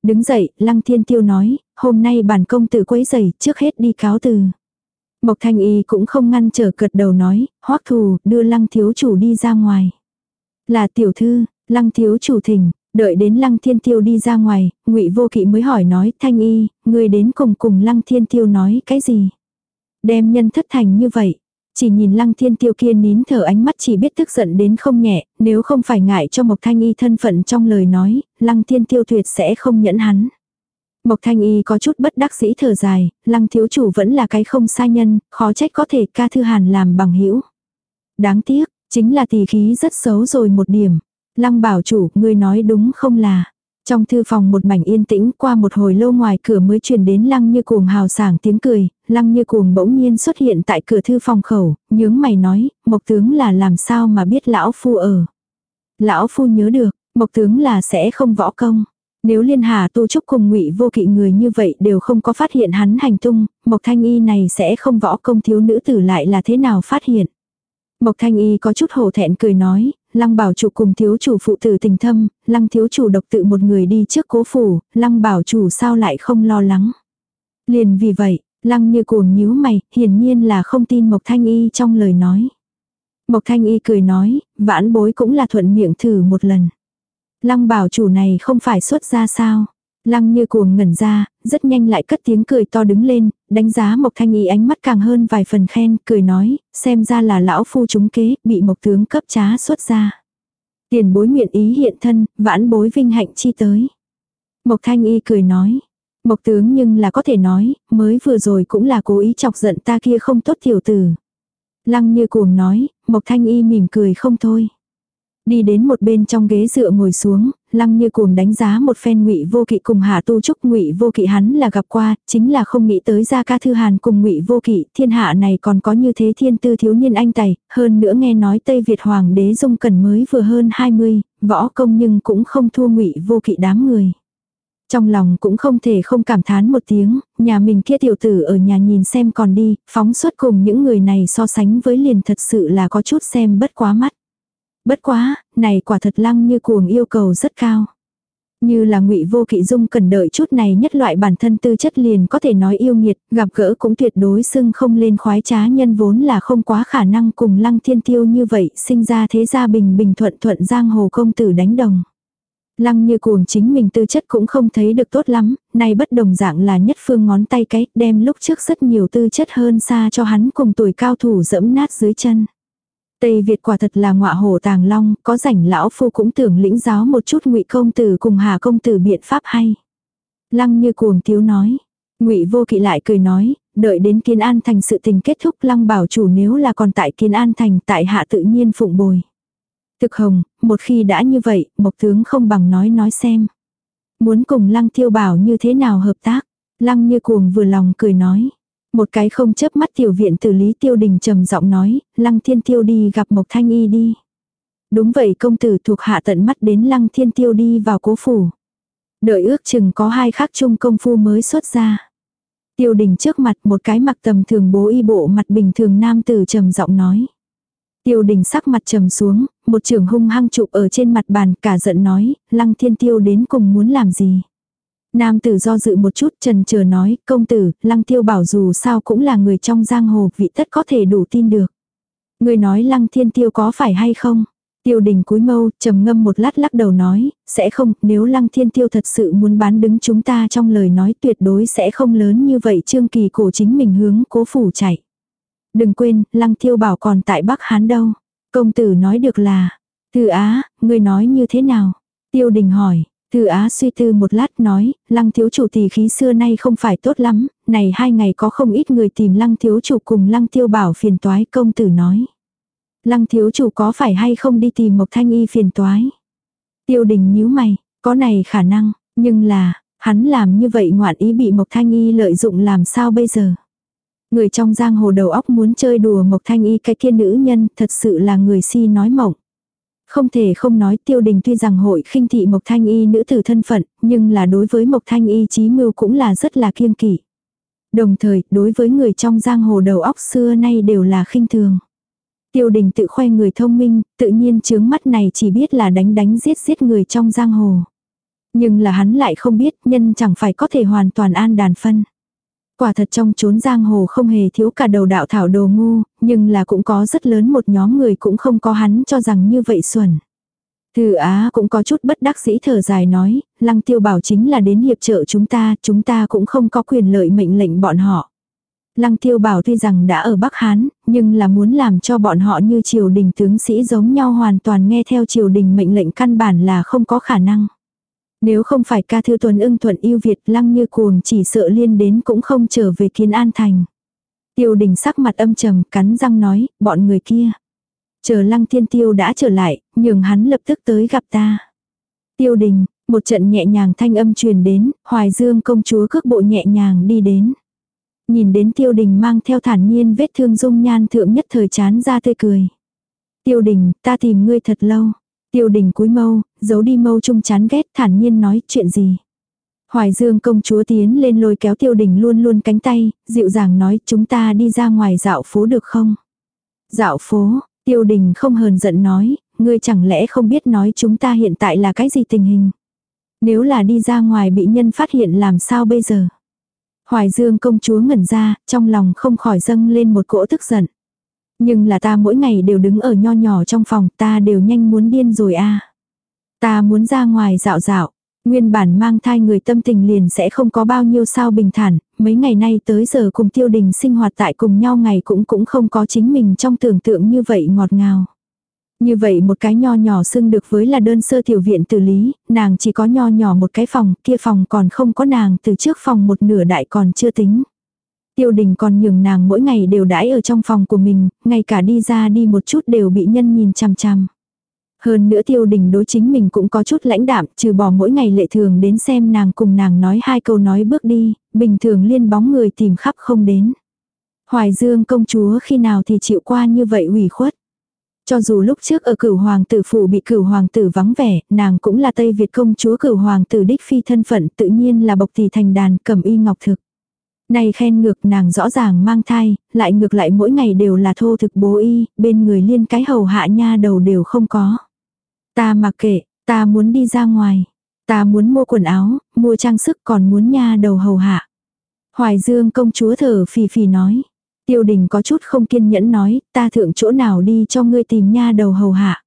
Đứng dậy, Lăng thiên tiêu nói, hôm nay bản công tử quấy giày, trước hết đi cáo từ. Mộc Thanh Y cũng không ngăn trở cật đầu nói, hoắc thù, đưa Lăng thiếu chủ đi ra ngoài. Là tiểu thư, Lăng thiếu chủ thỉnh, Đợi đến lăng thiên tiêu đi ra ngoài, ngụy vô kỵ mới hỏi nói, thanh y, người đến cùng cùng lăng thiên tiêu nói cái gì? Đem nhân thất thành như vậy. Chỉ nhìn lăng thiên tiêu kia nín thở ánh mắt chỉ biết tức giận đến không nhẹ, nếu không phải ngại cho Mộc Thanh Y thân phận trong lời nói, lăng thiên tiêu tuyệt sẽ không nhẫn hắn. Mộc Thanh Y có chút bất đắc dĩ thở dài, lăng thiếu chủ vẫn là cái không sai nhân, khó trách có thể ca thư hàn làm bằng hữu Đáng tiếc, chính là tỷ khí rất xấu rồi một điểm. Lăng bảo chủ, ngươi nói đúng không là. Trong thư phòng một mảnh yên tĩnh qua một hồi lâu ngoài cửa mới truyền đến lăng như cuồng hào sảng tiếng cười, lăng như cuồng bỗng nhiên xuất hiện tại cửa thư phòng khẩu, nhướng mày nói, mộc tướng là làm sao mà biết lão phu ở. Lão phu nhớ được, mộc tướng là sẽ không võ công. Nếu liên hà tu trúc cùng ngụy vô kỵ người như vậy đều không có phát hiện hắn hành tung, mộc thanh y này sẽ không võ công thiếu nữ tử lại là thế nào phát hiện. Mộc thanh y có chút hổ thẹn cười nói, Lăng bảo chủ cùng thiếu chủ phụ tử tình thâm, lăng thiếu chủ độc tự một người đi trước cố phủ, lăng bảo chủ sao lại không lo lắng. Liền vì vậy, lăng như cuồng nhíu mày, hiển nhiên là không tin Mộc Thanh Y trong lời nói. Mộc Thanh Y cười nói, vãn bối cũng là thuận miệng thử một lần. Lăng bảo chủ này không phải xuất ra sao. Lăng như cuồng ngẩn ra, rất nhanh lại cất tiếng cười to đứng lên, đánh giá Mộc Thanh Y ánh mắt càng hơn vài phần khen, cười nói, xem ra là lão phu chúng kế, bị Mộc tướng cấp trá xuất ra. Tiền bối nguyện ý hiện thân, vãn bối vinh hạnh chi tới. Mộc Thanh Y cười nói, Mộc tướng nhưng là có thể nói, mới vừa rồi cũng là cố ý chọc giận ta kia không tốt tiểu tử. Lăng như cuồng nói, Mộc Thanh Y mỉm cười không thôi. Đi đến một bên trong ghế dựa ngồi xuống, lăng như cuồng đánh giá một phen ngụy vô kỵ cùng hạ tu trúc ngụy vô kỵ hắn là gặp qua, chính là không nghĩ tới ra ca thư hàn cùng ngụy vô kỵ, thiên hạ này còn có như thế thiên tư thiếu niên anh tài, hơn nữa nghe nói Tây Việt hoàng đế dung cần mới vừa hơn 20, võ công nhưng cũng không thua ngụy vô kỵ đám người. Trong lòng cũng không thể không cảm thán một tiếng, nhà mình kia tiểu tử ở nhà nhìn xem còn đi, phóng xuất cùng những người này so sánh với liền thật sự là có chút xem bất quá mắt. Bất quá, này quả thật lăng như cuồng yêu cầu rất cao. Như là ngụy vô kỵ dung cần đợi chút này nhất loại bản thân tư chất liền có thể nói yêu nghiệt, gặp gỡ cũng tuyệt đối xưng không lên khoái trá nhân vốn là không quá khả năng cùng lăng thiên tiêu như vậy, sinh ra thế gia bình bình thuận thuận giang hồ công tử đánh đồng. Lăng như cuồng chính mình tư chất cũng không thấy được tốt lắm, nay bất đồng dạng là nhất phương ngón tay cái, đem lúc trước rất nhiều tư chất hơn xa cho hắn cùng tuổi cao thủ dẫm nát dưới chân. Tây Việt quả thật là ngọa hổ tàng long, có rảnh lão phu cũng tưởng lĩnh giáo một chút ngụy công tử cùng hà công tử biện pháp hay. Lăng như cuồng thiếu nói. ngụy vô kỵ lại cười nói, đợi đến kiến an thành sự tình kết thúc lăng bảo chủ nếu là còn tại kiến an thành tại hạ tự nhiên phụng bồi. Thực hồng, một khi đã như vậy, mộc tướng không bằng nói nói xem. Muốn cùng lăng tiêu bảo như thế nào hợp tác. Lăng như cuồng vừa lòng cười nói. Một cái không chớp mắt tiểu viện tử lý tiêu đình trầm giọng nói, lăng thiên tiêu đi gặp mộc thanh y đi. Đúng vậy công tử thuộc hạ tận mắt đến lăng thiên tiêu đi vào cố phủ. Đợi ước chừng có hai khắc chung công phu mới xuất ra. Tiêu đình trước mặt một cái mặc tầm thường bố y bộ mặt bình thường nam tử trầm giọng nói. Tiêu đình sắc mặt trầm xuống, một trường hung hăng chụp ở trên mặt bàn cả giận nói, lăng thiên tiêu đến cùng muốn làm gì. Nam tử do dự một chút trần chờ nói, công tử, lăng tiêu bảo dù sao cũng là người trong giang hồ vị tất có thể đủ tin được. Người nói lăng thiên tiêu có phải hay không? Tiêu đình cúi mâu, trầm ngâm một lát lắc đầu nói, sẽ không, nếu lăng thiên tiêu thật sự muốn bán đứng chúng ta trong lời nói tuyệt đối sẽ không lớn như vậy trương kỳ cổ chính mình hướng cố phủ chạy. Đừng quên, lăng tiêu bảo còn tại Bắc Hán đâu. Công tử nói được là, từ Á, người nói như thế nào? Tiêu đình hỏi, Thư Á suy tư một lát nói, lăng thiếu chủ tỷ khí xưa nay không phải tốt lắm, này hai ngày có không ít người tìm lăng thiếu chủ cùng lăng tiêu bảo phiền toái công tử nói. Lăng thiếu chủ có phải hay không đi tìm Mộc Thanh Y phiền toái? Tiêu đình nhíu mày, có này khả năng, nhưng là, hắn làm như vậy ngoạn ý bị Mộc Thanh Y lợi dụng làm sao bây giờ? Người trong giang hồ đầu óc muốn chơi đùa Mộc Thanh Y cái kia nữ nhân thật sự là người si nói mộng. Không thể không nói tiêu đình tuy rằng hội khinh thị Mộc Thanh Y nữ tử thân phận, nhưng là đối với Mộc Thanh Y trí mưu cũng là rất là kiêng kỵ. Đồng thời, đối với người trong giang hồ đầu óc xưa nay đều là khinh thường. Tiêu đình tự khoe người thông minh, tự nhiên chướng mắt này chỉ biết là đánh đánh giết giết người trong giang hồ. Nhưng là hắn lại không biết nhân chẳng phải có thể hoàn toàn an đàn phân. Quả thật trong chốn giang hồ không hề thiếu cả đầu đạo thảo đồ ngu, nhưng là cũng có rất lớn một nhóm người cũng không có hắn cho rằng như vậy xuẩn. Thư Á cũng có chút bất đắc dĩ thở dài nói, Lăng Tiêu Bảo chính là đến hiệp trợ chúng ta, chúng ta cũng không có quyền lợi mệnh lệnh bọn họ. Lăng Tiêu Bảo tuy rằng đã ở Bắc Hán, nhưng là muốn làm cho bọn họ như triều đình tướng sĩ giống nhau hoàn toàn nghe theo triều đình mệnh lệnh căn bản là không có khả năng. Nếu không phải ca thư tuần ưng thuận yêu Việt lăng như cuồng chỉ sợ liên đến cũng không trở về kiến an thành. Tiêu đình sắc mặt âm trầm cắn răng nói, bọn người kia. Chờ lăng thiên tiêu đã trở lại, nhường hắn lập tức tới gặp ta. Tiêu đình, một trận nhẹ nhàng thanh âm truyền đến, hoài dương công chúa cước bộ nhẹ nhàng đi đến. Nhìn đến tiêu đình mang theo thản nhiên vết thương dung nhan thượng nhất thời chán ra tươi cười. Tiêu đình, ta tìm ngươi thật lâu. Tiêu đình cúi mâu, giấu đi mâu chung chán ghét thản nhiên nói chuyện gì. Hoài Dương công chúa tiến lên lôi kéo tiêu đình luôn luôn cánh tay, dịu dàng nói chúng ta đi ra ngoài dạo phố được không? Dạo phố, tiêu đình không hờn giận nói, ngươi chẳng lẽ không biết nói chúng ta hiện tại là cái gì tình hình? Nếu là đi ra ngoài bị nhân phát hiện làm sao bây giờ? Hoài Dương công chúa ngẩn ra, trong lòng không khỏi dâng lên một cỗ tức giận. Nhưng là ta mỗi ngày đều đứng ở nho nhỏ trong phòng, ta đều nhanh muốn điên rồi a. Ta muốn ra ngoài dạo dạo, nguyên bản mang thai người tâm tình liền sẽ không có bao nhiêu sao bình thản, mấy ngày nay tới giờ cùng tiêu đình sinh hoạt tại cùng nhau ngày cũng cũng không có chính mình trong tưởng tượng như vậy ngọt ngào. Như vậy một cái nho nhỏ xưng được với là đơn sơ tiểu viện tử lý, nàng chỉ có nho nhỏ một cái phòng, kia phòng còn không có nàng từ trước phòng một nửa đại còn chưa tính. Tiêu đình còn nhường nàng mỗi ngày đều đãi ở trong phòng của mình, ngay cả đi ra đi một chút đều bị nhân nhìn chằm chằm. Hơn nữa tiêu đình đối chính mình cũng có chút lãnh đạm, trừ bỏ mỗi ngày lệ thường đến xem nàng cùng nàng nói hai câu nói bước đi, bình thường liên bóng người tìm khắp không đến. Hoài Dương công chúa khi nào thì chịu qua như vậy ủy khuất. Cho dù lúc trước ở cửu hoàng tử phủ bị cửu hoàng tử vắng vẻ, nàng cũng là Tây Việt công chúa cửu hoàng tử đích phi thân phận tự nhiên là bộc tỷ thành đàn cầm y ngọc thực. Này khen ngược nàng rõ ràng mang thai, lại ngược lại mỗi ngày đều là thô thực bố y, bên người liên cái hầu hạ nha đầu đều không có. Ta mặc kệ, ta muốn đi ra ngoài. Ta muốn mua quần áo, mua trang sức còn muốn nha đầu hầu hạ. Hoài Dương công chúa thở phì phì nói. Tiêu đình có chút không kiên nhẫn nói, ta thượng chỗ nào đi cho ngươi tìm nha đầu hầu hạ.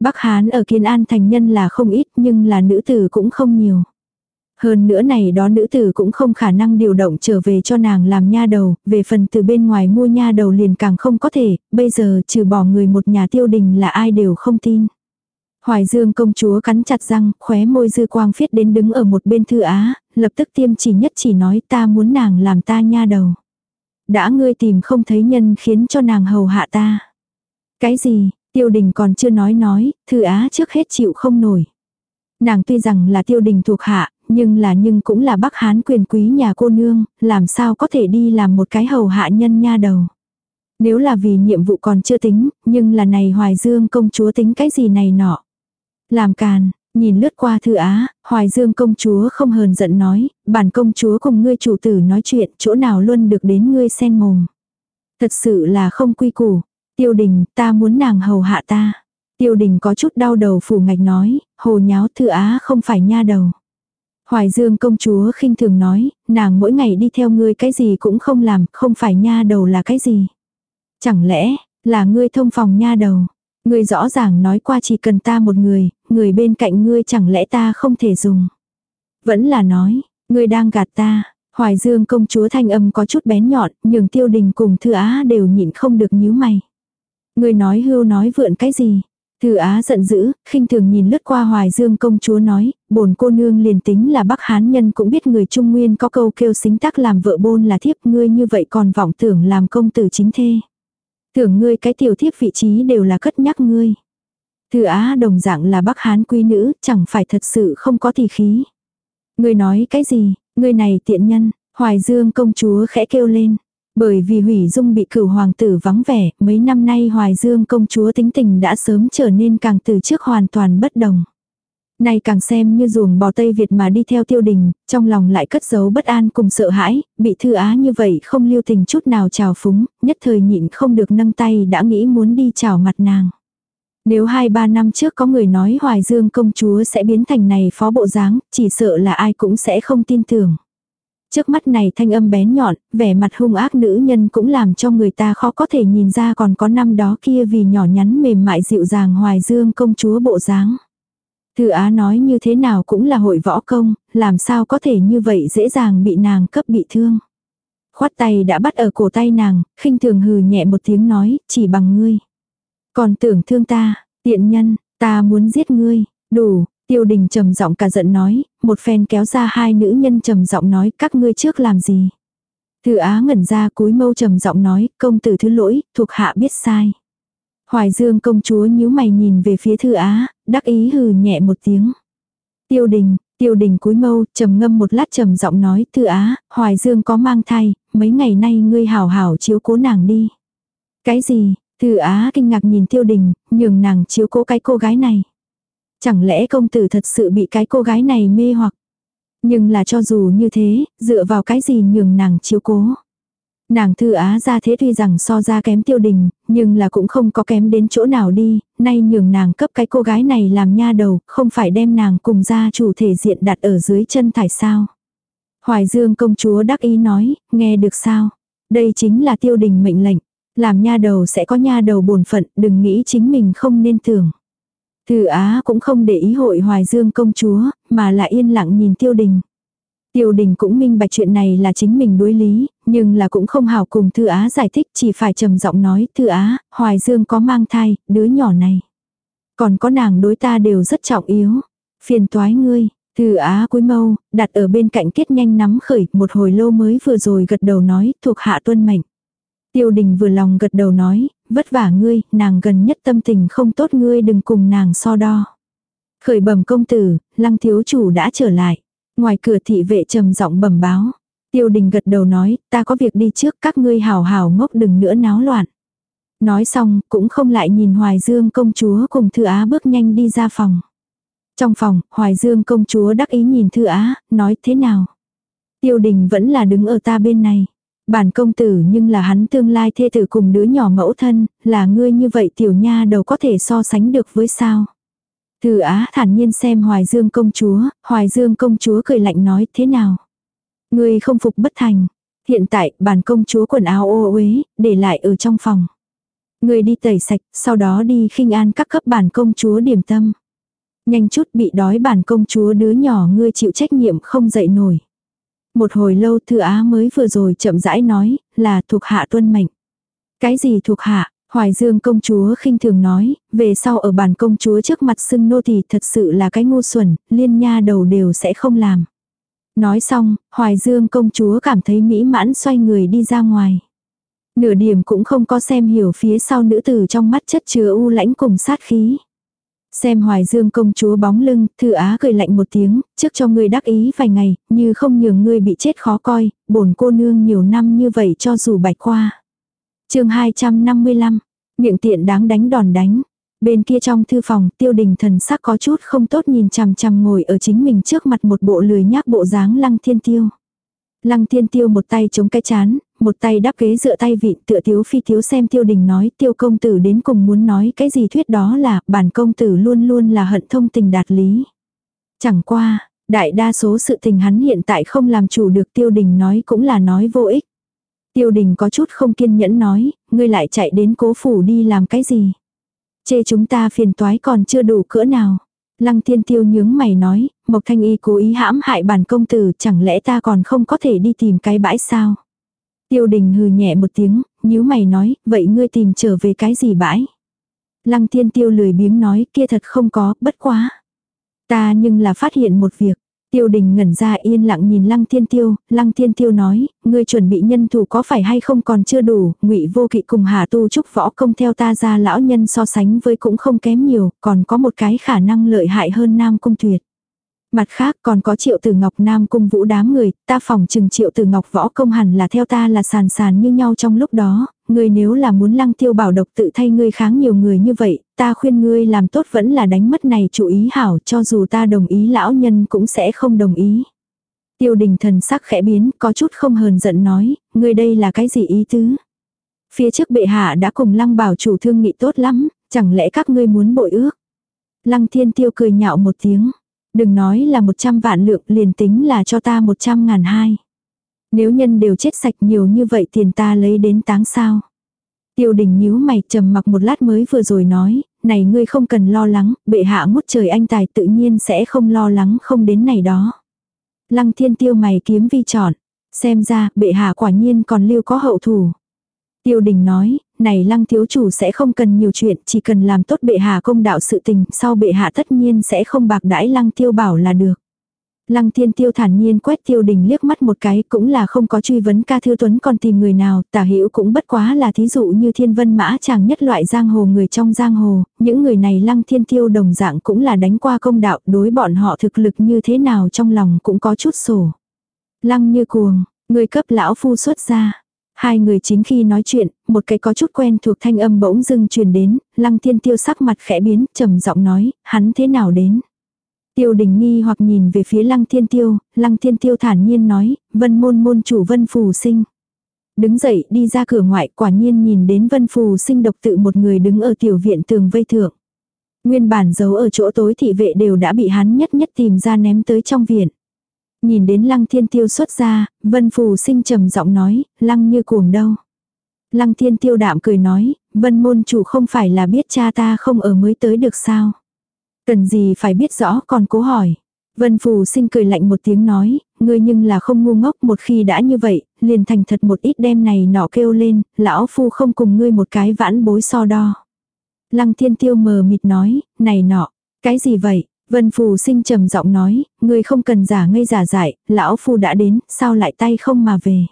Bắc Hán ở Kiên An thành nhân là không ít nhưng là nữ tử cũng không nhiều. Hơn nữa này đó nữ tử cũng không khả năng điều động trở về cho nàng làm nha đầu, về phần từ bên ngoài mua nha đầu liền càng không có thể, bây giờ trừ bỏ người một nhà tiêu đình là ai đều không tin. Hoài Dương công chúa cắn chặt răng, khóe môi dư quang phiết đến đứng ở một bên thư á, lập tức tiêm chỉ nhất chỉ nói ta muốn nàng làm ta nha đầu. Đã ngươi tìm không thấy nhân khiến cho nàng hầu hạ ta. Cái gì, tiêu đình còn chưa nói nói, thư á trước hết chịu không nổi. Nàng tuy rằng là tiêu đình thuộc hạ, nhưng là nhưng cũng là bắc hán quyền quý nhà cô nương, làm sao có thể đi làm một cái hầu hạ nhân nha đầu. Nếu là vì nhiệm vụ còn chưa tính, nhưng là này Hoài Dương công chúa tính cái gì này nọ. Làm càn, nhìn lướt qua thư á, Hoài Dương công chúa không hờn giận nói, bản công chúa cùng ngươi chủ tử nói chuyện, chỗ nào luôn được đến ngươi sen mồm. Thật sự là không quy củ. Tiêu đình, ta muốn nàng hầu hạ ta. Tiêu đình có chút đau đầu phủ ngạch nói, hồ nháo thư á không phải nha đầu. Hoài Dương công chúa khinh thường nói, nàng mỗi ngày đi theo ngươi cái gì cũng không làm, không phải nha đầu là cái gì. Chẳng lẽ, là ngươi thông phòng nha đầu. Ngươi rõ ràng nói qua chỉ cần ta một người, người bên cạnh ngươi chẳng lẽ ta không thể dùng. Vẫn là nói, ngươi đang gạt ta. Hoài Dương công chúa thanh âm có chút bén nhọn, nhưng tiêu đình cùng thư á đều nhịn không được nhíu mày. Ngươi nói hưu nói vượn cái gì? Từ Á giận dữ, khinh thường nhìn lướt qua Hoài Dương công chúa nói, bổn cô nương liền tính là Bắc Hán nhân cũng biết người Trung Nguyên có câu kêu xính tác làm vợ bôn là thiếp ngươi như vậy còn vọng tưởng làm công tử chính thê. Tưởng ngươi cái tiểu thiếp vị trí đều là cất nhắc ngươi. Từ Á đồng dạng là Bắc Hán quý nữ, chẳng phải thật sự không có tỷ khí. Ngươi nói cái gì, ngươi này tiện nhân, Hoài Dương công chúa khẽ kêu lên. Bởi vì hủy dung bị cửu hoàng tử vắng vẻ, mấy năm nay Hoài Dương công chúa tính tình đã sớm trở nên càng từ trước hoàn toàn bất đồng. Này càng xem như ruồng bò Tây Việt mà đi theo tiêu đình, trong lòng lại cất giấu bất an cùng sợ hãi, bị thư á như vậy không lưu tình chút nào chào phúng, nhất thời nhịn không được nâng tay đã nghĩ muốn đi chào mặt nàng. Nếu hai ba năm trước có người nói Hoài Dương công chúa sẽ biến thành này phó bộ dáng, chỉ sợ là ai cũng sẽ không tin tưởng. Trước mắt này thanh âm bén nhọn, vẻ mặt hung ác nữ nhân cũng làm cho người ta khó có thể nhìn ra còn có năm đó kia vì nhỏ nhắn mềm mại dịu dàng hoài dương công chúa bộ dáng. Thư Á nói như thế nào cũng là hội võ công, làm sao có thể như vậy dễ dàng bị nàng cấp bị thương. Khoát tay đã bắt ở cổ tay nàng, khinh thường hừ nhẹ một tiếng nói, chỉ bằng ngươi. Còn tưởng thương ta, tiện nhân, ta muốn giết ngươi, đủ, Tiêu đình trầm giọng cả giận nói, một phen kéo ra hai nữ nhân trầm giọng nói các ngươi trước làm gì. Thư á ngẩn ra cúi mâu trầm giọng nói, công tử thứ lỗi, thuộc hạ biết sai. Hoài dương công chúa nhíu mày nhìn về phía thư á, đắc ý hừ nhẹ một tiếng. Tiêu đình, tiêu đình cúi mâu, trầm ngâm một lát trầm giọng nói, thư á, hoài dương có mang thai, mấy ngày nay ngươi hảo hảo chiếu cố nàng đi. Cái gì, thư á kinh ngạc nhìn tiêu đình, nhường nàng chiếu cố cái cô gái này. Chẳng lẽ công tử thật sự bị cái cô gái này mê hoặc. Nhưng là cho dù như thế, dựa vào cái gì nhường nàng chiếu cố. Nàng thư á ra thế tuy rằng so ra kém tiêu đình, nhưng là cũng không có kém đến chỗ nào đi, nay nhường nàng cấp cái cô gái này làm nha đầu, không phải đem nàng cùng gia chủ thể diện đặt ở dưới chân thải sao. Hoài Dương công chúa đắc ý nói, nghe được sao? Đây chính là tiêu đình mệnh lệnh. Làm nha đầu sẽ có nha đầu bổn phận, đừng nghĩ chính mình không nên tưởng. Thư Á cũng không để ý hội Hoài Dương công chúa, mà là yên lặng nhìn Tiêu Đình. Tiêu Đình cũng minh bạch chuyện này là chính mình đối lý, nhưng là cũng không hào cùng Thư Á giải thích chỉ phải trầm giọng nói Thư Á, Hoài Dương có mang thai, đứa nhỏ này. Còn có nàng đối ta đều rất trọng yếu. Phiền toái ngươi, Thư Á cúi mâu, đặt ở bên cạnh kết nhanh nắm khởi, một hồi lâu mới vừa rồi gật đầu nói, thuộc hạ tuân mệnh. Tiêu đình vừa lòng gật đầu nói, vất vả ngươi, nàng gần nhất tâm tình không tốt ngươi đừng cùng nàng so đo. Khởi bẩm công tử, lăng thiếu chủ đã trở lại. Ngoài cửa thị vệ trầm giọng bẩm báo. Tiêu đình gật đầu nói, ta có việc đi trước các ngươi hào hào ngốc đừng nữa náo loạn. Nói xong, cũng không lại nhìn Hoài Dương công chúa cùng Thư Á bước nhanh đi ra phòng. Trong phòng, Hoài Dương công chúa đắc ý nhìn Thư Á, nói thế nào? Tiêu đình vẫn là đứng ở ta bên này. Bản công tử nhưng là hắn tương lai thê tử cùng đứa nhỏ mẫu thân, là ngươi như vậy tiểu nha đầu có thể so sánh được với sao. Từ Á thản nhiên xem Hoài Dương công chúa, Hoài Dương công chúa cười lạnh nói thế nào. ngươi không phục bất thành. Hiện tại bản công chúa quần áo ô uế, để lại ở trong phòng. ngươi đi tẩy sạch, sau đó đi khinh an các cấp bản công chúa điểm tâm. Nhanh chút bị đói bản công chúa đứa nhỏ ngươi chịu trách nhiệm không dậy nổi. Một hồi lâu thư á mới vừa rồi chậm rãi nói, là thuộc hạ tuân mệnh. Cái gì thuộc hạ? Hoài Dương công chúa khinh thường nói, về sau ở bàn công chúa trước mặt xưng nô thì thật sự là cái ngu xuẩn, liên nha đầu đều sẽ không làm. Nói xong, Hoài Dương công chúa cảm thấy mỹ mãn xoay người đi ra ngoài. Nửa điểm cũng không có xem hiểu phía sau nữ tử trong mắt chất chứa u lãnh cùng sát khí. Xem Hoài Dương công chúa bóng lưng, Thư Á cười lạnh một tiếng, trước cho ngươi đắc ý vài ngày, như không nhường ngươi bị chết khó coi, bổn cô nương nhiều năm như vậy cho dù bạch qua. chương 255, miệng tiện đáng đánh đòn đánh. Bên kia trong thư phòng, tiêu đình thần sắc có chút không tốt nhìn chằm chằm ngồi ở chính mình trước mặt một bộ lười nhác bộ dáng lăng thiên tiêu. Lăng thiên tiêu một tay chống cái chán, một tay đắp ghế dựa tay vịn tựa thiếu phi thiếu xem tiêu đình nói tiêu công tử đến cùng muốn nói cái gì thuyết đó là bản công tử luôn luôn là hận thông tình đạt lý. Chẳng qua, đại đa số sự tình hắn hiện tại không làm chủ được tiêu đình nói cũng là nói vô ích. Tiêu đình có chút không kiên nhẫn nói, ngươi lại chạy đến cố phủ đi làm cái gì. Chê chúng ta phiền toái còn chưa đủ cỡ nào. Lăng thiên tiêu nhướng mày nói, Mộc Thanh Y cố ý hãm hại bản công tử chẳng lẽ ta còn không có thể đi tìm cái bãi sao. Tiêu đình hừ nhẹ một tiếng, nhíu mày nói, vậy ngươi tìm trở về cái gì bãi? Lăng thiên tiêu lười biếng nói, kia thật không có, bất quá. Ta nhưng là phát hiện một việc. Tiêu đình ngẩn ra yên lặng nhìn lăng thiên tiêu, lăng thiên tiêu nói, ngươi chuẩn bị nhân thủ có phải hay không còn chưa đủ, ngụy vô kỵ cùng hà tu trúc võ công theo ta ra lão nhân so sánh với cũng không kém nhiều, còn có một cái khả năng lợi hại hơn nam cung tuyệt. Mặt khác còn có triệu tử ngọc nam cung vũ đám người, ta phòng chừng triệu tử ngọc võ công hẳn là theo ta là sàn sàn như nhau trong lúc đó, ngươi nếu là muốn lăng tiêu bảo độc tự thay ngươi kháng nhiều người như vậy, ta khuyên ngươi làm tốt vẫn là đánh mất này chủ ý hảo cho dù ta đồng ý lão nhân cũng sẽ không đồng ý. Tiêu đình thần sắc khẽ biến, có chút không hờn giận nói, ngươi đây là cái gì ý tứ? Phía trước bệ hạ đã cùng lăng bảo chủ thương nghị tốt lắm, chẳng lẽ các ngươi muốn bội ước? Lăng thiên tiêu cười nhạo một tiếng. Đừng nói là 100 vạn lượng liền tính là cho ta 100 ngàn hai. Nếu nhân đều chết sạch nhiều như vậy tiền ta lấy đến táng sao. Tiêu đình nhíu mày trầm mặc một lát mới vừa rồi nói, này ngươi không cần lo lắng, bệ hạ ngút trời anh tài tự nhiên sẽ không lo lắng không đến này đó. Lăng thiên tiêu mày kiếm vi chọn, xem ra bệ hạ quả nhiên còn lưu có hậu thủ. Tiêu đình nói, này lăng thiếu chủ sẽ không cần nhiều chuyện, chỉ cần làm tốt bệ hạ công đạo sự tình, sau bệ hạ tất nhiên sẽ không bạc đãi lăng tiêu bảo là được. Lăng thiên tiêu thản nhiên quét tiêu đình liếc mắt một cái cũng là không có truy vấn ca thư tuấn còn tìm người nào, tả hữu cũng bất quá là thí dụ như thiên vân mã chàng nhất loại giang hồ người trong giang hồ, những người này lăng thiên tiêu đồng dạng cũng là đánh qua công đạo đối bọn họ thực lực như thế nào trong lòng cũng có chút sổ. Lăng như cuồng, người cấp lão phu xuất ra. Hai người chính khi nói chuyện, một cái có chút quen thuộc thanh âm bỗng dưng truyền đến, lăng thiên tiêu sắc mặt khẽ biến, trầm giọng nói, hắn thế nào đến. Tiêu đình nghi hoặc nhìn về phía lăng thiên tiêu, lăng thiên tiêu thản nhiên nói, vân môn môn chủ vân phù sinh. Đứng dậy đi ra cửa ngoại quả nhiên nhìn đến vân phù sinh độc tự một người đứng ở tiểu viện tường vây thượng. Nguyên bản giấu ở chỗ tối thị vệ đều đã bị hắn nhất nhất tìm ra ném tới trong viện. Nhìn đến lăng thiên tiêu xuất ra, vân phù sinh trầm giọng nói, lăng như cuồng đâu. Lăng thiên tiêu đạm cười nói, vân môn chủ không phải là biết cha ta không ở mới tới được sao. Cần gì phải biết rõ còn cố hỏi. Vân phù sinh cười lạnh một tiếng nói, ngươi nhưng là không ngu ngốc một khi đã như vậy, liền thành thật một ít đêm này nọ kêu lên, lão phu không cùng ngươi một cái vãn bối so đo. Lăng thiên tiêu mờ mịt nói, này nọ, cái gì vậy? Vân Phù sinh trầm giọng nói, ngươi không cần giả ngây giả dại, lão phu đã đến, sao lại tay không mà về.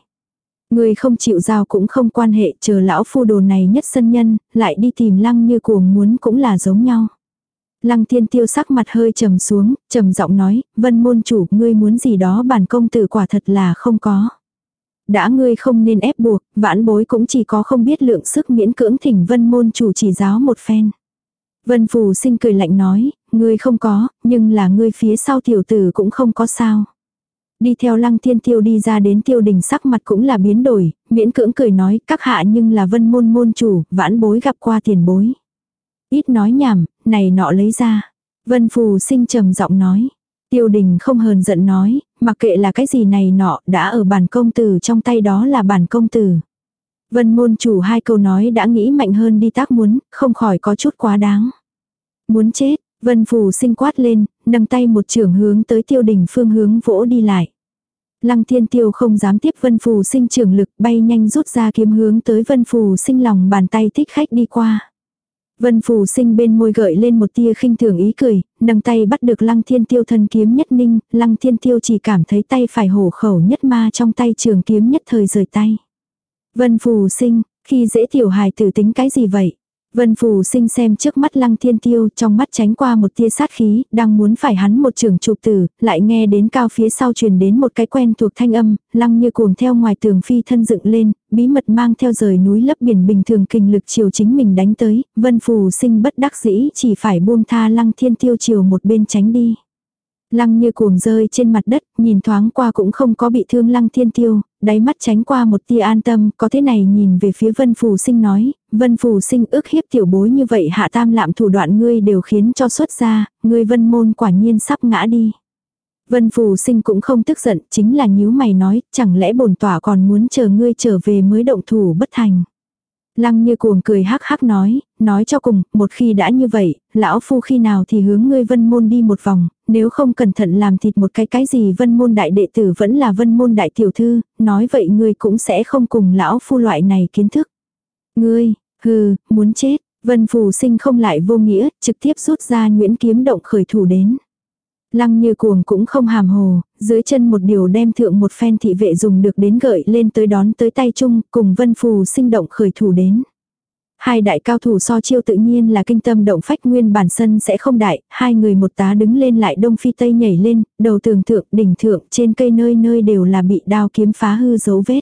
Ngươi không chịu giao cũng không quan hệ, chờ lão phu đồ này nhất sân nhân, lại đi tìm lăng như cuồng muốn cũng là giống nhau. Lăng thiên tiêu sắc mặt hơi trầm xuống, trầm giọng nói, vân môn chủ, ngươi muốn gì đó bản công tử quả thật là không có. Đã ngươi không nên ép buộc, vãn bối cũng chỉ có không biết lượng sức miễn cưỡng thỉnh vân môn chủ chỉ giáo một phen. Vân phù sinh cười lạnh nói, ngươi không có, nhưng là ngươi phía sau tiểu tử cũng không có sao. Đi theo lăng thiên tiêu đi ra đến tiêu đình sắc mặt cũng là biến đổi, miễn cưỡng cười nói các hạ nhưng là vân môn môn chủ, vãn bối gặp qua tiền bối. Ít nói nhảm, này nọ lấy ra. Vân Phù sinh trầm giọng nói. Tiêu đình không hờn giận nói, mặc kệ là cái gì này nọ, đã ở bản công tử trong tay đó là bản công tử. Vân môn chủ hai câu nói đã nghĩ mạnh hơn đi tác muốn, không khỏi có chút quá đáng. Muốn chết, Vân Phù sinh quát lên, nâng tay một trưởng hướng tới tiêu đình phương hướng vỗ đi lại. Lăng thiên tiêu không dám tiếp vân phù sinh trưởng lực bay nhanh rút ra kiếm hướng tới vân phù sinh lòng bàn tay thích khách đi qua. Vân phù sinh bên môi gợi lên một tia khinh thường ý cười, nâng tay bắt được lăng thiên tiêu thân kiếm nhất ninh, lăng thiên tiêu chỉ cảm thấy tay phải hổ khẩu nhất ma trong tay trường kiếm nhất thời rời tay. Vân phù sinh, khi dễ tiểu hài tử tính cái gì vậy? Vân Phù sinh xem trước mắt lăng thiên tiêu trong mắt tránh qua một tia sát khí, đang muốn phải hắn một trường chụp tử, lại nghe đến cao phía sau truyền đến một cái quen thuộc thanh âm, lăng như cuồng theo ngoài tường phi thân dựng lên, bí mật mang theo rời núi lấp biển bình thường kinh lực chiều chính mình đánh tới, Vân Phù sinh bất đắc dĩ chỉ phải buông tha lăng thiên tiêu chiều một bên tránh đi. Lăng như cuồng rơi trên mặt đất, nhìn thoáng qua cũng không có bị thương lăng thiên tiêu, đáy mắt tránh qua một tia an tâm, có thế này nhìn về phía vân phù sinh nói, vân phù sinh ước hiếp tiểu bối như vậy hạ tam lạm thủ đoạn ngươi đều khiến cho xuất ra, ngươi vân môn quả nhiên sắp ngã đi. Vân phù sinh cũng không tức giận, chính là nhíu mày nói, chẳng lẽ bổn tỏa còn muốn chờ ngươi trở về mới động thủ bất thành. Lăng như cuồng cười hắc hắc nói, nói cho cùng, một khi đã như vậy, lão phu khi nào thì hướng ngươi vân môn đi một vòng, nếu không cẩn thận làm thịt một cái cái gì vân môn đại đệ tử vẫn là vân môn đại tiểu thư, nói vậy ngươi cũng sẽ không cùng lão phu loại này kiến thức. Ngươi, hừ, muốn chết, vân phù sinh không lại vô nghĩa, trực tiếp rút ra nguyễn kiếm động khởi thủ đến. Lăng như cuồng cũng không hàm hồ, dưới chân một điều đem thượng một phen thị vệ dùng được đến gợi lên tới đón tới tay chung, cùng vân phù sinh động khởi thủ đến. Hai đại cao thủ so chiêu tự nhiên là kinh tâm động phách nguyên bản sân sẽ không đại, hai người một tá đứng lên lại đông phi tây nhảy lên, đầu tường thượng, đỉnh thượng, trên cây nơi nơi đều là bị đao kiếm phá hư dấu vết.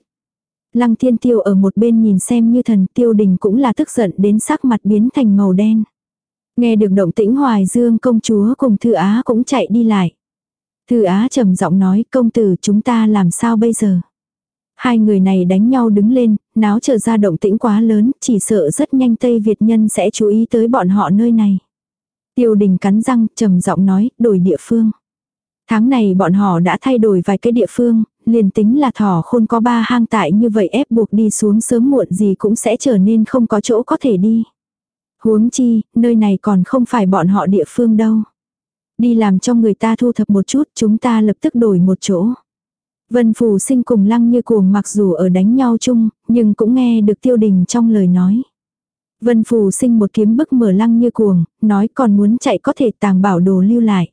Lăng thiên tiêu ở một bên nhìn xem như thần tiêu đình cũng là tức giận đến sắc mặt biến thành màu đen. Nghe được động tĩnh hoài dương công chúa cùng thư á cũng chạy đi lại. Thư á trầm giọng nói công tử chúng ta làm sao bây giờ. Hai người này đánh nhau đứng lên, náo trở ra động tĩnh quá lớn, chỉ sợ rất nhanh Tây Việt nhân sẽ chú ý tới bọn họ nơi này. Tiêu đình cắn răng, trầm giọng nói, đổi địa phương. Tháng này bọn họ đã thay đổi vài cái địa phương, liền tính là thỏ khôn có ba hang tại như vậy ép buộc đi xuống sớm muộn gì cũng sẽ trở nên không có chỗ có thể đi. Huống chi, nơi này còn không phải bọn họ địa phương đâu. Đi làm cho người ta thu thập một chút, chúng ta lập tức đổi một chỗ. Vân Phù sinh cùng lăng như cuồng mặc dù ở đánh nhau chung, nhưng cũng nghe được tiêu đình trong lời nói. Vân Phù sinh một kiếm bức mở lăng như cuồng, nói còn muốn chạy có thể tàng bảo đồ lưu lại.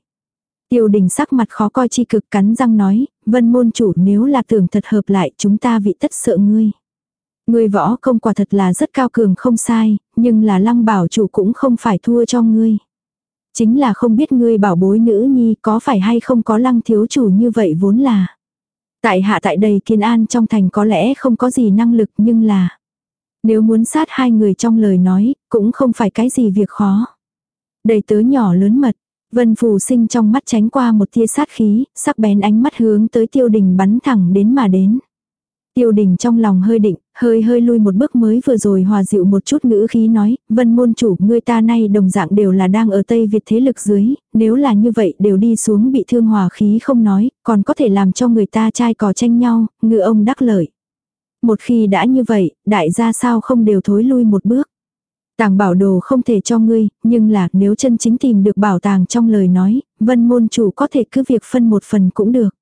Tiêu đình sắc mặt khó coi chi cực cắn răng nói, vân môn chủ nếu là tưởng thật hợp lại chúng ta vị tất sợ ngươi. Ngươi võ công quả thật là rất cao cường không sai, nhưng là lăng bảo chủ cũng không phải thua cho ngươi. Chính là không biết ngươi bảo bối nữ nhi có phải hay không có lăng thiếu chủ như vậy vốn là. Tại hạ tại đây kiên an trong thành có lẽ không có gì năng lực nhưng là. Nếu muốn sát hai người trong lời nói, cũng không phải cái gì việc khó. Đầy tớ nhỏ lớn mật, Vân Phù sinh trong mắt tránh qua một tia sát khí, sắc bén ánh mắt hướng tới tiêu đình bắn thẳng đến mà đến. Tiêu đình trong lòng hơi định, hơi hơi lui một bước mới vừa rồi hòa dịu một chút ngữ khí nói, vân môn chủ, người ta nay đồng dạng đều là đang ở Tây Việt thế lực dưới, nếu là như vậy đều đi xuống bị thương hòa khí không nói, còn có thể làm cho người ta trai cò tranh nhau, ngựa ông đắc lợi. Một khi đã như vậy, đại gia sao không đều thối lui một bước. Tàng bảo đồ không thể cho ngươi, nhưng là nếu chân chính tìm được bảo tàng trong lời nói, vân môn chủ có thể cứ việc phân một phần cũng được.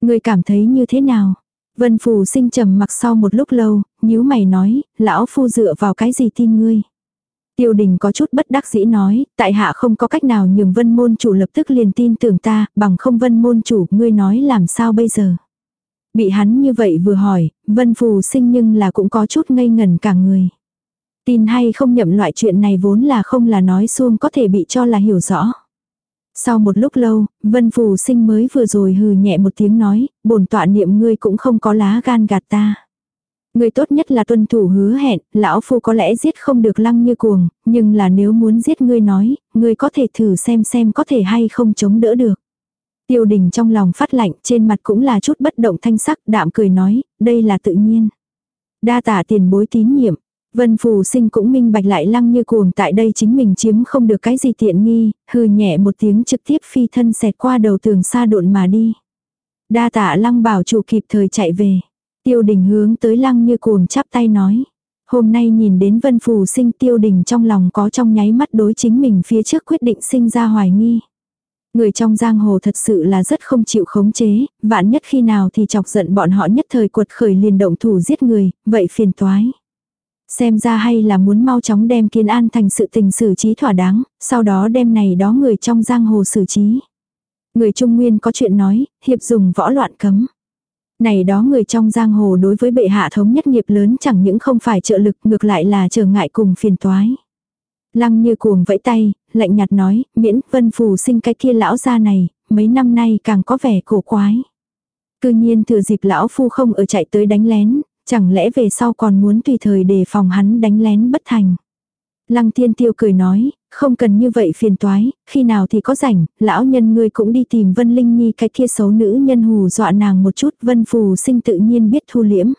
Ngươi cảm thấy như thế nào? Vân Phù sinh trầm mặc sau một lúc lâu, nhíu mày nói, lão phu dựa vào cái gì tin ngươi. Tiêu đình có chút bất đắc dĩ nói, tại hạ không có cách nào nhường vân môn chủ lập tức liền tin tưởng ta, bằng không vân môn chủ, ngươi nói làm sao bây giờ. Bị hắn như vậy vừa hỏi, vân phù sinh nhưng là cũng có chút ngây ngần cả người. Tin hay không nhậm loại chuyện này vốn là không là nói xuông có thể bị cho là hiểu rõ. Sau một lúc lâu, Vân Phù sinh mới vừa rồi hừ nhẹ một tiếng nói, bổn tọa niệm ngươi cũng không có lá gan gạt ta. Ngươi tốt nhất là tuân thủ hứa hẹn, lão phu có lẽ giết không được lăng như cuồng, nhưng là nếu muốn giết ngươi nói, ngươi có thể thử xem xem có thể hay không chống đỡ được. Tiêu đình trong lòng phát lạnh, trên mặt cũng là chút bất động thanh sắc, đạm cười nói, đây là tự nhiên. Đa tả tiền bối tín nhiệm, Vân Phù Sinh cũng minh bạch lại lăng như cuồng tại đây chính mình chiếm không được cái gì tiện nghi, hừ nhẹ một tiếng trực tiếp phi thân xẹt qua đầu tường xa độn mà đi. Đa tạ lăng bảo chủ kịp thời chạy về. Tiêu đình hướng tới lăng như cuồng chắp tay nói. Hôm nay nhìn đến vân phù sinh tiêu đình trong lòng có trong nháy mắt đối chính mình phía trước quyết định sinh ra hoài nghi. Người trong giang hồ thật sự là rất không chịu khống chế, vạn nhất khi nào thì chọc giận bọn họ nhất thời cuột khởi liền động thủ giết người, vậy phiền toái. Xem ra hay là muốn mau chóng đem kiến an thành sự tình xử trí thỏa đáng, sau đó đem này đó người trong giang hồ xử trí. Người Trung Nguyên có chuyện nói, hiệp dùng võ loạn cấm. Này đó người trong giang hồ đối với bệ hạ thống nhất nghiệp lớn chẳng những không phải trợ lực ngược lại là trở ngại cùng phiền toái. Lăng như cuồng vẫy tay, lạnh nhạt nói, miễn vân phù sinh cái kia lão gia này, mấy năm nay càng có vẻ cổ quái. Cư nhiên thừa dịp lão phu không ở chạy tới đánh lén, chẳng lẽ về sau còn muốn tùy thời đề phòng hắn đánh lén bất thành. Lăng thiên tiêu cười nói, không cần như vậy phiền toái, khi nào thì có rảnh, lão nhân ngươi cũng đi tìm Vân Linh Nhi cái kia xấu nữ nhân hù dọa nàng một chút, Vân Phù sinh tự nhiên biết thu liễm.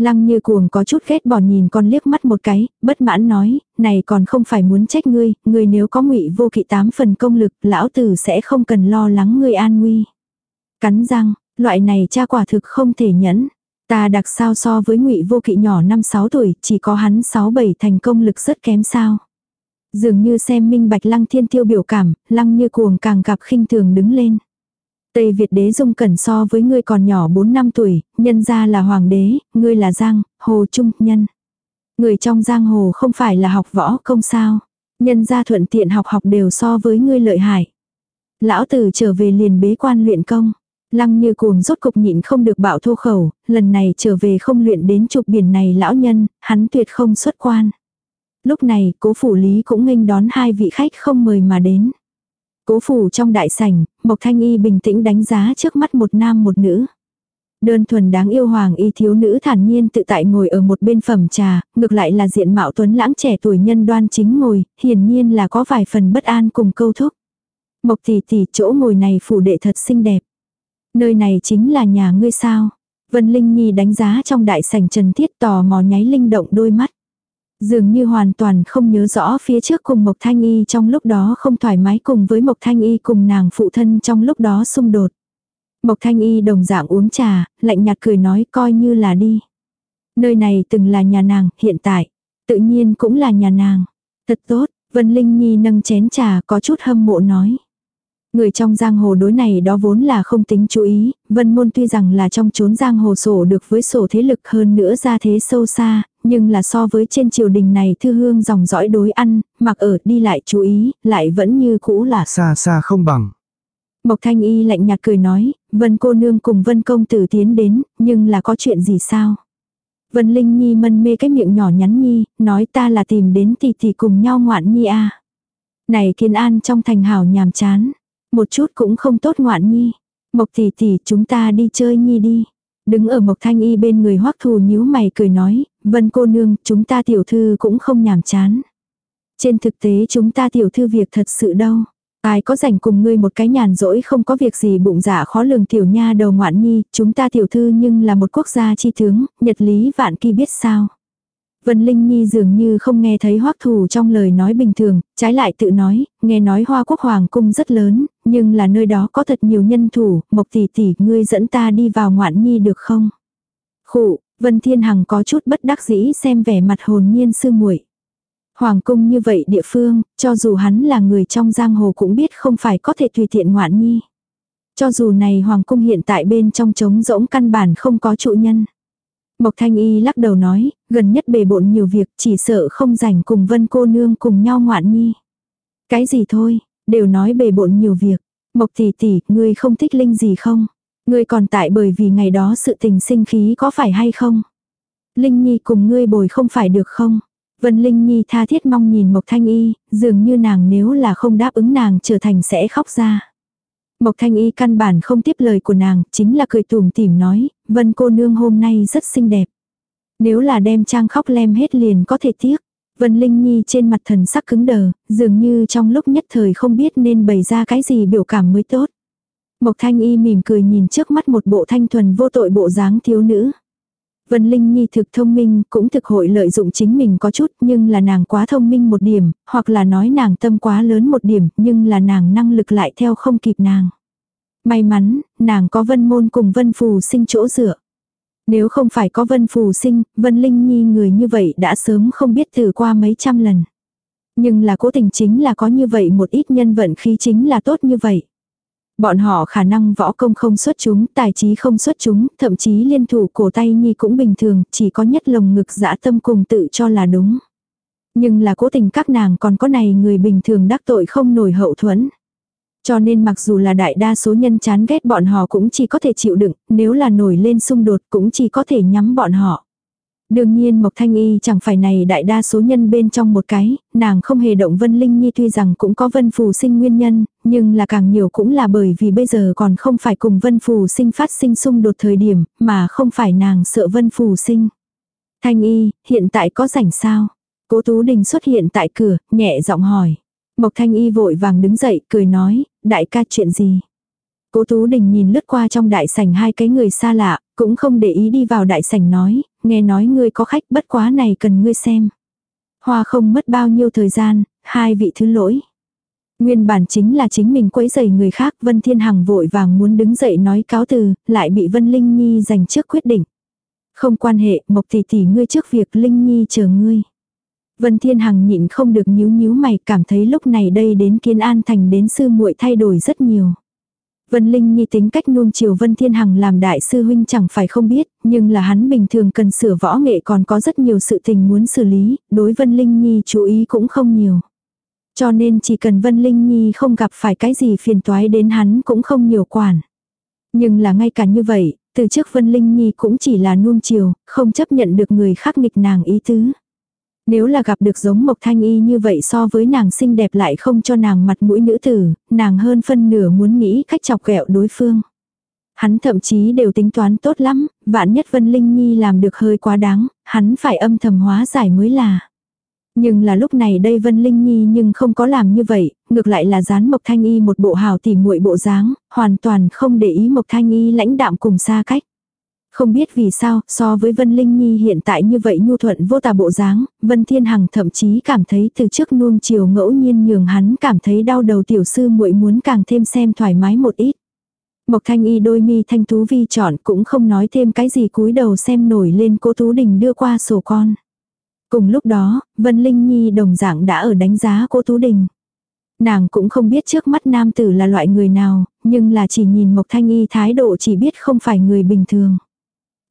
Lăng như cuồng có chút ghét bỏ nhìn con liếc mắt một cái, bất mãn nói, này còn không phải muốn trách ngươi, ngươi nếu có ngụy vô kỵ tám phần công lực, lão tử sẽ không cần lo lắng ngươi an nguy. Cắn răng, loại này cha quả thực không thể nhẫn. Ta đặc sao so với ngụy vô kỵ nhỏ 5-6 tuổi, chỉ có hắn 6-7 thành công lực rất kém sao. Dường như xem minh bạch lăng thiên tiêu biểu cảm, lăng như cuồng càng gặp khinh thường đứng lên. Tây Việt đế dung cẩn so với ngươi còn nhỏ 4 năm tuổi, nhân ra là hoàng đế, ngươi là giang, hồ trung, nhân. Người trong giang hồ không phải là học võ không sao. Nhân ra thuận tiện học học đều so với ngươi lợi hại. Lão tử trở về liền bế quan luyện công. Lăng như cuồng rốt cục nhịn không được bạo thô khẩu, lần này trở về không luyện đến trục biển này lão nhân, hắn tuyệt không xuất quan. Lúc này, cố phủ lý cũng nghênh đón hai vị khách không mời mà đến. Cố phủ trong đại sảnh, Mộc Thanh Y bình tĩnh đánh giá trước mắt một nam một nữ. Đơn thuần đáng yêu hoàng y thiếu nữ thản nhiên tự tại ngồi ở một bên phẩm trà, ngược lại là diện mạo tuấn lãng trẻ tuổi nhân đoan chính ngồi, hiển nhiên là có vài phần bất an cùng câu thúc. Mộc tỷ tỷ chỗ ngồi này phủ đệ thật xinh đẹp. Nơi này chính là nhà ngươi sao. Vân Linh Nhi đánh giá trong đại sảnh trần thiết tò mò nháy linh động đôi mắt. Dường như hoàn toàn không nhớ rõ phía trước cùng Mộc Thanh Y trong lúc đó không thoải mái cùng với Mộc Thanh Y cùng nàng phụ thân trong lúc đó xung đột. Mộc Thanh Y đồng dạng uống trà, lạnh nhạt cười nói coi như là đi. Nơi này từng là nhà nàng, hiện tại, tự nhiên cũng là nhà nàng. Thật tốt, Vân Linh Nhi nâng chén trà có chút hâm mộ nói. Người trong giang hồ đối này đó vốn là không tính chú ý, vân môn tuy rằng là trong chốn giang hồ sổ được với sổ thế lực hơn nữa ra thế sâu xa, nhưng là so với trên triều đình này thư hương dòng dõi đối ăn, mặc ở đi lại chú ý, lại vẫn như cũ là xa xa không bằng. Mộc thanh y lạnh nhạt cười nói, vân cô nương cùng vân công tử tiến đến, nhưng là có chuyện gì sao? Vân Linh Nhi mân mê cái miệng nhỏ nhắn Nhi, nói ta là tìm đến tỷ tỷ cùng nhau ngoạn Nhi a Này kiên an trong thành hảo nhàm chán. Một chút cũng không tốt ngoạn nhi. Mộc tỷ tỷ chúng ta đi chơi nhi đi. Đứng ở Mộc Thanh Y bên người hoắc thù nhíu mày cười nói, vân cô nương, chúng ta tiểu thư cũng không nhàm chán. Trên thực tế chúng ta tiểu thư việc thật sự đâu. Ai có rảnh cùng ngươi một cái nhàn rỗi không có việc gì bụng dạ khó lường tiểu nha đầu ngoạn nhi, chúng ta tiểu thư nhưng là một quốc gia chi tướng, nhật lý vạn kỳ biết sao. Vân Linh Nhi dường như không nghe thấy hoắc thủ trong lời nói bình thường, trái lại tự nói, nghe nói hoa quốc hoàng cung rất lớn, nhưng là nơi đó có thật nhiều nhân thủ, mộc tỷ tỷ ngươi dẫn ta đi vào ngoạn nhi được không? Khụ, Vân Thiên Hằng có chút bất đắc dĩ xem vẻ mặt hồn nhiên sư muội. Hoàng cung như vậy địa phương, cho dù hắn là người trong giang hồ cũng biết không phải có thể tùy tiện ngoạn nhi. Cho dù này hoàng cung hiện tại bên trong trống rỗng căn bản không có trụ nhân. Mộc Thanh Y lắc đầu nói, gần nhất bề bộn nhiều việc, chỉ sợ không rảnh cùng Vân cô nương cùng nhau ngoạn nhi. Cái gì thôi, đều nói bề bộn nhiều việc. Mộc tỷ tỷ, ngươi không thích linh gì không? Ngươi còn tại bởi vì ngày đó sự tình sinh khí có phải hay không? Linh Nhi cùng ngươi bồi không phải được không? Vân Linh Nhi tha thiết mong nhìn Mộc Thanh Y, dường như nàng nếu là không đáp ứng nàng trở thành sẽ khóc ra. Mộc Thanh Y căn bản không tiếp lời của nàng, chính là cười tủm tỉm nói, Vân cô nương hôm nay rất xinh đẹp. Nếu là đem trang khóc lem hết liền có thể tiếc. Vân Linh Nhi trên mặt thần sắc cứng đờ, dường như trong lúc nhất thời không biết nên bày ra cái gì biểu cảm mới tốt. Mộc Thanh Y mỉm cười nhìn trước mắt một bộ thanh thuần vô tội bộ dáng thiếu nữ. Vân Linh Nhi thực thông minh, cũng thực hội lợi dụng chính mình có chút, nhưng là nàng quá thông minh một điểm, hoặc là nói nàng tâm quá lớn một điểm, nhưng là nàng năng lực lại theo không kịp nàng. May mắn, nàng có vân môn cùng vân phù sinh chỗ dựa. Nếu không phải có vân phù sinh, vân linh nhi người như vậy đã sớm không biết từ qua mấy trăm lần. Nhưng là cố tình chính là có như vậy một ít nhân vận khí chính là tốt như vậy. Bọn họ khả năng võ công không xuất chúng, tài trí không xuất chúng, thậm chí liên thủ cổ tay nhi cũng bình thường, chỉ có nhất lồng ngực dã tâm cùng tự cho là đúng. Nhưng là cố tình các nàng còn có này người bình thường đắc tội không nổi hậu thuẫn. Cho nên mặc dù là đại đa số nhân chán ghét bọn họ cũng chỉ có thể chịu đựng, nếu là nổi lên xung đột cũng chỉ có thể nhắm bọn họ. Đương nhiên Mộc Thanh Y chẳng phải này đại đa số nhân bên trong một cái, nàng không hề động Vân Linh Nhi tuy rằng cũng có Vân Phù sinh nguyên nhân, nhưng là càng nhiều cũng là bởi vì bây giờ còn không phải cùng Vân Phù sinh phát sinh xung đột thời điểm, mà không phải nàng sợ Vân Phù sinh. Thanh Y, hiện tại có rảnh sao? Cố Tú Đình xuất hiện tại cửa, nhẹ giọng hỏi. Mộc Thanh Y vội vàng đứng dậy, cười nói, đại ca chuyện gì? Cố Tú Đình nhìn lướt qua trong đại sảnh hai cái người xa lạ, cũng không để ý đi vào đại sảnh nói, nghe nói ngươi có khách bất quá này cần ngươi xem. Hoa không mất bao nhiêu thời gian, hai vị thứ lỗi. Nguyên bản chính là chính mình quấy rầy người khác, Vân Thiên Hằng vội vàng muốn đứng dậy nói cáo từ, lại bị Vân Linh Nhi giành trước quyết định. Không quan hệ, Mộc tỷ tỷ ngươi trước việc Linh Nhi chờ ngươi. Vân Thiên Hằng nhịn không được nhíu nhíu mày, cảm thấy lúc này đây đến Kiến An thành đến sư muội thay đổi rất nhiều. Vân Linh Nhi tính cách nuông chiều Vân Thiên Hằng làm đại sư huynh chẳng phải không biết, nhưng là hắn bình thường cần sửa võ nghệ còn có rất nhiều sự tình muốn xử lý, đối Vân Linh Nhi chú ý cũng không nhiều. Cho nên chỉ cần Vân Linh Nhi không gặp phải cái gì phiền toái đến hắn cũng không nhiều quản. Nhưng là ngay cả như vậy, từ trước Vân Linh Nhi cũng chỉ là nuông chiều, không chấp nhận được người khác nghịch nàng ý tứ. Nếu là gặp được giống Mộc Thanh Y như vậy so với nàng xinh đẹp lại không cho nàng mặt mũi nữ tử, nàng hơn phân nửa muốn nghĩ cách chọc ghẹo đối phương. Hắn thậm chí đều tính toán tốt lắm, vạn nhất Vân Linh Nhi làm được hơi quá đáng, hắn phải âm thầm hóa giải mới là. Nhưng là lúc này đây Vân Linh Nhi nhưng không có làm như vậy, ngược lại là dán Mộc Thanh Y một bộ hào tỉ muội bộ dáng, hoàn toàn không để ý Mộc Thanh Y lãnh đạm cùng xa cách. Không biết vì sao, so với Vân Linh Nhi hiện tại như vậy nhu thuận vô tà bộ dáng, Vân Thiên Hằng thậm chí cảm thấy từ trước nuông chiều ngẫu nhiên nhường hắn cảm thấy đau đầu tiểu sư muội muốn càng thêm xem thoải mái một ít. Mộc Thanh Y đôi mi thanh tú vi chọn cũng không nói thêm cái gì cúi đầu xem nổi lên cô Tú Đình đưa qua sổ con. Cùng lúc đó, Vân Linh Nhi đồng dạng đã ở đánh giá cô Tú Đình. Nàng cũng không biết trước mắt nam tử là loại người nào, nhưng là chỉ nhìn Mộc Thanh Y thái độ chỉ biết không phải người bình thường.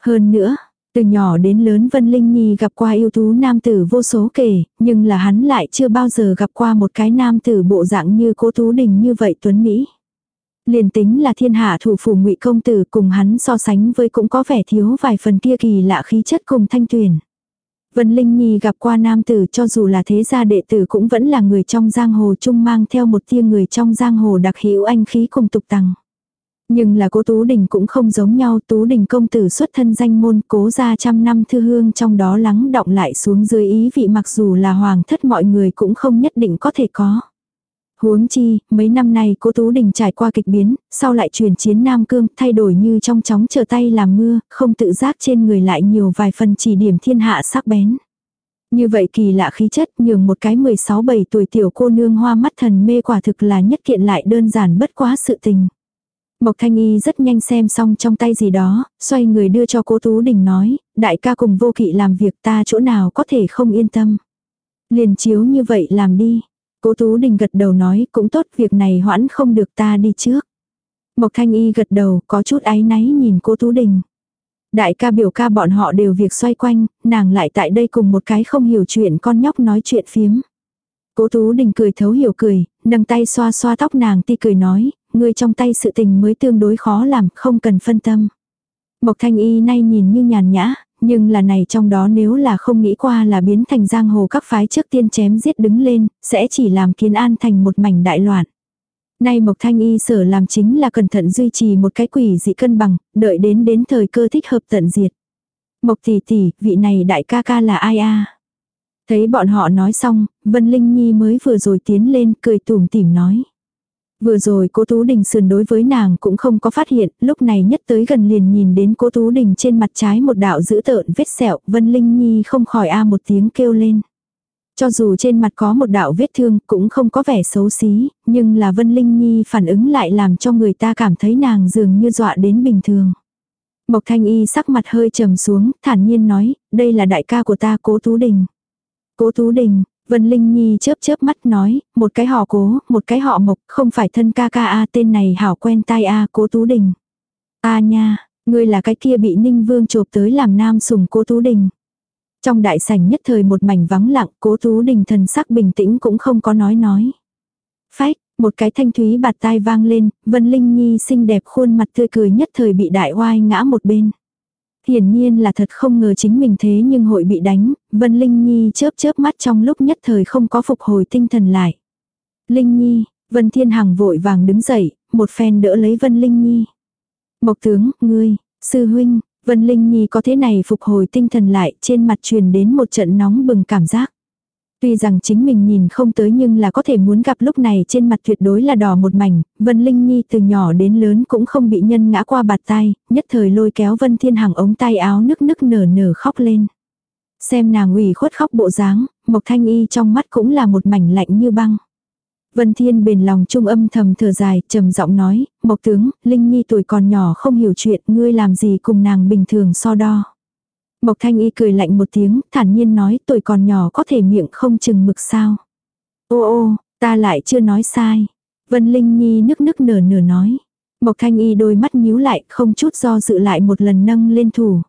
Hơn nữa, từ nhỏ đến lớn Vân Linh Nhi gặp qua yêu tú nam tử vô số kể, nhưng là hắn lại chưa bao giờ gặp qua một cái nam tử bộ dạng như cố Tú Đình như vậy Tuấn Mỹ. Liền tính là thiên hạ thủ phủ ngụy công tử cùng hắn so sánh với cũng có vẻ thiếu vài phần kia kỳ lạ khí chất cùng thanh tuyển. Vân Linh Nhi gặp qua nam tử cho dù là thế gia đệ tử cũng vẫn là người trong giang hồ chung mang theo một tia người trong giang hồ đặc hữu anh khí cùng tục tằng. Nhưng là cố Tú Đình cũng không giống nhau, Tú Đình công tử xuất thân danh môn cố ra trăm năm thư hương trong đó lắng động lại xuống dưới ý vị mặc dù là hoàng thất mọi người cũng không nhất định có thể có. Huống chi, mấy năm nay cố Tú Đình trải qua kịch biến, sau lại chuyển chiến Nam Cương, thay đổi như trong chóng chờ tay làm mưa, không tự giác trên người lại nhiều vài phần chỉ điểm thiên hạ sắc bén. Như vậy kỳ lạ khí chất nhường một cái 16-17 tuổi tiểu cô nương hoa mắt thần mê quả thực là nhất kiện lại đơn giản bất quá sự tình. Mộc Thanh Y rất nhanh xem xong trong tay gì đó, xoay người đưa cho cố Tú Đình nói, đại ca cùng vô kỵ làm việc ta chỗ nào có thể không yên tâm. Liền chiếu như vậy làm đi. Cố Tú Đình gật đầu nói cũng tốt việc này hoãn không được ta đi trước. Mộc Thanh Y gật đầu có chút áy náy nhìn cố Tú Đình. Đại ca biểu ca bọn họ đều việc xoay quanh, nàng lại tại đây cùng một cái không hiểu chuyện con nhóc nói chuyện phiếm. Cố Tú Đình cười thấu hiểu cười, nâng tay xoa xoa tóc nàng ti cười nói, người trong tay sự tình mới tương đối khó làm, không cần phân tâm. Mộc Thanh Y nay nhìn như nhàn nhã, nhưng là này trong đó nếu là không nghĩ qua là biến thành giang hồ các phái trước tiên chém giết đứng lên, sẽ chỉ làm kiến an thành một mảnh đại loạn. Nay Mộc Thanh Y sở làm chính là cẩn thận duy trì một cái quỷ dị cân bằng, đợi đến đến thời cơ thích hợp tận diệt. Mộc tỷ tỷ, vị này đại ca ca là ai a? Thấy bọn họ nói xong, Vân Linh Nhi mới vừa rồi tiến lên cười tủm tỉm nói. Vừa rồi cố Tú Đình sườn đối với nàng cũng không có phát hiện, lúc này nhất tới gần liền nhìn đến cố Tú Đình trên mặt trái một đạo dữ tợn vết sẹo, Vân Linh Nhi không khỏi a một tiếng kêu lên. Cho dù trên mặt có một đạo vết thương cũng không có vẻ xấu xí, nhưng là Vân Linh Nhi phản ứng lại làm cho người ta cảm thấy nàng dường như dọa đến bình thường. Mộc Thanh Y sắc mặt hơi trầm xuống, thản nhiên nói, đây là đại ca của ta Cố Tú Đình. Cố Tú Đình, Vân Linh Nhi chớp chớp mắt nói, một cái họ Cố, một cái họ Mộc, không phải thân ca ca a tên này hảo quen tai a Cố Tú Đình. A nha, ngươi là cái kia bị Ninh Vương chộp tới làm nam sùng Cố Tú Đình. Trong đại sảnh nhất thời một mảnh vắng lặng, Cố Tú Đình thần sắc bình tĩnh cũng không có nói nói. Phách, một cái thanh thúy bạt tai vang lên, Vân Linh Nhi xinh đẹp khuôn mặt tươi cười nhất thời bị đại oai ngã một bên. Hiển nhiên là thật không ngờ chính mình thế nhưng hội bị đánh, Vân Linh Nhi chớp chớp mắt trong lúc nhất thời không có phục hồi tinh thần lại. Linh Nhi, Vân Thiên Hằng vội vàng đứng dậy, một phen đỡ lấy Vân Linh Nhi. Mộc tướng, ngươi, sư huynh, Vân Linh Nhi có thế này phục hồi tinh thần lại trên mặt truyền đến một trận nóng bừng cảm giác. Tuy rằng chính mình nhìn không tới nhưng là có thể muốn gặp lúc này trên mặt tuyệt đối là đỏ một mảnh, Vân Linh Nhi từ nhỏ đến lớn cũng không bị nhân ngã qua bạt tay, nhất thời lôi kéo Vân Thiên Hằng ống tay áo nức nức nở nở khóc lên. Xem nàng ủy khuất khóc bộ dáng, Mộc Thanh Y trong mắt cũng là một mảnh lạnh như băng. Vân Thiên bền lòng trung âm thầm thở dài, trầm giọng nói, Mộc tướng, Linh Nhi tuổi còn nhỏ không hiểu chuyện, ngươi làm gì cùng nàng bình thường so đo. Mộc Thanh Y cười lạnh một tiếng, thản nhiên nói tuổi còn nhỏ có thể miệng không chừng mực sao. Ô ô, ta lại chưa nói sai. Vân Linh Nhi nức nức nở nở nói. Mộc Thanh Y đôi mắt nhíu lại, không chút do dự lại một lần nâng lên thủ.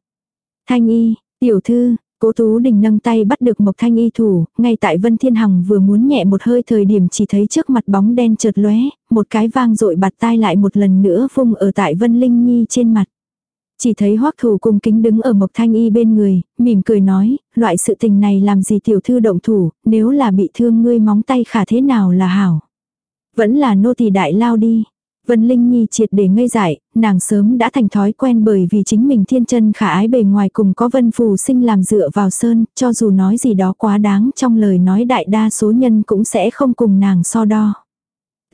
Thanh Y, tiểu thư, Cố Tú Đình nâng tay bắt được Mộc Thanh Y thủ, ngay tại Vân Thiên Hằng vừa muốn nhẹ một hơi thời điểm chỉ thấy trước mặt bóng đen chợt lóe, một cái vang dội bạt tai lại một lần nữa vung ở tại Vân Linh Nhi trên mặt. Chỉ thấy hoắc thủ cung kính đứng ở Mộc Thanh Y bên người, mỉm cười nói, loại sự tình này làm gì tiểu thư động thủ, nếu là bị thương ngươi móng tay khả thế nào là hảo. Vẫn là nô tỳ đại lao đi. Vân Linh Nhi triệt để ngây dại, nàng sớm đã thành thói quen bởi vì chính mình thiên chân khả ái bề ngoài cùng có vân phù sinh làm dựa vào sơn, cho dù nói gì đó quá đáng trong lời nói đại đa số nhân cũng sẽ không cùng nàng so đo.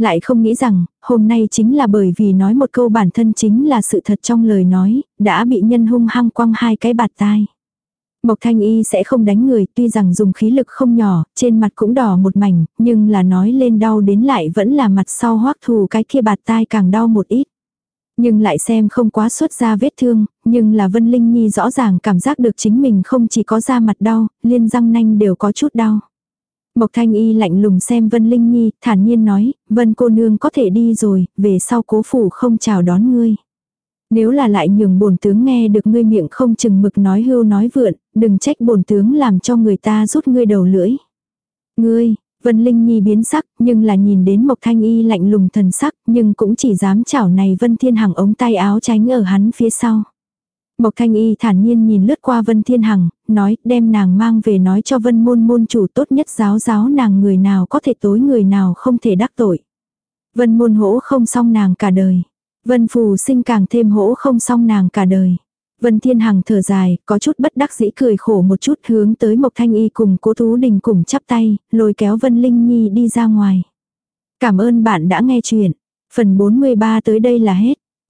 Lại không nghĩ rằng, hôm nay chính là bởi vì nói một câu bản thân chính là sự thật trong lời nói, đã bị nhân hung hăng quăng hai cái bạt tai. Mộc Thanh Y sẽ không đánh người, tuy rằng dùng khí lực không nhỏ, trên mặt cũng đỏ một mảnh, nhưng là nói lên đau đến lại vẫn là mặt sau hoắc thù cái kia bạt tai càng đau một ít. Nhưng lại xem không quá xuất ra vết thương, nhưng là Vân Linh Nhi rõ ràng cảm giác được chính mình không chỉ có da mặt đau, liên răng nanh đều có chút đau. Mộc Thanh Y lạnh lùng xem Vân Linh Nhi, thản nhiên nói, Vân cô nương có thể đi rồi, về sau cố phủ không chào đón ngươi. Nếu là lại nhường bổn tướng nghe được ngươi miệng không chừng mực nói hưu nói vượn, đừng trách bổn tướng làm cho người ta rút ngươi đầu lưỡi. Ngươi, Vân Linh Nhi biến sắc, nhưng là nhìn đến Mộc Thanh Y lạnh lùng thần sắc, nhưng cũng chỉ dám chảo này Vân Thiên Hằng ống tay áo tránh ở hắn phía sau. Mộc Thanh Y thản nhiên nhìn lướt qua Vân Thiên Hằng, nói đem nàng mang về nói cho Vân môn môn chủ tốt nhất giáo giáo nàng người nào có thể tối người nào không thể đắc tội. Vân môn hỗ không xong nàng cả đời. Vân phù sinh càng thêm hỗ không xong nàng cả đời. Vân Thiên Hằng thở dài, có chút bất đắc dĩ cười khổ một chút hướng tới Mộc Thanh Y cùng Cố Tú Đình cùng chắp tay, lôi kéo Vân Linh Nhi đi ra ngoài. Cảm ơn bạn đã nghe chuyện. Phần 43 tới đây là hết.